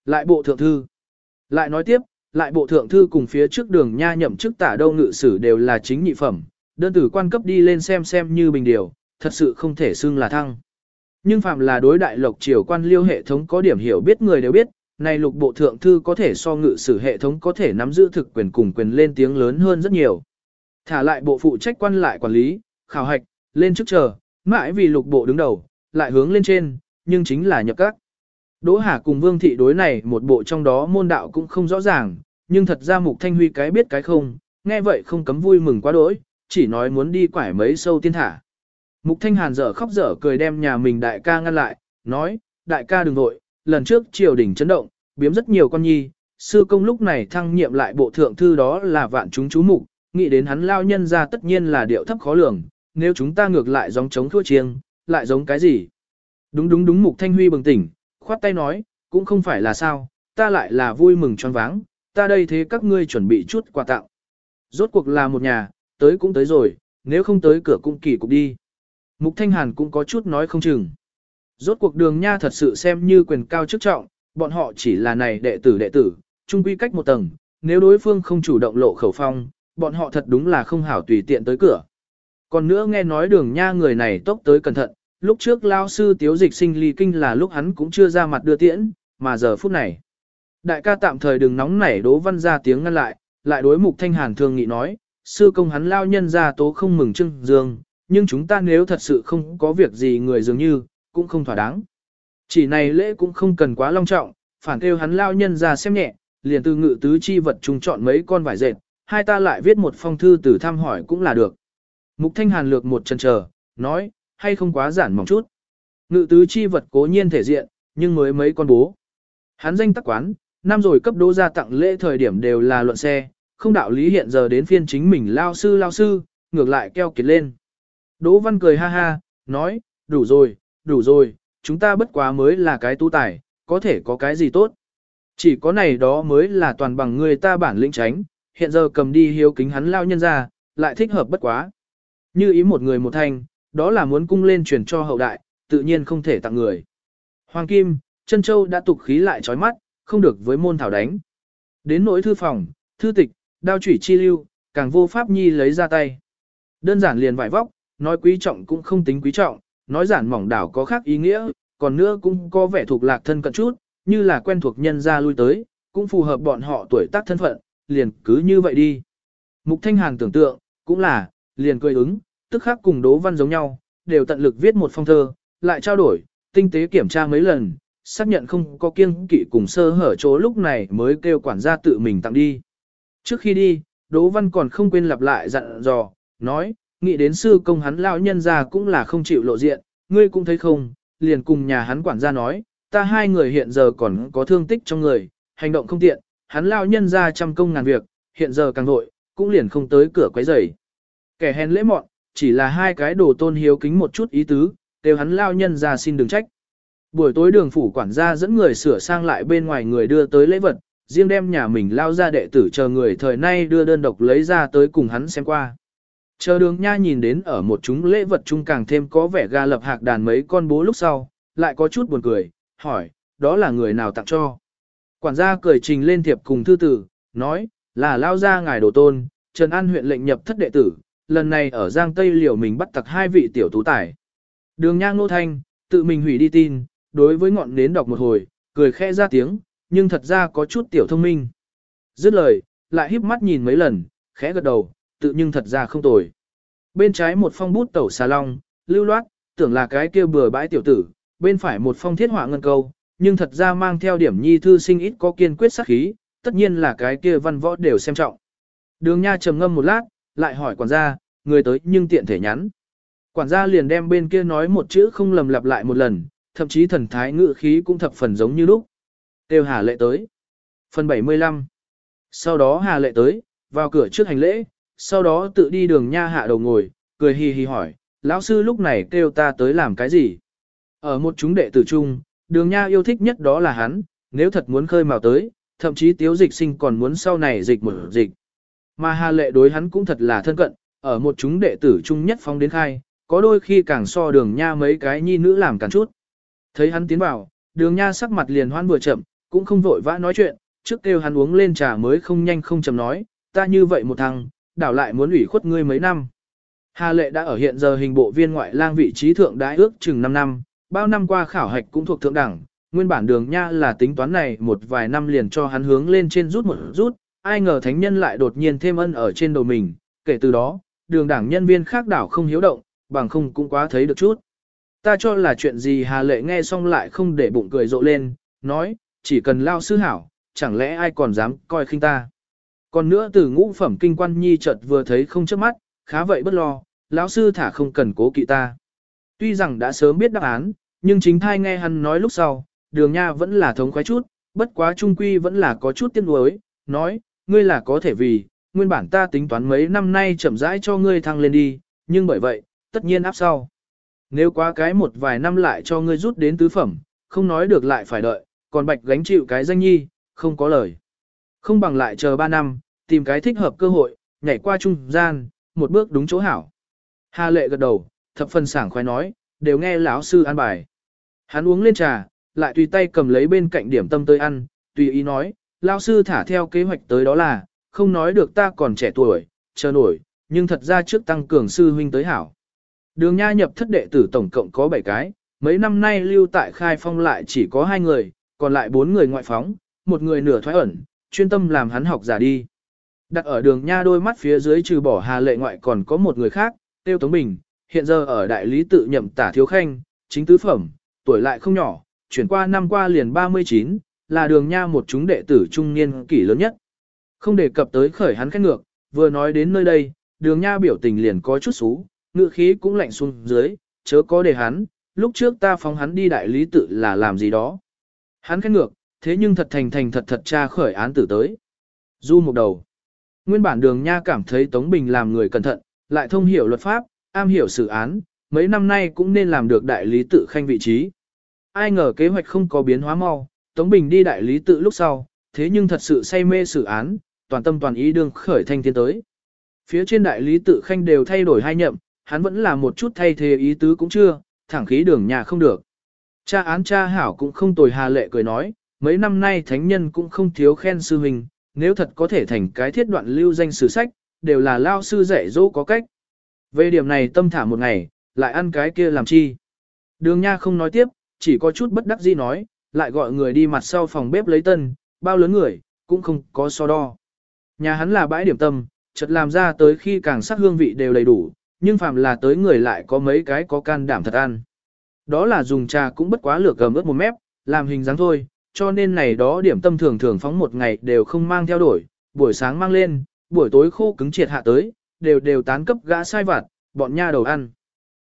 Lại bộ thượng thư. Lại nói tiếp, lại bộ thượng thư cùng phía trước đường nha nhậm chức tả đâu ngự sử đều là chính nhị phẩm, đơn tử quan cấp đi lên xem xem như bình điều, thật sự không thể xưng là thăng. Nhưng phạm là đối đại lộc triều quan liêu hệ thống có điểm hiểu biết người đều biết, này lục bộ thượng thư có thể so ngự sử hệ thống có thể nắm giữ thực quyền cùng quyền lên tiếng lớn hơn rất nhiều. Thả lại bộ phụ trách quan lại quản lý, khảo hạch, lên chức chờ, mãi vì lục bộ đứng đầu, lại hướng lên trên, nhưng chính là nhập các. Đỗ Hà cùng Vương Thị đối này một bộ trong đó môn đạo cũng không rõ ràng, nhưng thật ra Mục Thanh Huy cái biết cái không, nghe vậy không cấm vui mừng quá đỗi, chỉ nói muốn đi quải mấy sâu tiên thả. Mục Thanh Hàn dở khóc dở cười đem nhà mình đại ca ngăn lại, nói, đại ca đừng nội, lần trước triều đình chấn động, biếm rất nhiều con nhi, sư công lúc này thăng nhiệm lại bộ thượng thư đó là vạn chúng chú mục, nghĩ đến hắn lao nhân ra tất nhiên là điệu thấp khó lường, nếu chúng ta ngược lại giống chống thua chiêng, lại giống cái gì? Đúng đúng đúng Mục Thanh Huy bừng tỉnh, khoát tay nói, cũng không phải là sao, ta lại là vui mừng choáng váng, ta đây thế các ngươi chuẩn bị chút quà tặng. Rốt cuộc là một nhà, tới cũng tới rồi, nếu không tới cửa cũng kỳ cục đi. Mục Thanh Hàn cũng có chút nói không chừng. Rốt cuộc đường nha thật sự xem như quyền cao chức trọng, bọn họ chỉ là này đệ tử đệ tử, chung quy cách một tầng, nếu đối phương không chủ động lộ khẩu phong, bọn họ thật đúng là không hảo tùy tiện tới cửa. Còn nữa nghe nói đường nha người này tốc tới cẩn thận, lúc trước lao sư tiếu dịch sinh ly kinh là lúc hắn cũng chưa ra mặt đưa tiễn, mà giờ phút này. Đại ca tạm thời đừng nóng nảy đố văn ra tiếng ngăn lại, lại đối mục thanh hàn thương nghị nói, sư công hắn lao nhân ra tố không mừng trưng dương, nhưng chúng ta nếu thật sự không có việc gì người dường như, cũng không thỏa đáng. Chỉ này lễ cũng không cần quá long trọng, phản kêu hắn lao nhân ra xem nhẹ, liền từ ngự tứ chi vật trùng chọn mấy con vải dệt, hai ta lại viết một phong thư từ thăm hỏi cũng là được. Mục Thanh Hàn lược một chân chờ, nói, hay không quá giản mỏng chút. Ngự tứ chi vật cố nhiên thể diện, nhưng mới mấy con bố. Hắn danh tắc quán, năm rồi cấp đô ra tặng lễ thời điểm đều là luận xe, không đạo lý hiện giờ đến phiên chính mình lao sư lao sư, ngược lại keo kiệt lên. Đỗ Văn cười ha ha, nói, đủ rồi, đủ rồi, chúng ta bất quá mới là cái tu tài, có thể có cái gì tốt. Chỉ có này đó mới là toàn bằng người ta bản lĩnh tránh, hiện giờ cầm đi hiếu kính hắn lao nhân ra, lại thích hợp bất quá. Như ý một người một thanh, đó là muốn cung lên truyền cho hậu đại, tự nhiên không thể tặng người. Hoàng Kim, Trân châu đã tục khí lại chói mắt, không được với môn thảo đánh. Đến nỗi thư phòng, thư tịch, đao chủy chi lưu, càng vô pháp nhi lấy ra tay. Đơn giản liền vải vóc, nói quý trọng cũng không tính quý trọng, nói giản mỏng đảo có khác ý nghĩa, còn nữa cũng có vẻ thuộc lạc thân cận chút, như là quen thuộc nhân ra lui tới, cũng phù hợp bọn họ tuổi tác thân phận, liền cứ như vậy đi. Mục Thanh Hàn tưởng tượng, cũng là, liền cười ứng, tức khắc cùng Đỗ Văn giống nhau, đều tận lực viết một phong thơ, lại trao đổi, tinh tế kiểm tra mấy lần, xác nhận không có kiêng kỵ cùng sơ hở chỗ lúc này mới kêu quản gia tự mình tặng đi. Trước khi đi, Đỗ Văn còn không quên lặp lại dặn dò, nói, nghĩ đến sư công hắn lão nhân ra cũng là không chịu lộ diện, ngươi cũng thấy không, liền cùng nhà hắn quản gia nói, ta hai người hiện giờ còn có thương tích trong người, hành động không tiện, hắn lão nhân ra trăm công ngàn việc, hiện giờ càng vội, cũng liền không tới cửa quấy rầy. Kẻ hèn lễ mọn, chỉ là hai cái đồ tôn hiếu kính một chút ý tứ, đều hắn lão nhân ra xin đừng trách. Buổi tối đường phủ quản gia dẫn người sửa sang lại bên ngoài người đưa tới lễ vật, riêng đem nhà mình lao ra đệ tử chờ người thời nay đưa đơn độc lấy ra tới cùng hắn xem qua. Chờ đường nha nhìn đến ở một chúng lễ vật chung càng thêm có vẻ ga lập hạc đàn mấy con bố lúc sau, lại có chút buồn cười, hỏi, đó là người nào tặng cho. Quản gia cười trình lên thiệp cùng thư tử, nói, là lao ra ngài đồ tôn, Trần An huyện lệnh nhập thất đệ tử, lần này ở Giang Tây liều mình bắt tặc hai vị tiểu tú tài. Đường Nha nô thanh, tự mình hủy đi tin, đối với ngọn nến đọc một hồi, cười khẽ ra tiếng, nhưng thật ra có chút tiểu thông minh. Dứt lời, lại híp mắt nhìn mấy lần, khẽ gật đầu, tự nhưng thật ra không tồi. Bên trái một phong bút tẩu xà long, lưu loát, tưởng là cái kia bừa bãi tiểu tử, bên phải một phong thiết họa ngân câu, nhưng thật ra mang theo điểm nhi thư sinh ít có kiên quyết sắc khí, tất nhiên là cái kia văn võ đều xem trọng. Đường Nha trầm ngâm một lát, lại hỏi quản gia, người tới nhưng tiện thể nhắn. Quản gia liền đem bên kia nói một chữ không lầm lặp lại một lần, thậm chí thần thái ngự khí cũng thập phần giống như lúc. Tiêu Hà Lệ tới. Phần 75 Sau đó Hà Lệ tới, vào cửa trước hành lễ, sau đó tự đi đường nha hạ đầu ngồi, cười hì hì hỏi, lão sư lúc này kêu ta tới làm cái gì? Ở một chúng đệ tử chung, đường nha yêu thích nhất đó là hắn, nếu thật muốn khơi mào tới, thậm chí tiếu dịch sinh còn muốn sau này dịch một dịch. Mà Hà Lệ đối hắn cũng thật là thân cận, ở một chúng đệ tử chung nhất phong đến khai, có đôi khi càng so đường nha mấy cái nhi nữ làm càng chút. Thấy hắn tiến vào, đường nha sắc mặt liền hoan vừa chậm, cũng không vội vã nói chuyện, trước kêu hắn uống lên trà mới không nhanh không chậm nói, ta như vậy một thằng, đảo lại muốn ủy khuất ngươi mấy năm. Hà lệ đã ở hiện giờ hình bộ viên ngoại lang vị trí thượng đại ước chừng 5 năm, bao năm qua khảo hạch cũng thuộc thượng đẳng, nguyên bản đường nha là tính toán này một vài năm liền cho hắn hướng lên trên rút một rút, ai ngờ thánh nhân lại đột nhiên thêm ân ở trên đầu mình, kể từ đó, đường đảng nhân viên khác đảo không hiếu động, bằng không cũng quá thấy được chút. Ta cho là chuyện gì Hà Lệ nghe xong lại không để bụng cười rộ lên, nói, chỉ cần lao sư hảo, chẳng lẽ ai còn dám coi khinh ta. Còn nữa từ ngũ phẩm kinh quan nhi chợt vừa thấy không trước mắt, khá vậy bất lo, lão sư thả không cần cố kỵ ta. Tuy rằng đã sớm biết đáp án, nhưng chính thai nghe hắn nói lúc sau, đường nha vẫn là thống khoái chút, bất quá trung quy vẫn là có chút tiếc nuối, nói, ngươi là có thể vì, nguyên bản ta tính toán mấy năm nay chậm rãi cho ngươi thăng lên đi, nhưng bởi vậy, tất nhiên áp sau. Nếu quá cái một vài năm lại cho ngươi rút đến tứ phẩm, không nói được lại phải đợi, còn bạch gánh chịu cái danh nhi, không có lời. Không bằng lại chờ ba năm, tìm cái thích hợp cơ hội, nhảy qua trung gian, một bước đúng chỗ hảo. Hà lệ gật đầu, thập phần sảng khoái nói, đều nghe lão sư an bài. Hắn uống lên trà, lại tùy tay cầm lấy bên cạnh điểm tâm tới ăn, tùy ý nói, lão sư thả theo kế hoạch tới đó là, không nói được ta còn trẻ tuổi, chờ nổi, nhưng thật ra trước tăng cường sư huynh tới hảo. Đường nha nhập thất đệ tử tổng cộng có 7 cái, mấy năm nay lưu tại khai phong lại chỉ có 2 người, còn lại bốn người ngoại phóng, một người nửa thoái ẩn, chuyên tâm làm hắn học giả đi. Đặt ở đường nha đôi mắt phía dưới trừ bỏ hà lệ ngoại còn có một người khác, tiêu Tống Bình, hiện giờ ở đại lý tự nhậm tả thiếu khanh, chính tứ phẩm, tuổi lại không nhỏ, chuyển qua năm qua liền 39, là đường nha một chúng đệ tử trung niên kỷ lớn nhất. Không đề cập tới khởi hắn khét ngược, vừa nói đến nơi đây, đường nha biểu tình liền có chút xú, ngựa khí cũng lạnh xuống dưới, chớ có để hắn, lúc trước ta phóng hắn đi đại lý tự là làm gì đó. Hắn khét ngược, thế nhưng thật thành thành thật thật tra khởi án tử tới. Du một đầu. Nguyên bản đường nha cảm thấy Tống Bình làm người cẩn thận, lại thông hiểu luật pháp, am hiểu xử án, mấy năm nay cũng nên làm được đại lý tự khanh vị trí. Ai ngờ kế hoạch không có biến hóa mau, Tống Bình đi đại lý tự lúc sau, thế nhưng thật sự say mê xử án, toàn tâm toàn ý đương khởi thanh tiến tới. Phía trên đại lý tự khanh đều thay đổi hai nhậm, hắn vẫn là một chút thay thế ý tứ cũng chưa, thẳng khí đường nhà không được. Cha án cha hảo cũng không tồi hà lệ cười nói, mấy năm nay thánh nhân cũng không thiếu khen sư huynh, nếu thật có thể thành cái thiết đoạn lưu danh sử sách, đều là lao sư dạy dỗ có cách. Về điểm này tâm thả một ngày, lại ăn cái kia làm chi. Đường nha không nói tiếp, chỉ có chút bất đắc dĩ nói, lại gọi người đi mặt sau phòng bếp lấy tân, bao lớn người, cũng không có so đo. Nhà hắn là bãi điểm tâm, chợt làm ra tới khi càng sắc hương vị đều đầy đủ, nhưng phàm là tới người lại có mấy cái có can đảm thật ăn. Đó là dùng trà cũng bất quá lửa cầm ướt một mép, làm hình dáng thôi, cho nên này đó điểm tâm thường thường phóng một ngày đều không mang theo đổi, buổi sáng mang lên, buổi tối khô cứng triệt hạ tới, đều đều tán cấp gã sai vặt, bọn nha đầu ăn.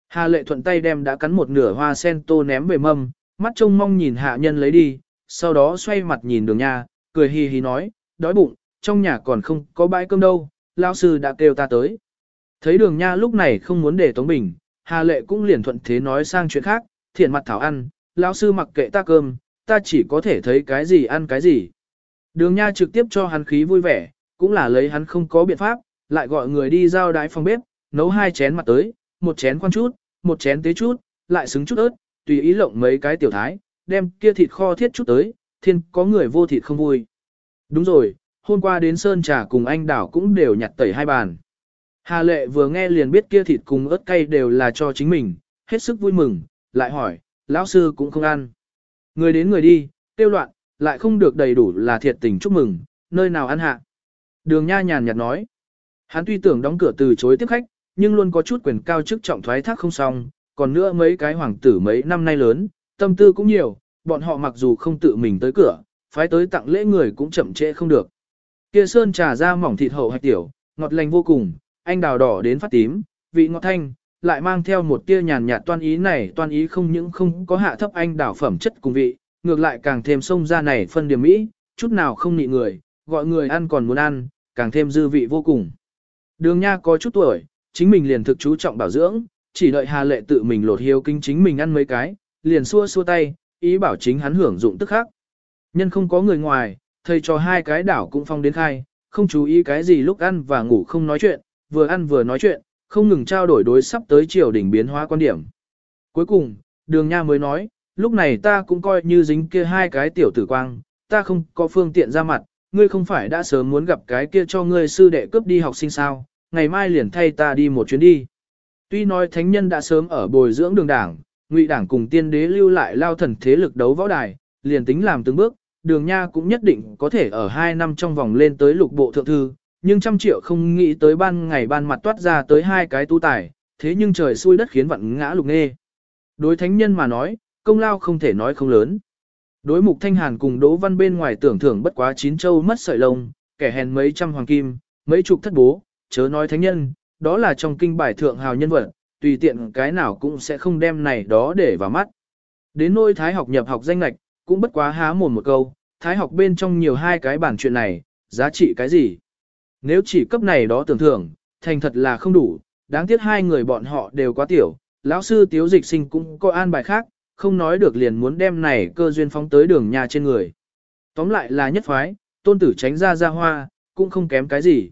Hà lệ thuận tay đem đã cắn một nửa hoa sen tô ném về mâm, mắt trông mong nhìn hạ nhân lấy đi, sau đó xoay mặt nhìn đường nha, cười hì hì nói, đói bụng, trong nhà còn không có bãi cơm đâu, lao sư đã kêu ta tới. Thấy đường nha lúc này không muốn để Tống Bình, Hà Lệ cũng liền thuận thế nói sang chuyện khác, thiện mặt thảo ăn, lão sư mặc kệ ta cơm, ta chỉ có thể thấy cái gì ăn cái gì. Đường nha trực tiếp cho hắn khí vui vẻ, cũng là lấy hắn không có biện pháp, lại gọi người đi giao đái phòng bếp, nấu hai chén mặt tới, một chén khoan chút, một chén tế chút, lại xứng chút ớt, tùy ý lộng mấy cái tiểu thái, đem kia thịt kho thiết chút tới, thiên có người vô thịt không vui. Đúng rồi, hôm qua đến Sơn Trà cùng anh Đảo cũng đều nhặt tẩy hai bàn. Hà lệ vừa nghe liền biết kia thịt cùng ớt cay đều là cho chính mình, hết sức vui mừng, lại hỏi, lão sư cũng không ăn. Người đến người đi, tiêu loạn, lại không được đầy đủ là thiệt tình chúc mừng, nơi nào ăn hạ. Đường nha nhàn nhạt nói, hắn tuy tưởng đóng cửa từ chối tiếp khách, nhưng luôn có chút quyền cao chức trọng thoái thác không xong, còn nữa mấy cái hoàng tử mấy năm nay lớn, tâm tư cũng nhiều, bọn họ mặc dù không tự mình tới cửa, phái tới tặng lễ người cũng chậm trễ không được. Kia sơn trà ra mỏng thịt hậu hạch tiểu, ngọt lành vô cùng, anh đào đỏ đến phát tím, vị ngọt thanh, lại mang theo một tia nhàn nhạt toan ý này toan ý không những không có hạ thấp anh đào phẩm chất cùng vị, ngược lại càng thêm sông ra này phân điểm mỹ, chút nào không nị người, gọi người ăn còn muốn ăn, càng thêm dư vị vô cùng. Đường nha có chút tuổi, chính mình liền thực chú trọng bảo dưỡng, chỉ đợi Hà Lệ tự mình lột hiếu kinh chính mình ăn mấy cái, liền xua xua tay, ý bảo chính hắn hưởng dụng tức khác. Nhân không có người ngoài, thầy cho hai cái đảo cũng phong đến khai, không chú ý cái gì lúc ăn và ngủ không nói chuyện, vừa ăn vừa nói chuyện, không ngừng trao đổi đối sắp tới triều đỉnh biến hóa quan điểm. Cuối cùng, đường nha mới nói, lúc này ta cũng coi như dính kia hai cái tiểu tử quang, ta không có phương tiện ra mặt, ngươi không phải đã sớm muốn gặp cái kia cho ngươi sư đệ cướp đi học sinh sao, ngày mai liền thay ta đi một chuyến đi. Tuy nói thánh nhân đã sớm ở bồi dưỡng đường đảng, ngụy đảng cùng tiên đế lưu lại lao thần thế lực đấu võ đài, liền tính làm từng bước, đường nha cũng nhất định có thể ở hai năm trong vòng lên tới lục bộ thượng thư, nhưng trăm triệu không nghĩ tới ban ngày ban mặt toát ra tới hai cái tu tài, thế nhưng trời xui đất khiến vặn ngã lục nghe. Đối thánh nhân mà nói, công lao không thể nói không lớn. Đối mục thanh hàn cùng Đỗ Văn bên ngoài tưởng thưởng bất quá chín châu mất sợi lông, kẻ hèn mấy trăm hoàng kim, mấy chục thất bố, chớ nói thánh nhân, đó là trong kinh bài thượng hào nhân vật, tùy tiện cái nào cũng sẽ không đem này đó để vào mắt. Đến nôi thái học nhập học danh lạch, cũng bất quá há mồm một câu, thái học bên trong nhiều hai cái bản chuyện này, giá trị cái gì? Nếu chỉ cấp này đó tưởng thưởng, thành thật là không đủ, đáng tiếc hai người bọn họ đều quá tiểu, lão sư tiếu dịch sinh cũng có an bài khác, không nói được liền muốn đem này cơ duyên phóng tới đường nhà trên người. Tóm lại là nhất phái, tôn tử tránh ra ra hoa, cũng không kém cái gì.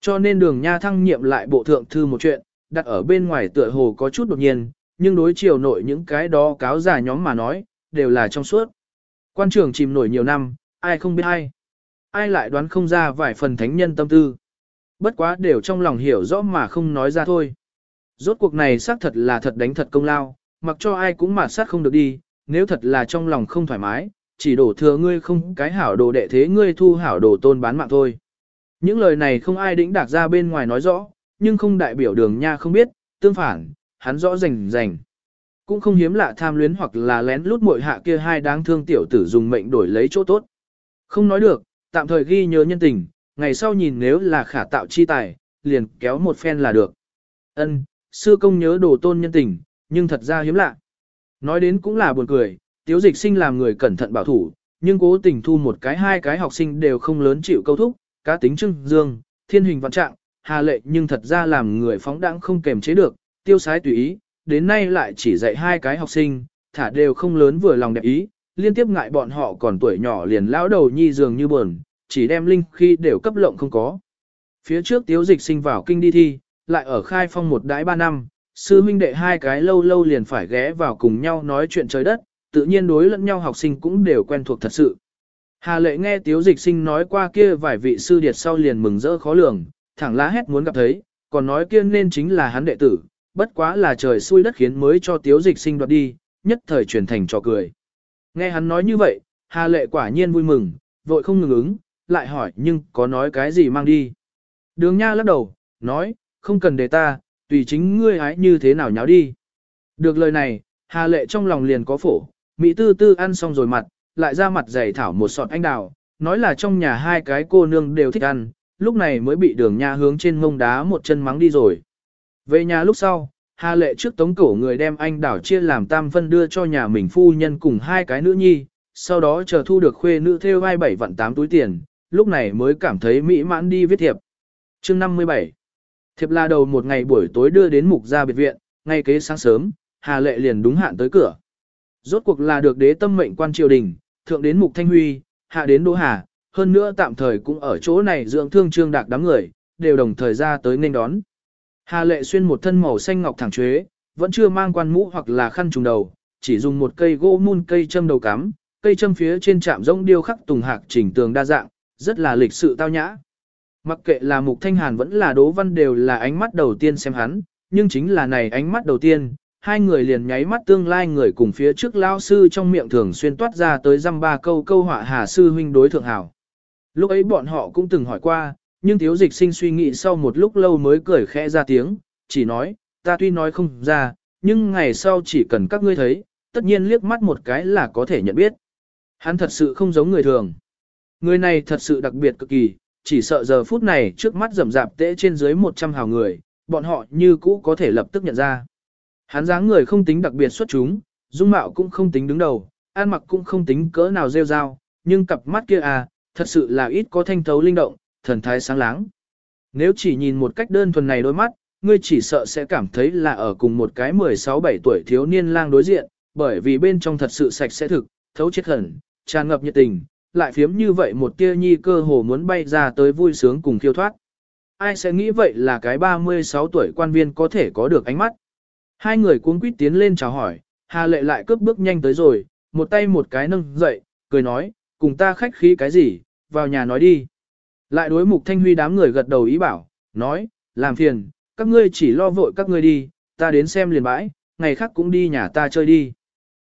Cho nên đường nha thăng nhiệm lại bộ thượng thư một chuyện, đặt ở bên ngoài tựa hồ có chút đột nhiên, nhưng đối chiều nội những cái đó cáo giả nhóm mà nói, đều là trong suốt. Quan trường chìm nổi nhiều năm, ai không biết ai. Ai lại đoán không ra vài phần thánh nhân tâm tư. Bất quá đều trong lòng hiểu rõ mà không nói ra thôi. Rốt cuộc này xác thật là thật đánh thật công lao, mặc cho ai cũng mà sát không được đi, nếu thật là trong lòng không thoải mái, chỉ đổ thừa ngươi không cái hảo đồ đệ thế ngươi thu hảo đồ tôn bán mạng thôi. Những lời này không ai đĩnh đạc ra bên ngoài nói rõ, nhưng không đại biểu đường nha không biết, tương phản, hắn rõ rành rành. Cũng không hiếm lạ tham luyến hoặc là lén lút muội hạ kia hai đáng thương tiểu tử dùng mệnh đổi lấy chỗ tốt. Không nói được, tạm thời ghi nhớ nhân tình, ngày sau nhìn nếu là khả tạo chi tài, liền kéo một phen là được. Ân, sư công nhớ đồ tôn nhân tình, nhưng thật ra hiếm lạ. Nói đến cũng là buồn cười, tiếu dịch sinh làm người cẩn thận bảo thủ, nhưng cố tình thu một cái hai cái học sinh đều không lớn chịu câu thúc, cá tính trưng dương, thiên hình vạn trạng, hà lệ nhưng thật ra làm người phóng đãng không kềm chế được, tiêu sái tùy ý, đến nay lại chỉ dạy hai cái học sinh, thả đều không lớn vừa lòng đẹp ý, liên tiếp ngại bọn họ còn tuổi nhỏ liền lão đầu nhi dường như buồn, chỉ đem linh khi đều cấp lộng không có. Phía trước tiếu dịch sinh vào kinh đi thi, lại ở khai phong một đãi ba năm, sư huynh đệ hai cái lâu lâu liền phải ghé vào cùng nhau nói chuyện trời đất, tự nhiên đối lẫn nhau học sinh cũng đều quen thuộc thật sự. Hà lệ nghe tiếu dịch sinh nói qua kia vài vị sư điệt sau liền mừng rỡ khó lường, thẳng lá hét muốn gặp thấy, còn nói kia nên chính là hắn đệ tử, bất quá là trời xui đất khiến mới cho tiếu dịch sinh đoạt đi, nhất thời truyền thành trò cười. Nghe hắn nói như vậy, Hà lệ quả nhiên vui mừng, vội không ngừng ứng, lại hỏi nhưng có nói cái gì mang đi. Đường nha lắc đầu, nói, không cần để ta, tùy chính ngươi hái như thế nào nháo đi. Được lời này, Hà lệ trong lòng liền có phổ, Mỹ tư tư ăn xong rồi mặt, lại ra mặt dày thảo một sọt anh đào, nói là trong nhà hai cái cô nương đều thích ăn, lúc này mới bị đường nha hướng trên mông đá một chân mắng đi rồi. Về nhà lúc sau, Hà lệ trước tống cổ người đem anh đảo chia làm tam phân đưa cho nhà mình phu nhân cùng hai cái nữ nhi, sau đó chờ thu được khuê nữ theo vai bảy vạn tám túi tiền, lúc này mới cảm thấy mỹ mãn đi viết thiệp. chương 57 Thiệp là đầu một ngày buổi tối đưa đến mục gia biệt viện, ngay kế sáng sớm, Hà Lệ liền đúng hạn tới cửa. Rốt cuộc là được đế tâm mệnh quan triều đình, thượng đến mục thanh huy, hạ đến đỗ hà, hơn nữa tạm thời cũng ở chỗ này dưỡng thương trương đạc đám người, đều đồng thời ra tới nên đón. Hà Lệ xuyên một thân màu xanh ngọc thẳng chuế, vẫn chưa mang quan mũ hoặc là khăn trùng đầu, chỉ dùng một cây gỗ mun cây châm đầu cắm, cây châm phía trên chạm rỗng điêu khắc tùng hạc chỉnh tường đa dạng, rất là lịch sự tao nhã. Mặc kệ là Mục Thanh Hàn vẫn là Đỗ Văn đều là ánh mắt đầu tiên xem hắn, nhưng chính là này ánh mắt đầu tiên, hai người liền nháy mắt tương lai người cùng phía trước lao sư trong miệng thường xuyên toát ra tới dăm ba câu câu họa hà sư huynh đối thượng hảo. Lúc ấy bọn họ cũng từng hỏi qua, nhưng thiếu dịch sinh suy nghĩ sau một lúc lâu mới cười khẽ ra tiếng, chỉ nói, ta tuy nói không ra, nhưng ngày sau chỉ cần các ngươi thấy, tất nhiên liếc mắt một cái là có thể nhận biết. Hắn thật sự không giống người thường. Người này thật sự đặc biệt cực kỳ, chỉ sợ giờ phút này trước mắt rầm rạp tễ trên dưới 100 hào người, bọn họ như cũ có thể lập tức nhận ra. Hắn dáng người không tính đặc biệt xuất chúng, dung mạo cũng không tính đứng đầu, ăn mặc cũng không tính cỡ nào rêu rao, nhưng cặp mắt kia à, thật sự là ít có thanh thấu linh động, thần thái sáng láng. Nếu chỉ nhìn một cách đơn thuần này đôi mắt, ngươi chỉ sợ sẽ cảm thấy là ở cùng một cái 16-17 tuổi thiếu niên lang đối diện, bởi vì bên trong thật sự sạch sẽ thực, thấu chết hẳn, tràn ngập nhiệt tình, lại phiếm như vậy một tia nhi cơ hồ muốn bay ra tới vui sướng cùng khiêu thoát. Ai sẽ nghĩ vậy là cái 36 tuổi quan viên có thể có được ánh mắt. Hai người cuống quýt tiến lên chào hỏi, Hà Lệ lại cướp bước nhanh tới rồi, một tay một cái nâng dậy, cười nói, cùng ta khách khí cái gì, vào nhà nói đi. Lại đối mục thanh huy đám người gật đầu ý bảo, nói, làm phiền, các ngươi chỉ lo vội các ngươi đi, ta đến xem liền bãi, ngày khác cũng đi nhà ta chơi đi.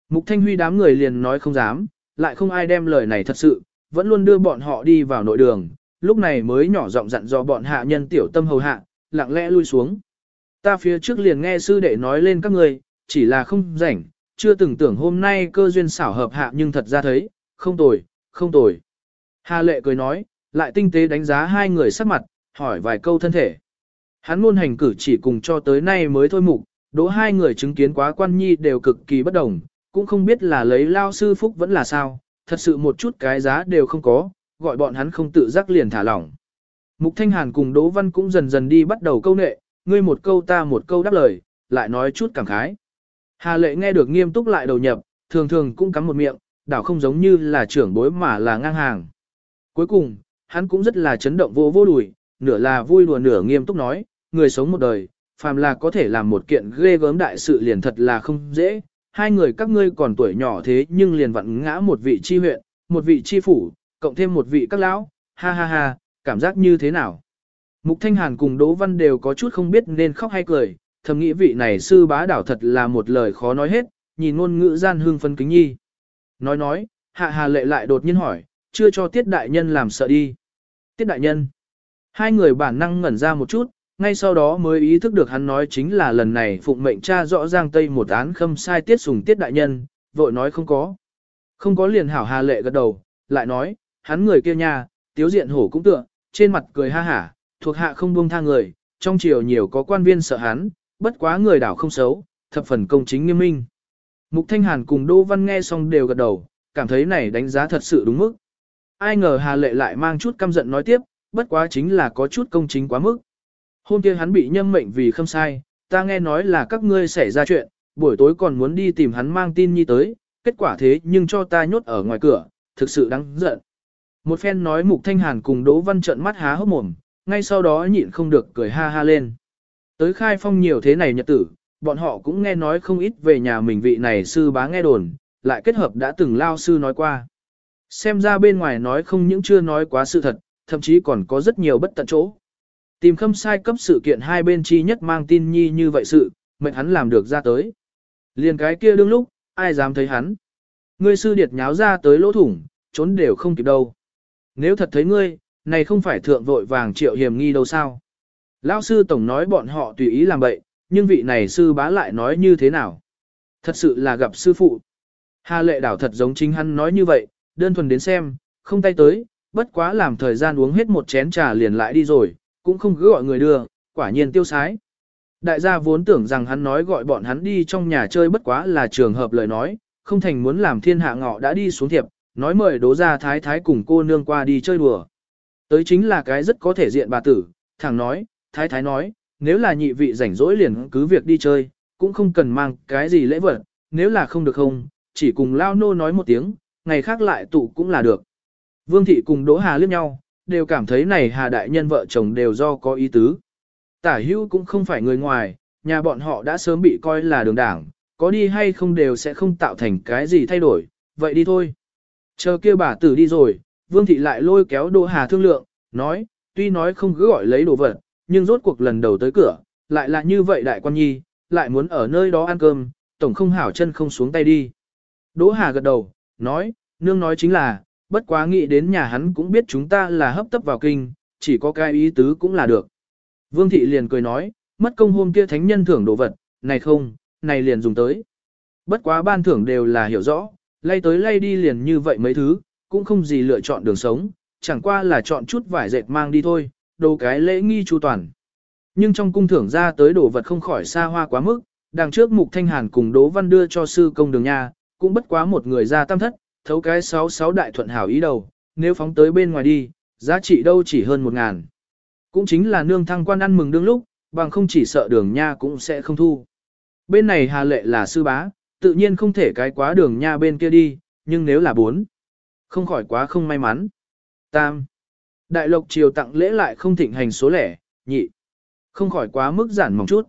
Mục thanh huy đám người liền nói không dám, lại không ai đem lời này thật sự, vẫn luôn đưa bọn họ đi vào nội đường, lúc này mới nhỏ giọng dặn dò bọn hạ nhân tiểu tâm hầu hạ, lặng lẽ lui xuống. Ta phía trước liền nghe sư đệ nói lên các ngươi, chỉ là không rảnh, chưa từng tưởng hôm nay cơ duyên xảo hợp hạ nhưng thật ra thấy, không tồi, không tồi. Hà lệ cười nói, lại tinh tế đánh giá hai người sắc mặt, hỏi vài câu thân thể. Hắn luôn hành cử chỉ cùng cho tới nay mới thôi mục, đỗ hai người chứng kiến quá quan nhi đều cực kỳ bất đồng, cũng không biết là lấy lao sư phúc vẫn là sao, thật sự một chút cái giá đều không có, gọi bọn hắn không tự giác liền thả lỏng. Mục Thanh Hàn cùng Đỗ Văn cũng dần dần đi bắt đầu câu nệ, ngươi một câu ta một câu đáp lời, lại nói chút cảm khái. Hà lệ nghe được nghiêm túc lại đầu nhập, thường thường cũng cắm một miệng, đảo không giống như là trưởng bối mà là ngang hàng. Cuối cùng, hắn cũng rất là chấn động vô vô đùi, nửa là vui đùa nửa nghiêm túc nói, người sống một đời, phàm là có thể làm một kiện ghê gớm đại sự liền thật là không dễ. Hai người các ngươi còn tuổi nhỏ thế nhưng liền vặn ngã một vị chi huyện, một vị chi phủ, cộng thêm một vị các lão, ha ha ha, cảm giác như thế nào? Mục Thanh Hàn cùng Đỗ Văn đều có chút không biết nên khóc hay cười, thầm nghĩ vị này sư bá đảo thật là một lời khó nói hết, nhìn ngôn ngữ gian hương phân kính nhi. Nói nói, hạ hà lệ lại đột nhiên hỏi, chưa cho tiết đại nhân làm sợ đi. Tiết đại nhân. Hai người bản năng ngẩn ra một chút, ngay sau đó mới ý thức được hắn nói chính là lần này phụng mệnh cha rõ ràng tây một án khâm sai tiết sùng tiết đại nhân, vội nói không có. Không có liền hảo hà lệ gật đầu, lại nói, hắn người kia nha, tiếu diện hổ cũng tựa, trên mặt cười ha hả, thuộc hạ không buông tha người, trong triều nhiều có quan viên sợ hắn, bất quá người đảo không xấu, thập phần công chính nghiêm minh. Mục Thanh Hàn cùng Đỗ Văn nghe xong đều gật đầu, cảm thấy này đánh giá thật sự đúng mức. Ai ngờ Hà Lệ lại mang chút căm giận nói tiếp, bất quá chính là có chút công chính quá mức. Hôm kia hắn bị nhâm mệnh vì không sai, ta nghe nói là các ngươi xảy ra chuyện, buổi tối còn muốn đi tìm hắn mang tin nhi tới, kết quả thế nhưng cho ta nhốt ở ngoài cửa, thực sự đáng giận. Một phen nói Mục Thanh Hàn cùng Đỗ Văn trợn mắt há hốc mồm, ngay sau đó nhịn không được cười ha ha lên. Tới khai phong nhiều thế này nhật tử, bọn họ cũng nghe nói không ít về nhà mình vị này sư bá nghe đồn, lại kết hợp đã từng lao sư nói qua. Xem ra bên ngoài nói không những chưa nói quá sự thật, thậm chí còn có rất nhiều bất tận chỗ. Tìm khâm sai cấp sự kiện hai bên chi nhất mang tin nhi như vậy sự, mệnh hắn làm được ra tới. Liền cái kia đương lúc, ai dám thấy hắn. Ngươi sư điệt nháo ra tới lỗ thủng, trốn đều không kịp đâu. Nếu thật thấy ngươi, này không phải thượng vội vàng triệu hiểm nghi đâu sao. Lão sư tổng nói bọn họ tùy ý làm bậy, nhưng vị này sư bá lại nói như thế nào? Thật sự là gặp sư phụ. Hà lệ đảo thật giống chính hắn nói như vậy, đơn thuần đến xem, không tay tới, bất quá làm thời gian uống hết một chén trà liền lại đi rồi, cũng không cứ gọi người đưa, quả nhiên tiêu sái. Đại gia vốn tưởng rằng hắn nói gọi bọn hắn đi trong nhà chơi bất quá là trường hợp lời nói, không thành muốn làm thiên hạ ngọ đã đi xuống thiệp, nói mời đố ra thái thái cùng cô nương qua đi chơi đùa. Tới chính là cái rất có thể diện bà tử, thẳng nói, thái thái nói, nếu là nhị vị rảnh rỗi liền cứ việc đi chơi, cũng không cần mang cái gì lễ vật, nếu là không được không, chỉ cùng lao nô nói một tiếng, ngày khác lại tụ cũng là được. Vương thị cùng Đỗ Hà liếc nhau, đều cảm thấy này Hà đại nhân vợ chồng đều do có ý tứ. Tả hữu cũng không phải người ngoài, nhà bọn họ đã sớm bị coi là đường đảng, có đi hay không đều sẽ không tạo thành cái gì thay đổi, vậy đi thôi. Chờ kia bà tử đi rồi, Vương thị lại lôi kéo Đỗ Hà thương lượng, nói, tuy nói không cứ gọi lấy đồ vật, nhưng rốt cuộc lần đầu tới cửa, lại là như vậy đại quan nhi, lại muốn ở nơi đó ăn cơm, tổng không hảo chân không xuống tay đi. Đỗ Hà gật đầu, nói, nương nói chính là, bất quá nghĩ đến nhà hắn cũng biết chúng ta là hấp tấp vào kinh, chỉ có cái ý tứ cũng là được. Vương thị liền cười nói, mất công hôm kia thánh nhân thưởng đồ vật, này không, này liền dùng tới. Bất quá ban thưởng đều là hiểu rõ, lay tới lay đi liền như vậy mấy thứ, cũng không gì lựa chọn đường sống, chẳng qua là chọn chút vải dệt mang đi thôi, đồ cái lễ nghi chu toàn. Nhưng trong cung thưởng ra tới đồ vật không khỏi xa hoa quá mức, đằng trước Mục Thanh Hàn cùng Đỗ Văn đưa cho sư công đường nha, cũng bất quá một người ra tam thất, thấu cái sáu sáu đại thuận hảo ý đầu, nếu phóng tới bên ngoài đi, giá trị đâu chỉ hơn một ngàn. Cũng chính là nương thăng quan ăn mừng đương lúc, bằng không chỉ sợ đường nha cũng sẽ không thu. Bên này Hà Lệ là sư bá, tự nhiên không thể cái quá đường nha bên kia đi, nhưng nếu là bốn, không khỏi quá không may mắn. Tam, đại lộc triều tặng lễ lại không thịnh hành số lẻ, nhị, không khỏi quá mức giản mỏng chút.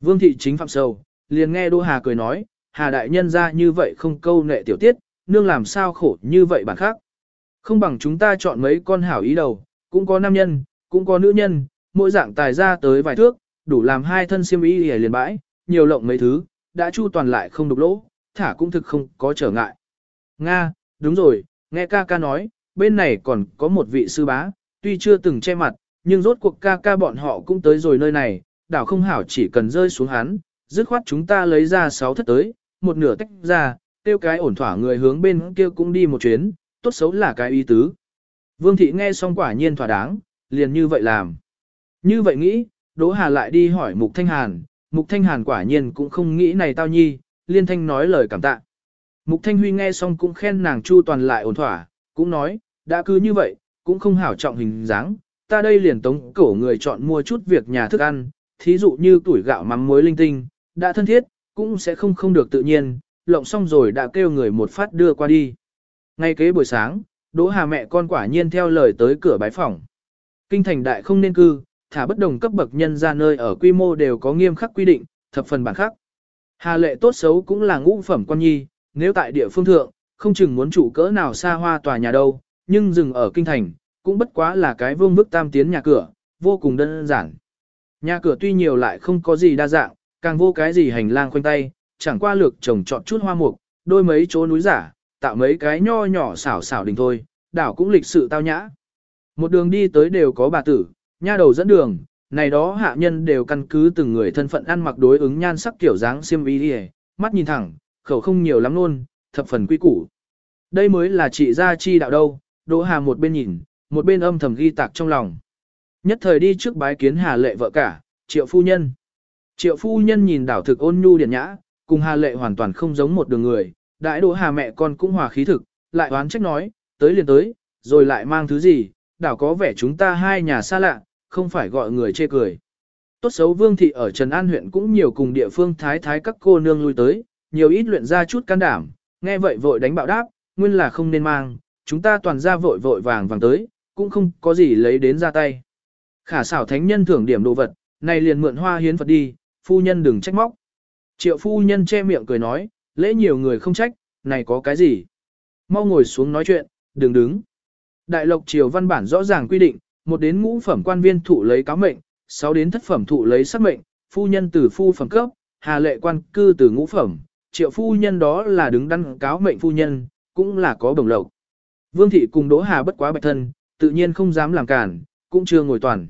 Vương thị chính phạm sầu, liền nghe đô Hà cười nói, Hà đại nhân ra như vậy không câu nệ tiểu tiết, nương làm sao khổ như vậy bản khác. Không bằng chúng ta chọn mấy con hảo ý đầu, cũng có nam nhân, cũng có nữ nhân, mỗi dạng tài ra tới vài thước, đủ làm hai thân xiêm y liền bãi, nhiều lộng mấy thứ, đã chu toàn lại không đục lỗ, thả cũng thực không có trở ngại. Nga, đúng rồi, nghe ca ca nói, bên này còn có một vị sư bá, tuy chưa từng che mặt, nhưng rốt cuộc ca ca bọn họ cũng tới rồi nơi này, đảo không hảo chỉ cần rơi xuống hắn, dứt khoát chúng ta lấy ra sáu thất tới, một nửa tách ra, tiêu cái ổn thỏa người hướng bên kia cũng đi một chuyến, tốt xấu là cái ý tứ. Vương thị nghe xong quả nhiên thỏa đáng, liền như vậy làm. Như vậy nghĩ, Đỗ Hà lại đi hỏi Mục Thanh Hàn, Mục Thanh Hàn quả nhiên cũng không nghĩ này tao nhi, liên thanh nói lời cảm tạ. Mục Thanh Huy nghe xong cũng khen nàng chu toàn lại ổn thỏa, cũng nói, đã cứ như vậy, cũng không hảo trọng hình dáng, ta đây liền tống cổ người chọn mua chút việc nhà thức ăn, thí dụ như tuổi gạo mắm muối linh tinh, đã thân thiết, cũng sẽ không không được tự nhiên, lộng xong rồi đã kêu người một phát đưa qua đi. Ngay kế buổi sáng, Đỗ Hà mẹ con quả nhiên theo lời tới cửa bái phòng. Kinh thành đại không nên cư, thả bất đồng cấp bậc nhân ra nơi ở quy mô đều có nghiêm khắc quy định, thập phần bản khắc. Hà lệ tốt xấu cũng là ngũ phẩm quan nhi, nếu tại địa phương thượng, không chừng muốn chủ cỡ nào xa hoa tòa nhà đâu, nhưng dừng ở kinh thành, cũng bất quá là cái vương bức tam tiến nhà cửa, vô cùng đơn giản. Nhà cửa tuy nhiều lại không có gì đa dạng, càng vô cái gì hành lang khoanh tay, chẳng qua lược trồng trọt chút hoa mục, đôi mấy chỗ núi giả, tạo mấy cái nho nhỏ xảo xảo đình thôi, đảo cũng lịch sự tao nhã. Một đường đi tới đều có bà tử, nha đầu dẫn đường, này đó hạ nhân đều căn cứ từng người thân phận ăn mặc đối ứng nhan sắc kiểu dáng xiêm y đi mắt nhìn thẳng, khẩu không nhiều lắm luôn, thập phần quy củ. Đây mới là chị gia chi đạo đâu, Đỗ Hà một bên nhìn, một bên âm thầm ghi tạc trong lòng. Nhất thời đi trước bái kiến Hà Lệ vợ cả, Triệu phu nhân. Triệu phu nhân nhìn đảo thực ôn nhu điển nhã, cùng Hà Lệ hoàn toàn không giống một đường người, đại Đỗ Hà mẹ con cũng hòa khí thực, lại oán trách nói, tới liền tới, rồi lại mang thứ gì, đảo có vẻ chúng ta hai nhà xa lạ, không phải gọi người chê cười. Tốt xấu Vương thị ở Trần An huyện cũng nhiều cùng địa phương thái thái các cô nương lui tới, nhiều ít luyện ra chút can đảm, nghe vậy vội đánh bạo đáp, nguyên là không nên mang, chúng ta toàn ra vội vội vàng vàng tới, cũng không có gì lấy đến ra tay. Khả xảo thánh nhân thưởng điểm đồ vật, này liền mượn hoa hiến Phật đi, phu nhân đừng trách móc. Triệu phu nhân che miệng cười nói, lễ nhiều người không trách, này có cái gì? Mau ngồi xuống nói chuyện, đừng đứng. Đại lộc triều văn bản rõ ràng quy định, một đến ngũ phẩm quan viên thụ lấy cáo mệnh, sáu đến thất phẩm thụ lấy sắc mệnh, phu nhân từ phu phẩm cấp, hà lệ quan cư từ ngũ phẩm, triệu phu nhân đó là đứng đăng cáo mệnh phu nhân, cũng là có bổng lộc. Vương thị cùng Đỗ Hà bất quá bạch thân, tự nhiên không dám làm cản, cũng chưa ngồi toàn.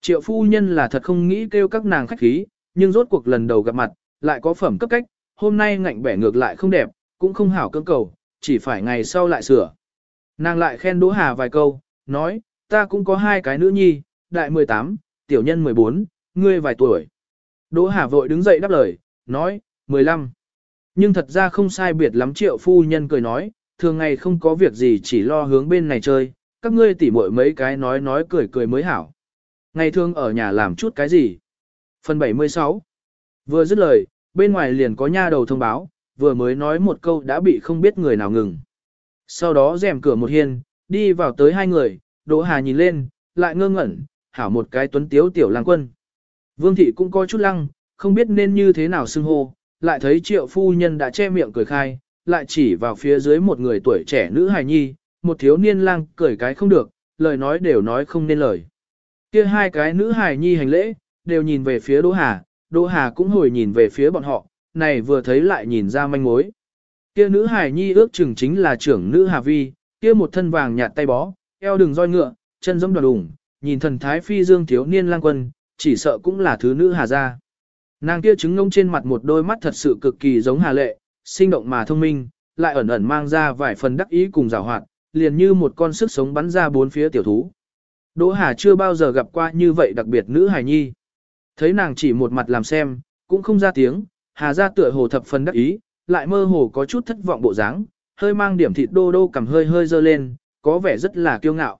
Triệu phu nhân là thật không nghĩ kêu các nàng khách khí, nhưng rốt cuộc lần đầu gặp mặt, lại có phẩm cấp cách, hôm nay ngạnh bẻ ngược lại không đẹp, cũng không hảo cưỡng cầu, chỉ phải ngày sau lại sửa. Nàng lại khen Đỗ Hà vài câu, nói, ta cũng có hai cái nữ nhi, đại 18, tiểu nhân 14, ngươi vài tuổi. Đỗ Hà vội đứng dậy đáp lời, nói, 15. Nhưng thật ra không sai biệt lắm triệu phu nhân cười nói, thường ngày không có việc gì chỉ lo hướng bên này chơi, các ngươi tỉ muội mấy cái nói nói cười cười mới hảo. Ngày thường ở nhà làm chút cái gì? Phần 76 Vừa dứt lời, bên ngoài liền có nha đầu thông báo, vừa mới nói một câu đã bị không biết người nào ngừng. Sau đó rèm cửa một hiên, đi vào tới hai người, Đỗ Hà nhìn lên, lại ngơ ngẩn, hảo một cái tuấn tiếu tiểu lang quân. Vương thị cũng có chút lăng, không biết nên như thế nào xưng hô, lại thấy triệu phu nhân đã che miệng cười khai, lại chỉ vào phía dưới một người tuổi trẻ nữ hài nhi, một thiếu niên lang cười cái không được, lời nói đều nói không nên lời. Kia hai cái nữ hài nhi hành lễ, đều nhìn về phía Đỗ Hà, Đỗ Hà cũng hồi nhìn về phía bọn họ, này vừa thấy lại nhìn ra manh mối. Kia nữ hài nhi ước chừng chính là trưởng nữ Hà Vi, kia một thân vàng nhạt tay bó, eo đường roi ngựa, chân giống đoàn đủng, nhìn thần thái phi dương thiếu niên lang quân, chỉ sợ cũng là thứ nữ Hà gia. Nàng kia trứng ngông trên mặt một đôi mắt thật sự cực kỳ giống Hà Lệ, sinh động mà thông minh, lại ẩn ẩn mang ra vài phần đắc ý cùng giảo hoạt, liền như một con sức sống bắn ra bốn phía tiểu thú. Đỗ Hà chưa bao giờ gặp qua như vậy đặc biệt nữ hài nhi. Thấy nàng chỉ một mặt làm xem, cũng không ra tiếng, Hà ra tựa hồ thập phần đắc ý, lại mơ hồ có chút thất vọng bộ dáng, hơi mang điểm thịt đô đô cầm hơi hơi dơ lên, có vẻ rất là kiêu ngạo.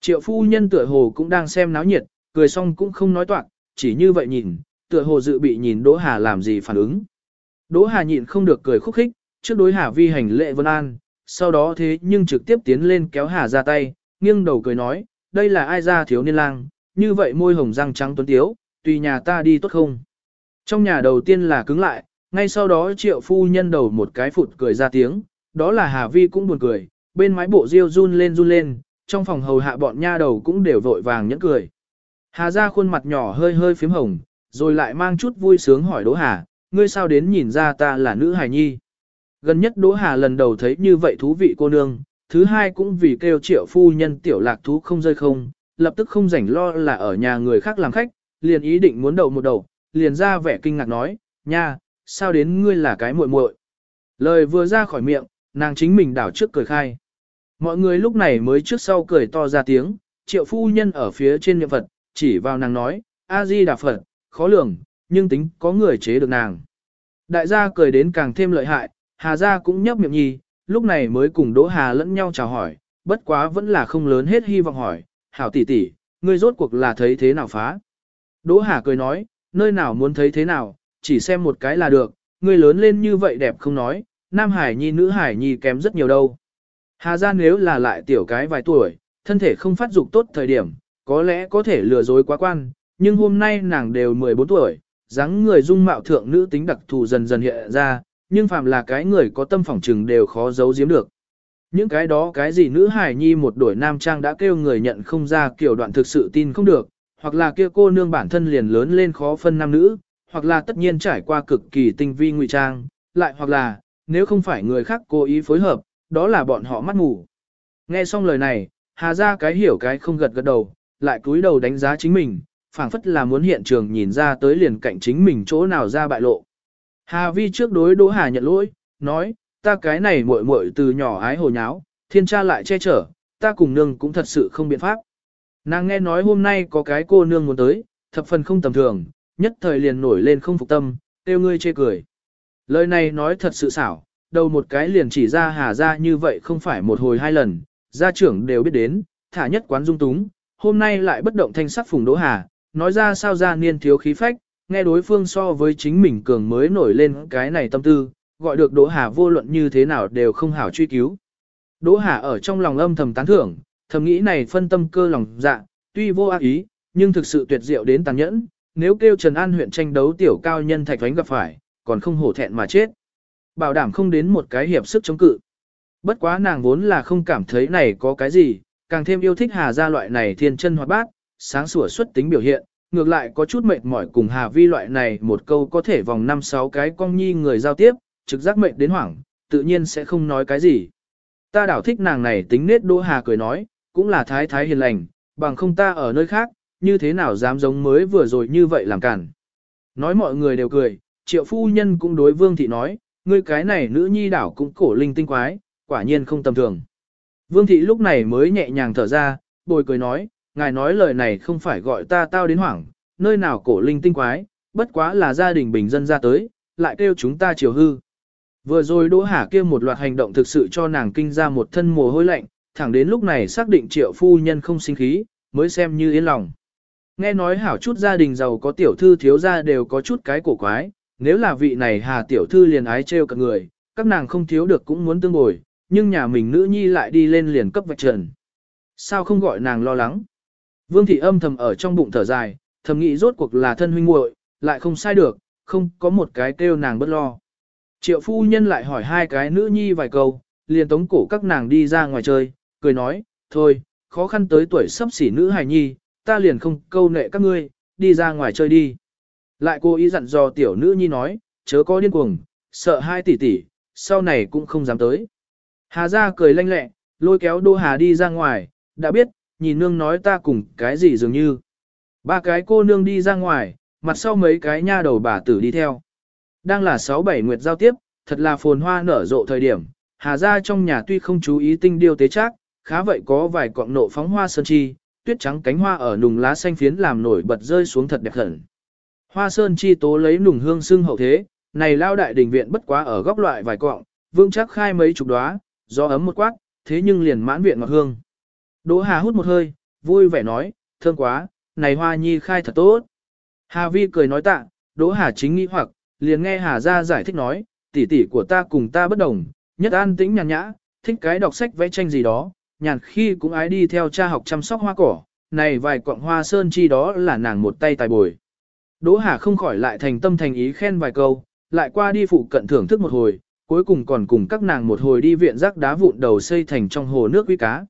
Triệu phu nhân tựa hồ cũng đang xem náo nhiệt, cười xong cũng không nói toạc, chỉ như vậy nhìn, tựa hồ dự bị nhìn Đỗ Hà làm gì phản ứng. Đỗ Hà nhịn không được cười khúc khích, trước đối Hà vi hành lệ vân an, sau đó thế nhưng trực tiếp tiến lên kéo Hà ra tay, nghiêng đầu cười nói, đây là ai ra thiếu niên lang, như vậy môi hồng răng trắng tuấn tiếu, tùy nhà ta đi tốt không. Trong nhà đầu tiên là cứng lại, ngay sau đó triệu phu nhân đầu một cái phụt cười ra tiếng, đó là Hà Vi cũng buồn cười, bên mái bộ riêu run lên run lên, trong phòng hầu hạ bọn nha đầu cũng đều vội vàng nhẫn cười. Hà ra khuôn mặt nhỏ hơi hơi phím hồng, rồi lại mang chút vui sướng hỏi Đỗ Hà, ngươi sao đến nhìn ra ta là nữ hài nhi. Gần nhất Đỗ Hà lần đầu thấy như vậy thú vị cô nương, thứ hai cũng vì kêu triệu phu nhân tiểu lạc thú không rơi không, lập tức không rảnh lo là ở nhà người khác làm khách, liền ý định muốn đậu một đầu, liền ra vẻ kinh ngạc nói, nha, sao đến ngươi là cái muội muội? Lời vừa ra khỏi miệng, nàng chính mình đảo trước cười khai. Mọi người lúc này mới trước sau cười to ra tiếng, triệu phu nhân ở phía trên niệm Phật, chỉ vào nàng nói, A-di Đà Phật, khó lường, nhưng tính có người chế được nàng. Đại gia cười đến càng thêm lợi hại, Hà gia cũng nhấp miệng nhì, lúc này mới cùng Đỗ Hà lẫn nhau chào hỏi, bất quá vẫn là không lớn hết hy vọng hỏi, hảo tỷ tỷ, ngươi rốt cuộc là thấy thế nào phá. Đỗ Hà cười nói, nơi nào muốn thấy thế nào, chỉ xem một cái là được, Người lớn lên như vậy đẹp không nói, nam hải nhi nữ hải nhi kém rất nhiều đâu. Hà ra nếu là lại tiểu cái vài tuổi, thân thể không phát dục tốt thời điểm, có lẽ có thể lừa dối quá quan, nhưng hôm nay nàng đều 14 tuổi, dáng người dung mạo thượng nữ tính đặc thù dần dần hiện ra, nhưng phàm là cái người có tâm phỏng trừng đều khó giấu giếm được. Những cái đó cái gì nữ hải nhi một đổi nam trang đã kêu người nhận không ra kiểu đoạn thực sự tin không được, hoặc là kia cô nương bản thân liền lớn lên khó phân nam nữ, hoặc là tất nhiên trải qua cực kỳ tinh vi ngụy trang, lại hoặc là, nếu không phải người khác cố ý phối hợp, đó là bọn họ mắt ngủ. Nghe xong lời này, Hà ra cái hiểu cái không gật gật đầu, lại cúi đầu đánh giá chính mình, phảng phất là muốn hiện trường nhìn ra tới liền cạnh chính mình chỗ nào ra bại lộ. Hà Vi trước đối Đỗ Hà nhận lỗi, nói, ta cái này muội muội từ nhỏ ái hồ nháo, thiên cha lại che chở, ta cùng nương cũng thật sự không biện pháp. Nàng nghe nói hôm nay có cái cô nương muốn tới, thập phần không tầm thường, nhất thời liền nổi lên không phục tâm, tiêu ngươi chê cười. Lời này nói thật sự xảo, đầu một cái liền chỉ ra hà ra như vậy không phải một hồi hai lần, gia trưởng đều biết đến, thả nhất quán dung túng, hôm nay lại bất động thanh sắc phùng đỗ hà, nói ra sao ra niên thiếu khí phách, nghe đối phương so với chính mình cường mới nổi lên cái này tâm tư, gọi được đỗ hà vô luận như thế nào đều không hảo truy cứu. Đỗ hà ở trong lòng âm thầm tán thưởng, thầm nghĩ này phân tâm cơ lòng dạ, tuy vô ác ý, nhưng thực sự tuyệt diệu đến tàn nhẫn, nếu kêu Trần An huyện tranh đấu tiểu cao nhân thạch thoánh gặp phải, còn không hổ thẹn mà chết. Bảo đảm không đến một cái hiệp sức chống cự. Bất quá nàng vốn là không cảm thấy này có cái gì, càng thêm yêu thích Hà gia loại này thiên chân hoạt bát, sáng sủa xuất tính biểu hiện, ngược lại có chút mệt mỏi cùng Hà Vi loại này một câu có thể vòng 5-6 cái cong nhi người giao tiếp, trực giác mệt đến hoảng, tự nhiên sẽ không nói cái gì. Ta đảo thích nàng này tính nết Đỗ Hà cười nói, cũng là thái thái hiền lành, bằng không ta ở nơi khác, như thế nào dám giống mới vừa rồi như vậy làm cản. Nói mọi người đều cười, triệu phu nhân cũng đối vương thị nói, ngươi cái này nữ nhi đảo cũng cổ linh tinh quái, quả nhiên không tầm thường. Vương thị lúc này mới nhẹ nhàng thở ra, bồi cười nói, ngài nói lời này không phải gọi ta tao đến hoảng, nơi nào cổ linh tinh quái, bất quá là gia đình bình dân ra tới, lại kêu chúng ta chiều hư. Vừa rồi Đỗ Hà kia một loạt hành động thực sự cho nàng kinh ra một thân mồ hôi lạnh, thẳng đến lúc này xác định triệu phu nhân không sinh khí, mới xem như yên lòng. Nghe nói hảo chút gia đình giàu có tiểu thư thiếu gia đều có chút cái cổ quái, nếu là vị này hà tiểu thư liền ái trêu cả người, các nàng không thiếu được cũng muốn tương bồi, nhưng nhà mình nữ nhi lại đi lên liền cấp vạch trần. Sao không gọi nàng lo lắng? Vương thị âm thầm ở trong bụng thở dài, thầm nghĩ rốt cuộc là thân huynh muội, lại không sai được, không có một cái kêu nàng bất lo. Triệu phu nhân lại hỏi hai cái nữ nhi vài câu, liền tống cổ các nàng đi ra ngoài chơi, cười nói, thôi, khó khăn tới tuổi sắp xỉ nữ hài nhi, ta liền không câu nệ các ngươi, đi ra ngoài chơi đi. Lại cô ý dặn dò tiểu nữ nhi nói, chớ có điên cuồng, sợ hai tỷ tỷ, sau này cũng không dám tới. Hà ra cười lanh lẹ, lôi kéo Đô Hà đi ra ngoài, đã biết, nhìn nương nói ta cùng cái gì dường như. Ba cái cô nương đi ra ngoài, mặt sau mấy cái nha đầu bà tử đi theo. Đang là sáu bảy nguyệt giao tiếp, thật là phồn hoa nở rộ thời điểm, Hà ra trong nhà tuy không chú ý tinh điêu tế trác khá vậy có vài cọng nộ phóng hoa sơn chi, tuyết trắng cánh hoa ở nùng lá xanh phiến làm nổi bật rơi xuống thật đẹp hẳn. Hoa sơn chi tố lấy nùng hương xưng hậu thế, này lao đại đình viện bất quá ở góc loại vài cọng, vương chắc khai mấy chục đóa, gió ấm một quát, thế nhưng liền mãn viện ngọt hương. Đỗ Hà hút một hơi, vui vẻ nói, thương quá, này hoa nhi khai thật tốt. Hà Vi cười nói tạ, Đỗ Hà chính nghĩ hoặc, liền nghe Hà ra giải thích nói, tỷ tỷ của ta cùng ta bất đồng, nhất an tĩnh nhàn nhã, thích cái đọc sách vẽ tranh gì đó, nhàn khi cũng ái đi theo cha học chăm sóc hoa cỏ, này vài quặng hoa sơn chi đó là nàng một tay tài bồi. Đỗ Hà không khỏi lại thành tâm thành ý khen vài câu, lại qua đi phụ cận thưởng thức một hồi, cuối cùng còn cùng các nàng một hồi đi viện rác đá vụn đầu xây thành trong hồ nước quý cá.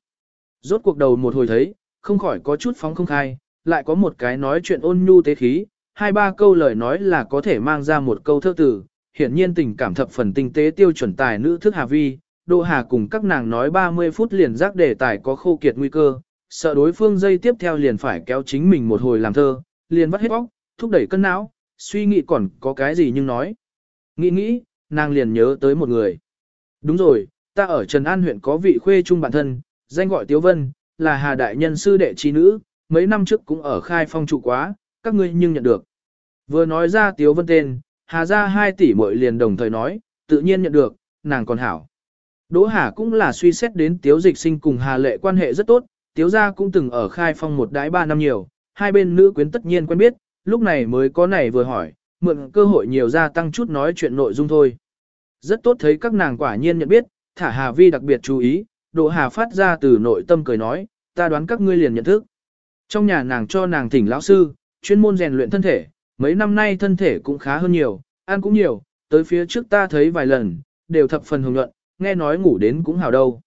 Rốt cuộc đầu một hồi thấy, không khỏi có chút phóng không khai, lại có một cái nói chuyện ôn nhu tế khí, hai ba câu lời nói là có thể mang ra một câu thơ tử, hiển nhiên tình cảm thập phần tinh tế tiêu chuẩn tài nữ thức Hà Vi, Đỗ Hà cùng các nàng nói 30 phút liền giác đề tài có khô kiệt nguy cơ, sợ đối phương dây tiếp theo liền phải kéo chính mình một hồi làm thơ, liền vắt hết óc, thúc đẩy cân não, suy nghĩ còn có cái gì nhưng nói. Nghĩ nghĩ, nàng liền nhớ tới một người. Đúng rồi, ta ở Trần An huyện có vị khuê trung bản thân, danh gọi Tiếu Vân, là Hà Đại Nhân sư đệ trí nữ, mấy năm trước cũng ở khai phong trụ quá, các ngươi nhưng nhận được. Vừa nói ra Tiếu Vân tên, Hà ra hai tỷ muội liền đồng thời nói, tự nhiên nhận được, nàng còn hảo. Đỗ Hà cũng là suy xét đến Tiếu Dịch Sinh cùng Hà Lệ quan hệ rất tốt, Tiếu gia cũng từng ở khai phong một đái ba năm nhiều, hai bên nữ quyến tất nhiên quen biết, lúc này mới có này vừa hỏi, mượn cơ hội nhiều gia tăng chút nói chuyện nội dung thôi. Rất tốt thấy các nàng quả nhiên nhận biết, thả Hà Vi đặc biệt chú ý, Đỗ Hà phát ra từ nội tâm cười nói, ta đoán các ngươi liền nhận thức. Trong nhà nàng cho nàng thỉnh lão sư, chuyên môn rèn luyện thân thể, mấy năm nay thân thể cũng khá hơn nhiều, ăn cũng nhiều, tới phía trước ta thấy vài lần, đều thập phần hưởng nhuận, nghe nói ngủ đến cũng hào đâu.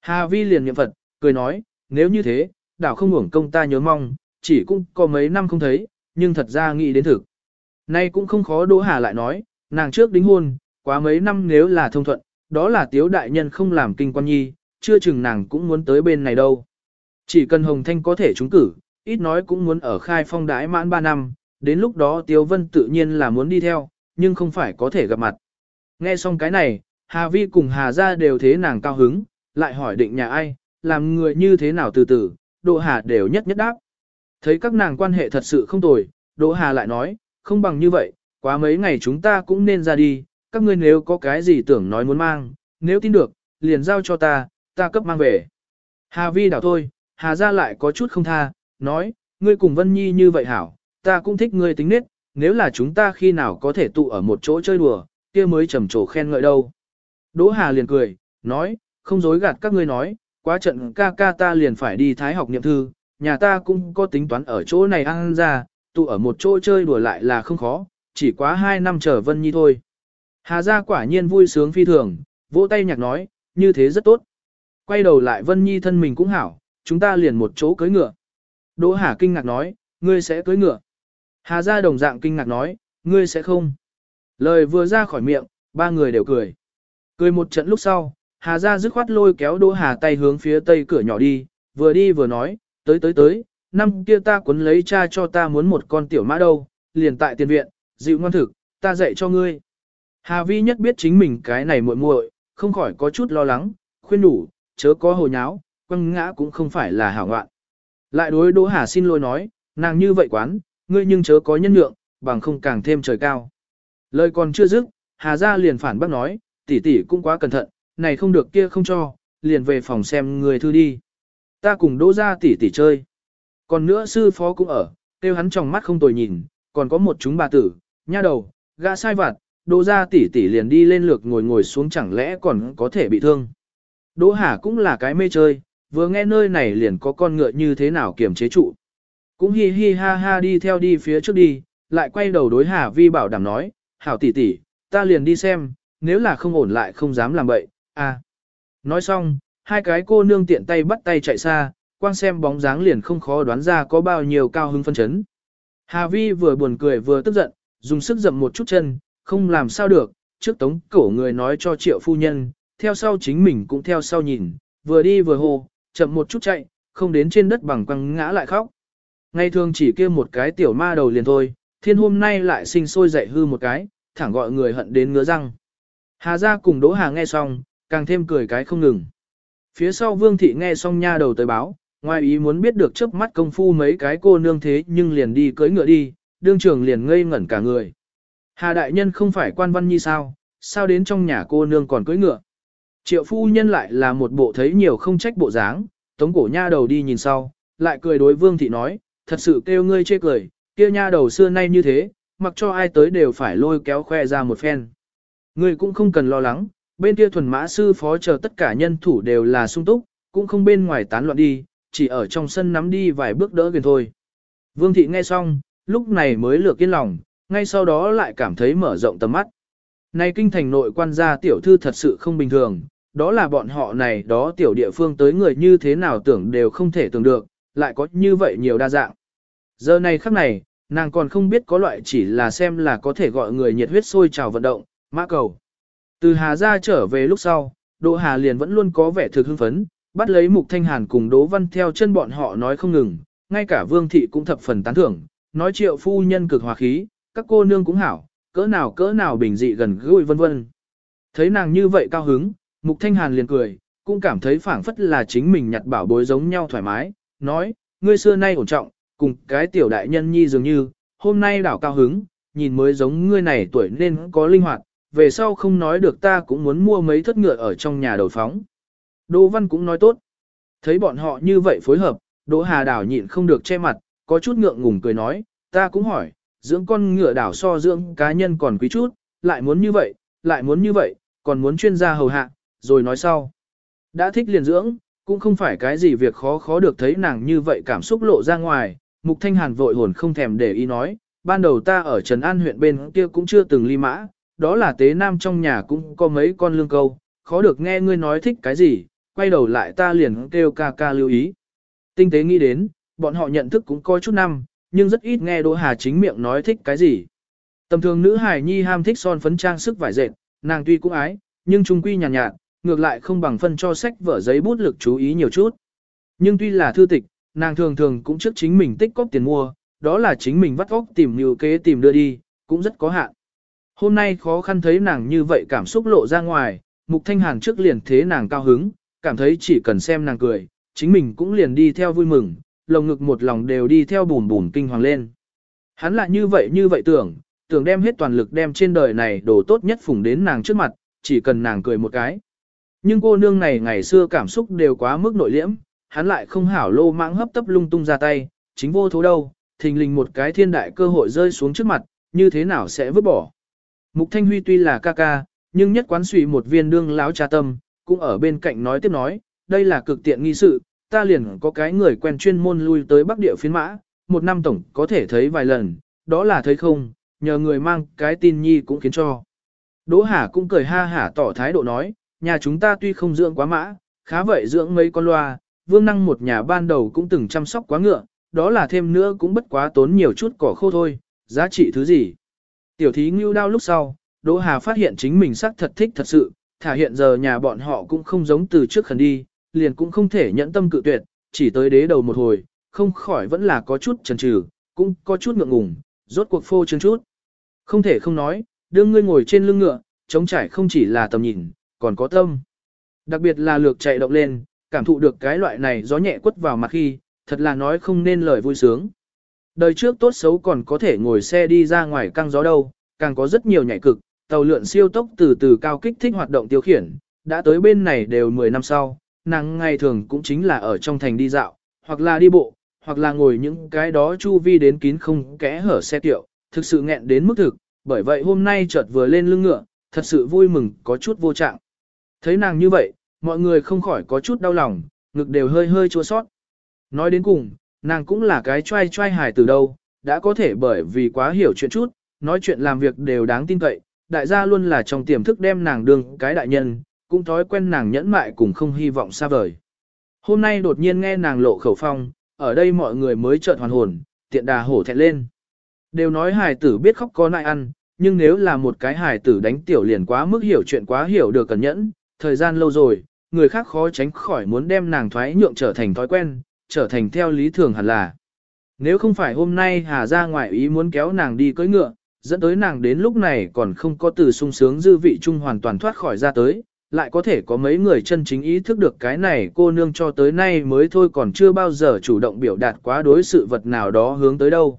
Hà Vi liền niệm Phật, cười nói, nếu như thế, đảo không hưởng công ta nhớ mong, chỉ cũng có mấy năm không thấy, nhưng thật ra nghĩ đến thực. Nay cũng không khó Đỗ Hà lại nói, nàng trước đính hôn, quá mấy năm nếu là thông thuận, đó là tiếu đại nhân không làm kinh quan nhi, chưa chừng nàng cũng muốn tới bên này đâu. Chỉ cần Hồng Thanh có thể trúng cử, ít nói cũng muốn ở khai phong đái mãn 3 năm, đến lúc đó Tiếu Vân tự nhiên là muốn đi theo, nhưng không phải có thể gặp mặt. Nghe xong cái này, Hà Vi cùng Hà Gia đều thế nàng cao hứng, lại hỏi định nhà ai, làm người như thế nào từ từ, Đỗ Hà đều nhất nhất đáp. Thấy các nàng quan hệ thật sự không tồi, Đỗ Hà lại nói, không bằng như vậy, quá mấy ngày chúng ta cũng nên ra đi, các ngươi nếu có cái gì tưởng nói muốn mang, nếu tin được, liền giao cho ta, ta cấp mang về. Hà Vi đảo thôi, Hà Gia lại có chút không tha, nói, ngươi cùng Vân Nhi như vậy hảo, ta cũng thích ngươi tính nết, nếu là chúng ta khi nào có thể tụ ở một chỗ chơi đùa, kia mới trầm trồ khen ngợi đâu. Đỗ Hà liền cười, nói, không dối gạt các ngươi nói, quá trận ca ca ta liền phải đi thái học niệm thư, nhà ta cũng có tính toán ở chỗ này ăn ra, tụ ở một chỗ chơi đùa lại là không khó, chỉ quá hai năm chờ Vân Nhi thôi. Hà gia quả nhiên vui sướng phi thường, vỗ tay nhạc nói, như thế rất tốt. Quay đầu lại Vân Nhi thân mình cũng hảo, chúng ta liền một chỗ cưới ngựa. Đỗ Hà kinh ngạc nói, ngươi sẽ cưới ngựa. Hà gia đồng dạng kinh ngạc nói, ngươi sẽ không. Lời vừa ra khỏi miệng, ba người đều cười. Cười một trận lúc sau, Hà gia dứt khoát lôi kéo Đỗ Hà tay hướng phía tây cửa nhỏ đi, vừa đi vừa nói, tới tới tới, năm kia ta quấn lấy cha cho ta muốn một con tiểu mã đâu, liền tại tiền viện, dịu ngoan thực, ta dạy cho ngươi. Hà Vi nhất biết chính mình cái này muội muội, không khỏi có chút lo lắng, khuyên đủ, chớ có hồ nháo, quăng ngã cũng không phải là hảo ngoạn. Lại đối Đỗ Hà xin lỗi nói, nàng như vậy quán, ngươi nhưng chớ có nhân nhượng, bằng không càng thêm trời cao. Lời còn chưa dứt, Hà gia liền phản bác nói, tỷ tỷ cũng quá cẩn thận, này không được kia không cho, liền về phòng xem người thư đi. Ta cùng Đỗ gia tỷ tỷ chơi. Còn nữa sư phó cũng ở, tiêu hắn trong mắt không tồi nhìn, còn có một chúng bà tử, nha đầu, gã sai vặt, Đỗ gia tỷ tỷ liền đi lên lược ngồi ngồi xuống chẳng lẽ còn có thể bị thương. Đỗ Hà cũng là cái mê chơi, vừa nghe nơi này liền có con ngựa như thế nào kiềm chế trụ. Cũng hi hi ha ha đi theo đi phía trước đi, lại quay đầu đối Hà Vi bảo đảm nói, hảo tỷ tỷ, ta liền đi xem, nếu là không ổn lại không dám làm bậy, à. Nói xong, hai cái cô nương tiện tay bắt tay chạy xa, quang xem bóng dáng liền không khó đoán ra có bao nhiêu cao hứng phân chấn. Hà Vi vừa buồn cười vừa tức giận, dùng sức dậm một chút chân, không làm sao được, trước tống cổ người nói cho triệu phu nhân, theo sau chính mình cũng theo sau nhìn, vừa đi vừa hô, chậm một chút chạy, không đến trên đất bằng quăng ngã lại khóc. Ngày thường chỉ kia một cái tiểu ma đầu liền thôi, thiên hôm nay lại sinh sôi dậy hư một cái, thẳng gọi người hận đến ngứa răng. Hà ra cùng Đỗ Hà nghe xong, càng thêm cười cái không ngừng. Phía sau Vương Thị nghe xong nha đầu tới báo, ngoài ý muốn biết được trước mắt công phu mấy cái cô nương thế nhưng liền đi cưới ngựa đi, đương trường liền ngây ngẩn cả người. Hà đại nhân không phải quan văn nhi sao, sao đến trong nhà cô nương còn cưỡi ngựa. Triệu phu nhân lại là một bộ thấy nhiều không trách bộ dáng, tống cổ nha đầu đi nhìn sau, lại cười đối vương thị nói, thật sự kêu ngươi chê cười, kia nha đầu xưa nay như thế, mặc cho ai tới đều phải lôi kéo khoe ra một phen. Ngươi cũng không cần lo lắng, bên kia thuần mã sư phó chờ tất cả nhân thủ đều là sung túc, cũng không bên ngoài tán loạn đi, chỉ ở trong sân nắm đi vài bước đỡ gần thôi. Vương thị nghe xong, lúc này mới lược yên lòng, ngay sau đó lại cảm thấy mở rộng tầm mắt. Này kinh thành nội quan gia tiểu thư thật sự không bình thường, đó là bọn họ này đó tiểu địa phương tới người như thế nào tưởng đều không thể tưởng được, lại có như vậy nhiều đa dạng. Giờ này khắc này, nàng còn không biết có loại chỉ là xem là có thể gọi người nhiệt huyết sôi trào vận động, mã cầu. Từ Hà ra trở về lúc sau, Đỗ Hà liền vẫn luôn có vẻ thực hưng phấn, bắt lấy Mục Thanh Hàn cùng Đỗ Văn theo chân bọn họ nói không ngừng, ngay cả Vương Thị cũng thập phần tán thưởng, nói triệu phu nhân cực hòa khí, các cô nương cũng hảo, cỡ nào cỡ nào bình dị gần gũi vân vân. Thấy nàng như vậy cao hứng, Mục Thanh Hàn liền cười, cũng cảm thấy phảng phất là chính mình nhặt bảo bối giống nhau thoải mái, nói, ngươi xưa nay ổn trọng, cùng cái tiểu đại nhân nhi dường như, hôm nay đảo cao hứng, nhìn mới giống ngươi này tuổi nên có linh hoạt, về sau không nói được ta cũng muốn mua mấy thất ngựa ở trong nhà đầu phóng. Đỗ Văn cũng nói tốt. Thấy bọn họ như vậy phối hợp, Đỗ Hà đảo nhịn không được che mặt, có chút ngượng ngùng cười nói, ta cũng hỏi, dưỡng con ngựa đảo so dưỡng cá nhân còn quý chút, lại muốn như vậy, lại muốn như vậy, còn muốn chuyên gia hầu hạ, rồi nói sau. Đã thích liền dưỡng, cũng không phải cái gì việc khó khó được thấy nàng như vậy cảm xúc lộ ra ngoài, Mục Thanh Hàn vội hồn không thèm để ý nói, ban đầu ta ở Trần An huyện bên kia cũng chưa từng ly mã, đó là tế nam trong nhà cũng có mấy con lương câu, khó được nghe ngươi nói thích cái gì, quay đầu lại ta liền kêu ca ca lưu ý. Tinh tế nghĩ đến, bọn họ nhận thức cũng coi chút năm, nhưng rất ít nghe Đỗ Hà chính miệng nói thích cái gì. Tầm thường nữ hài nhi ham thích son phấn trang sức vải dệt, nàng tuy cũng ái, nhưng trung quy nhàn nhạt, nhạt, ngược lại không bằng phân cho sách vở giấy bút lực chú ý nhiều chút. Nhưng tuy là thư tịch, nàng thường thường cũng trước chính mình tích cóp tiền mua, đó là chính mình vắt óc tìm nhiều kế tìm đưa đi, cũng rất có hạn. Hôm nay khó khăn thấy nàng như vậy cảm xúc lộ ra ngoài, Mục Thanh Hàn trước liền thế nàng cao hứng, cảm thấy chỉ cần xem nàng cười, chính mình cũng liền đi theo vui mừng, lồng ngực một lòng đều đi theo bùn bùn kinh hoàng lên. Hắn lại như vậy như vậy tưởng, tưởng đem hết toàn lực đem trên đời này đồ tốt nhất phủng đến nàng trước mặt, chỉ cần nàng cười một cái. Nhưng cô nương này ngày xưa cảm xúc đều quá mức nội liễm, hắn lại không hảo lô mãng hấp tấp lung tung ra tay, chính vô thố đâu, thình lình một cái thiên đại cơ hội rơi xuống trước mặt, như thế nào sẽ vứt bỏ. Mục Thanh Huy tuy là ca ca, nhưng nhất quán suy một viên đương láo cha tâm, cũng ở bên cạnh nói tiếp nói, đây là cực tiện nghi sự, ta liền có cái người quen chuyên môn lui tới Bắc Địa phiến mã, một năm tổng có thể thấy vài lần, đó là thấy không, nhờ người mang cái tin nhi cũng khiến cho. Đỗ Hà cũng cười ha hả tỏ thái độ nói, nhà chúng ta tuy không dưỡng quá mã, khá vậy dưỡng mấy con loa, vương năng một nhà ban đầu cũng từng chăm sóc quá ngựa, đó là thêm nữa cũng bất quá tốn nhiều chút cỏ khô thôi, giá trị thứ gì. Tiểu thí ngưu đao lúc sau, Đỗ Hà phát hiện chính mình sắc thật thích thật sự, thả hiện giờ nhà bọn họ cũng không giống từ trước khẩn đi, liền cũng không thể nhẫn tâm cự tuyệt, chỉ tới đế đầu một hồi, không khỏi vẫn là có chút chần chừ, cũng có chút ngượng ngùng, rốt cuộc phô trương chút. Không thể không nói, đương ngươi ngồi trên lưng ngựa, chống trải không chỉ là tầm nhìn, còn có tâm. Đặc biệt là lược chạy động lên, cảm thụ được cái loại này gió nhẹ quất vào mặt khi, thật là nói không nên lời vui sướng. Đời trước tốt xấu còn có thể ngồi xe đi ra ngoài căng gió đâu, càng có rất nhiều nhảy cực, tàu lượn siêu tốc từ từ cao kích thích hoạt động tiêu khiển, đã tới bên này đều 10 năm sau, nàng ngày thường cũng chính là ở trong thành đi dạo, hoặc là đi bộ, hoặc là ngồi những cái đó chu vi đến kín không kẽ hở xe tiệu, thực sự nghẹn đến mức thực, bởi vậy hôm nay chợt vừa lên lưng ngựa, thật sự vui mừng có chút vô trạng. Thấy nàng như vậy, mọi người không khỏi có chút đau lòng, ngực đều hơi hơi chua sót. Nói đến cùng, nàng cũng là cái trai trai hài từ đâu, đã có thể bởi vì quá hiểu chuyện chút, nói chuyện làm việc đều đáng tin cậy, đại gia luôn là trong tiềm thức đem nàng đương cái đại nhân, cũng thói quen nàng nhẫn mại cùng không hy vọng xa vời. Hôm nay đột nhiên nghe nàng lộ khẩu phong, ở đây mọi người mới chợt hoàn hồn, tiện đà hổ thẹn lên. Đều nói hài tử biết khóc có nại ăn, nhưng nếu là một cái hài tử đánh tiểu liền quá mức hiểu chuyện quá hiểu được cẩn nhẫn, thời gian lâu rồi, người khác khó tránh khỏi muốn đem nàng thoái nhượng trở thành thói quen, trở thành theo lý thường hẳn là. Nếu không phải hôm nay Hà ra ngoại ý muốn kéo nàng đi cưỡi ngựa, dẫn tới nàng đến lúc này còn không có từ sung sướng dư vị chung hoàn toàn thoát khỏi ra tới, lại có thể có mấy người chân chính ý thức được cái này cô nương cho tới nay mới thôi còn chưa bao giờ chủ động biểu đạt quá đối sự vật nào đó hướng tới đâu.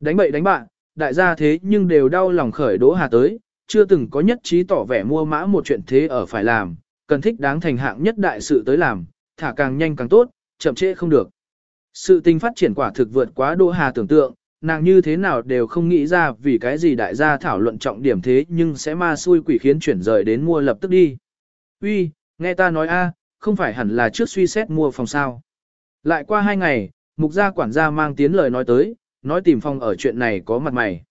Đánh bậy đánh bạn, đại gia thế nhưng đều đau lòng khởi Đỗ Hà tới, chưa từng có nhất trí tỏ vẻ mua mã một chuyện thế ở phải làm, cần thích đáng thành hạng nhất đại sự tới làm, thả càng nhanh càng tốt, chậm trễ không được. Sự tình phát triển quả thực vượt quá Đỗ Hà tưởng tượng, nàng như thế nào đều không nghĩ ra vì cái gì đại gia thảo luận trọng điểm thế nhưng sẽ ma xui quỷ khiến chuyển rời đến mua lập tức đi. Uy, nghe ta nói a, không phải hẳn là trước suy xét mua phòng sao. Lại qua hai ngày, mục gia quản gia mang tiến lời nói tới, nói tìm phòng ở chuyện này có mặt mày.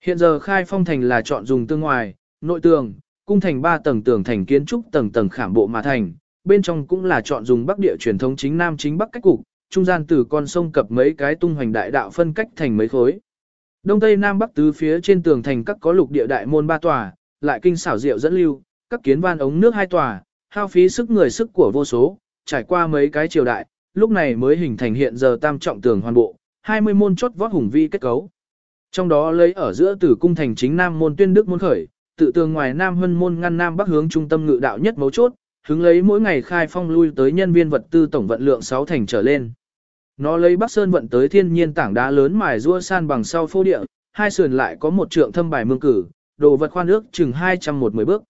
Hiện giờ khai phong thành là chọn dùng tương ngoài, nội tường, cung thành ba tầng tường thành kiến trúc tầng tầng khảm bộ mà thành, bên trong cũng là chọn dùng bắc địa truyền thống chính nam chính bắc cách cục, trung gian từ con sông cập mấy cái tung hoành đại đạo phân cách thành mấy khối. Đông tây nam bắc tứ phía trên tường thành các có lục địa đại môn ba tòa, lại kinh xảo diệu dẫn lưu, các kiến van ống nước hai tòa, hao phí sức người sức của vô số, trải qua mấy cái triều đại, lúc này mới hình thành hiện giờ tam trọng tường hoàn bộ, 20 môn chốt vót hùng vi kết cấu. Trong đó lấy ở giữa tử cung thành chính nam môn tuyên đức môn khởi, tự tường ngoài nam hân môn ngăn nam bắc hướng trung tâm ngự đạo nhất mấu chốt, hứng lấy mỗi ngày khai phong lui tới nhân viên vật tư tổng vận lượng 6 thành trở lên. Nó lấy Bắc Sơn vận tới thiên nhiên tảng đá lớn mài rua san bằng sau phô địa, hai sườn lại có một trượng thâm bài mương cử, đồ vật khoan ước chừng 210 bước.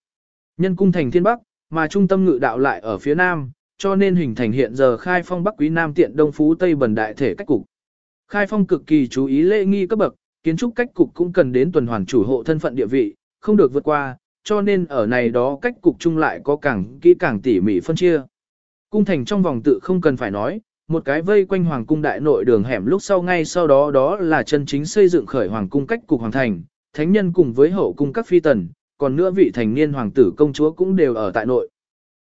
Nhân cung thành thiên bắc, mà trung tâm ngự đạo lại ở phía nam, cho nên hình thành hiện giờ khai phong bắc quý nam tiện đông phú tây bần đại thể cách cục. Khai phong cực kỳ chú ý lễ nghi cấp bậc, kiến trúc cách cục cũng cần đến tuần hoàn chủ hộ thân phận địa vị, không được vượt qua, cho nên ở này đó cách cục chung lại có càng kỹ càng tỉ mỉ phân chia. Cung thành trong vòng tự không cần phải nói, một cái vây quanh hoàng cung đại nội đường hẻm lúc sau ngay sau đó đó là chân chính xây dựng khởi hoàng cung cách cục hoàng thành, thánh nhân cùng với hậu cung các phi tần, còn nữa vị thành niên hoàng tử công chúa cũng đều ở tại nội.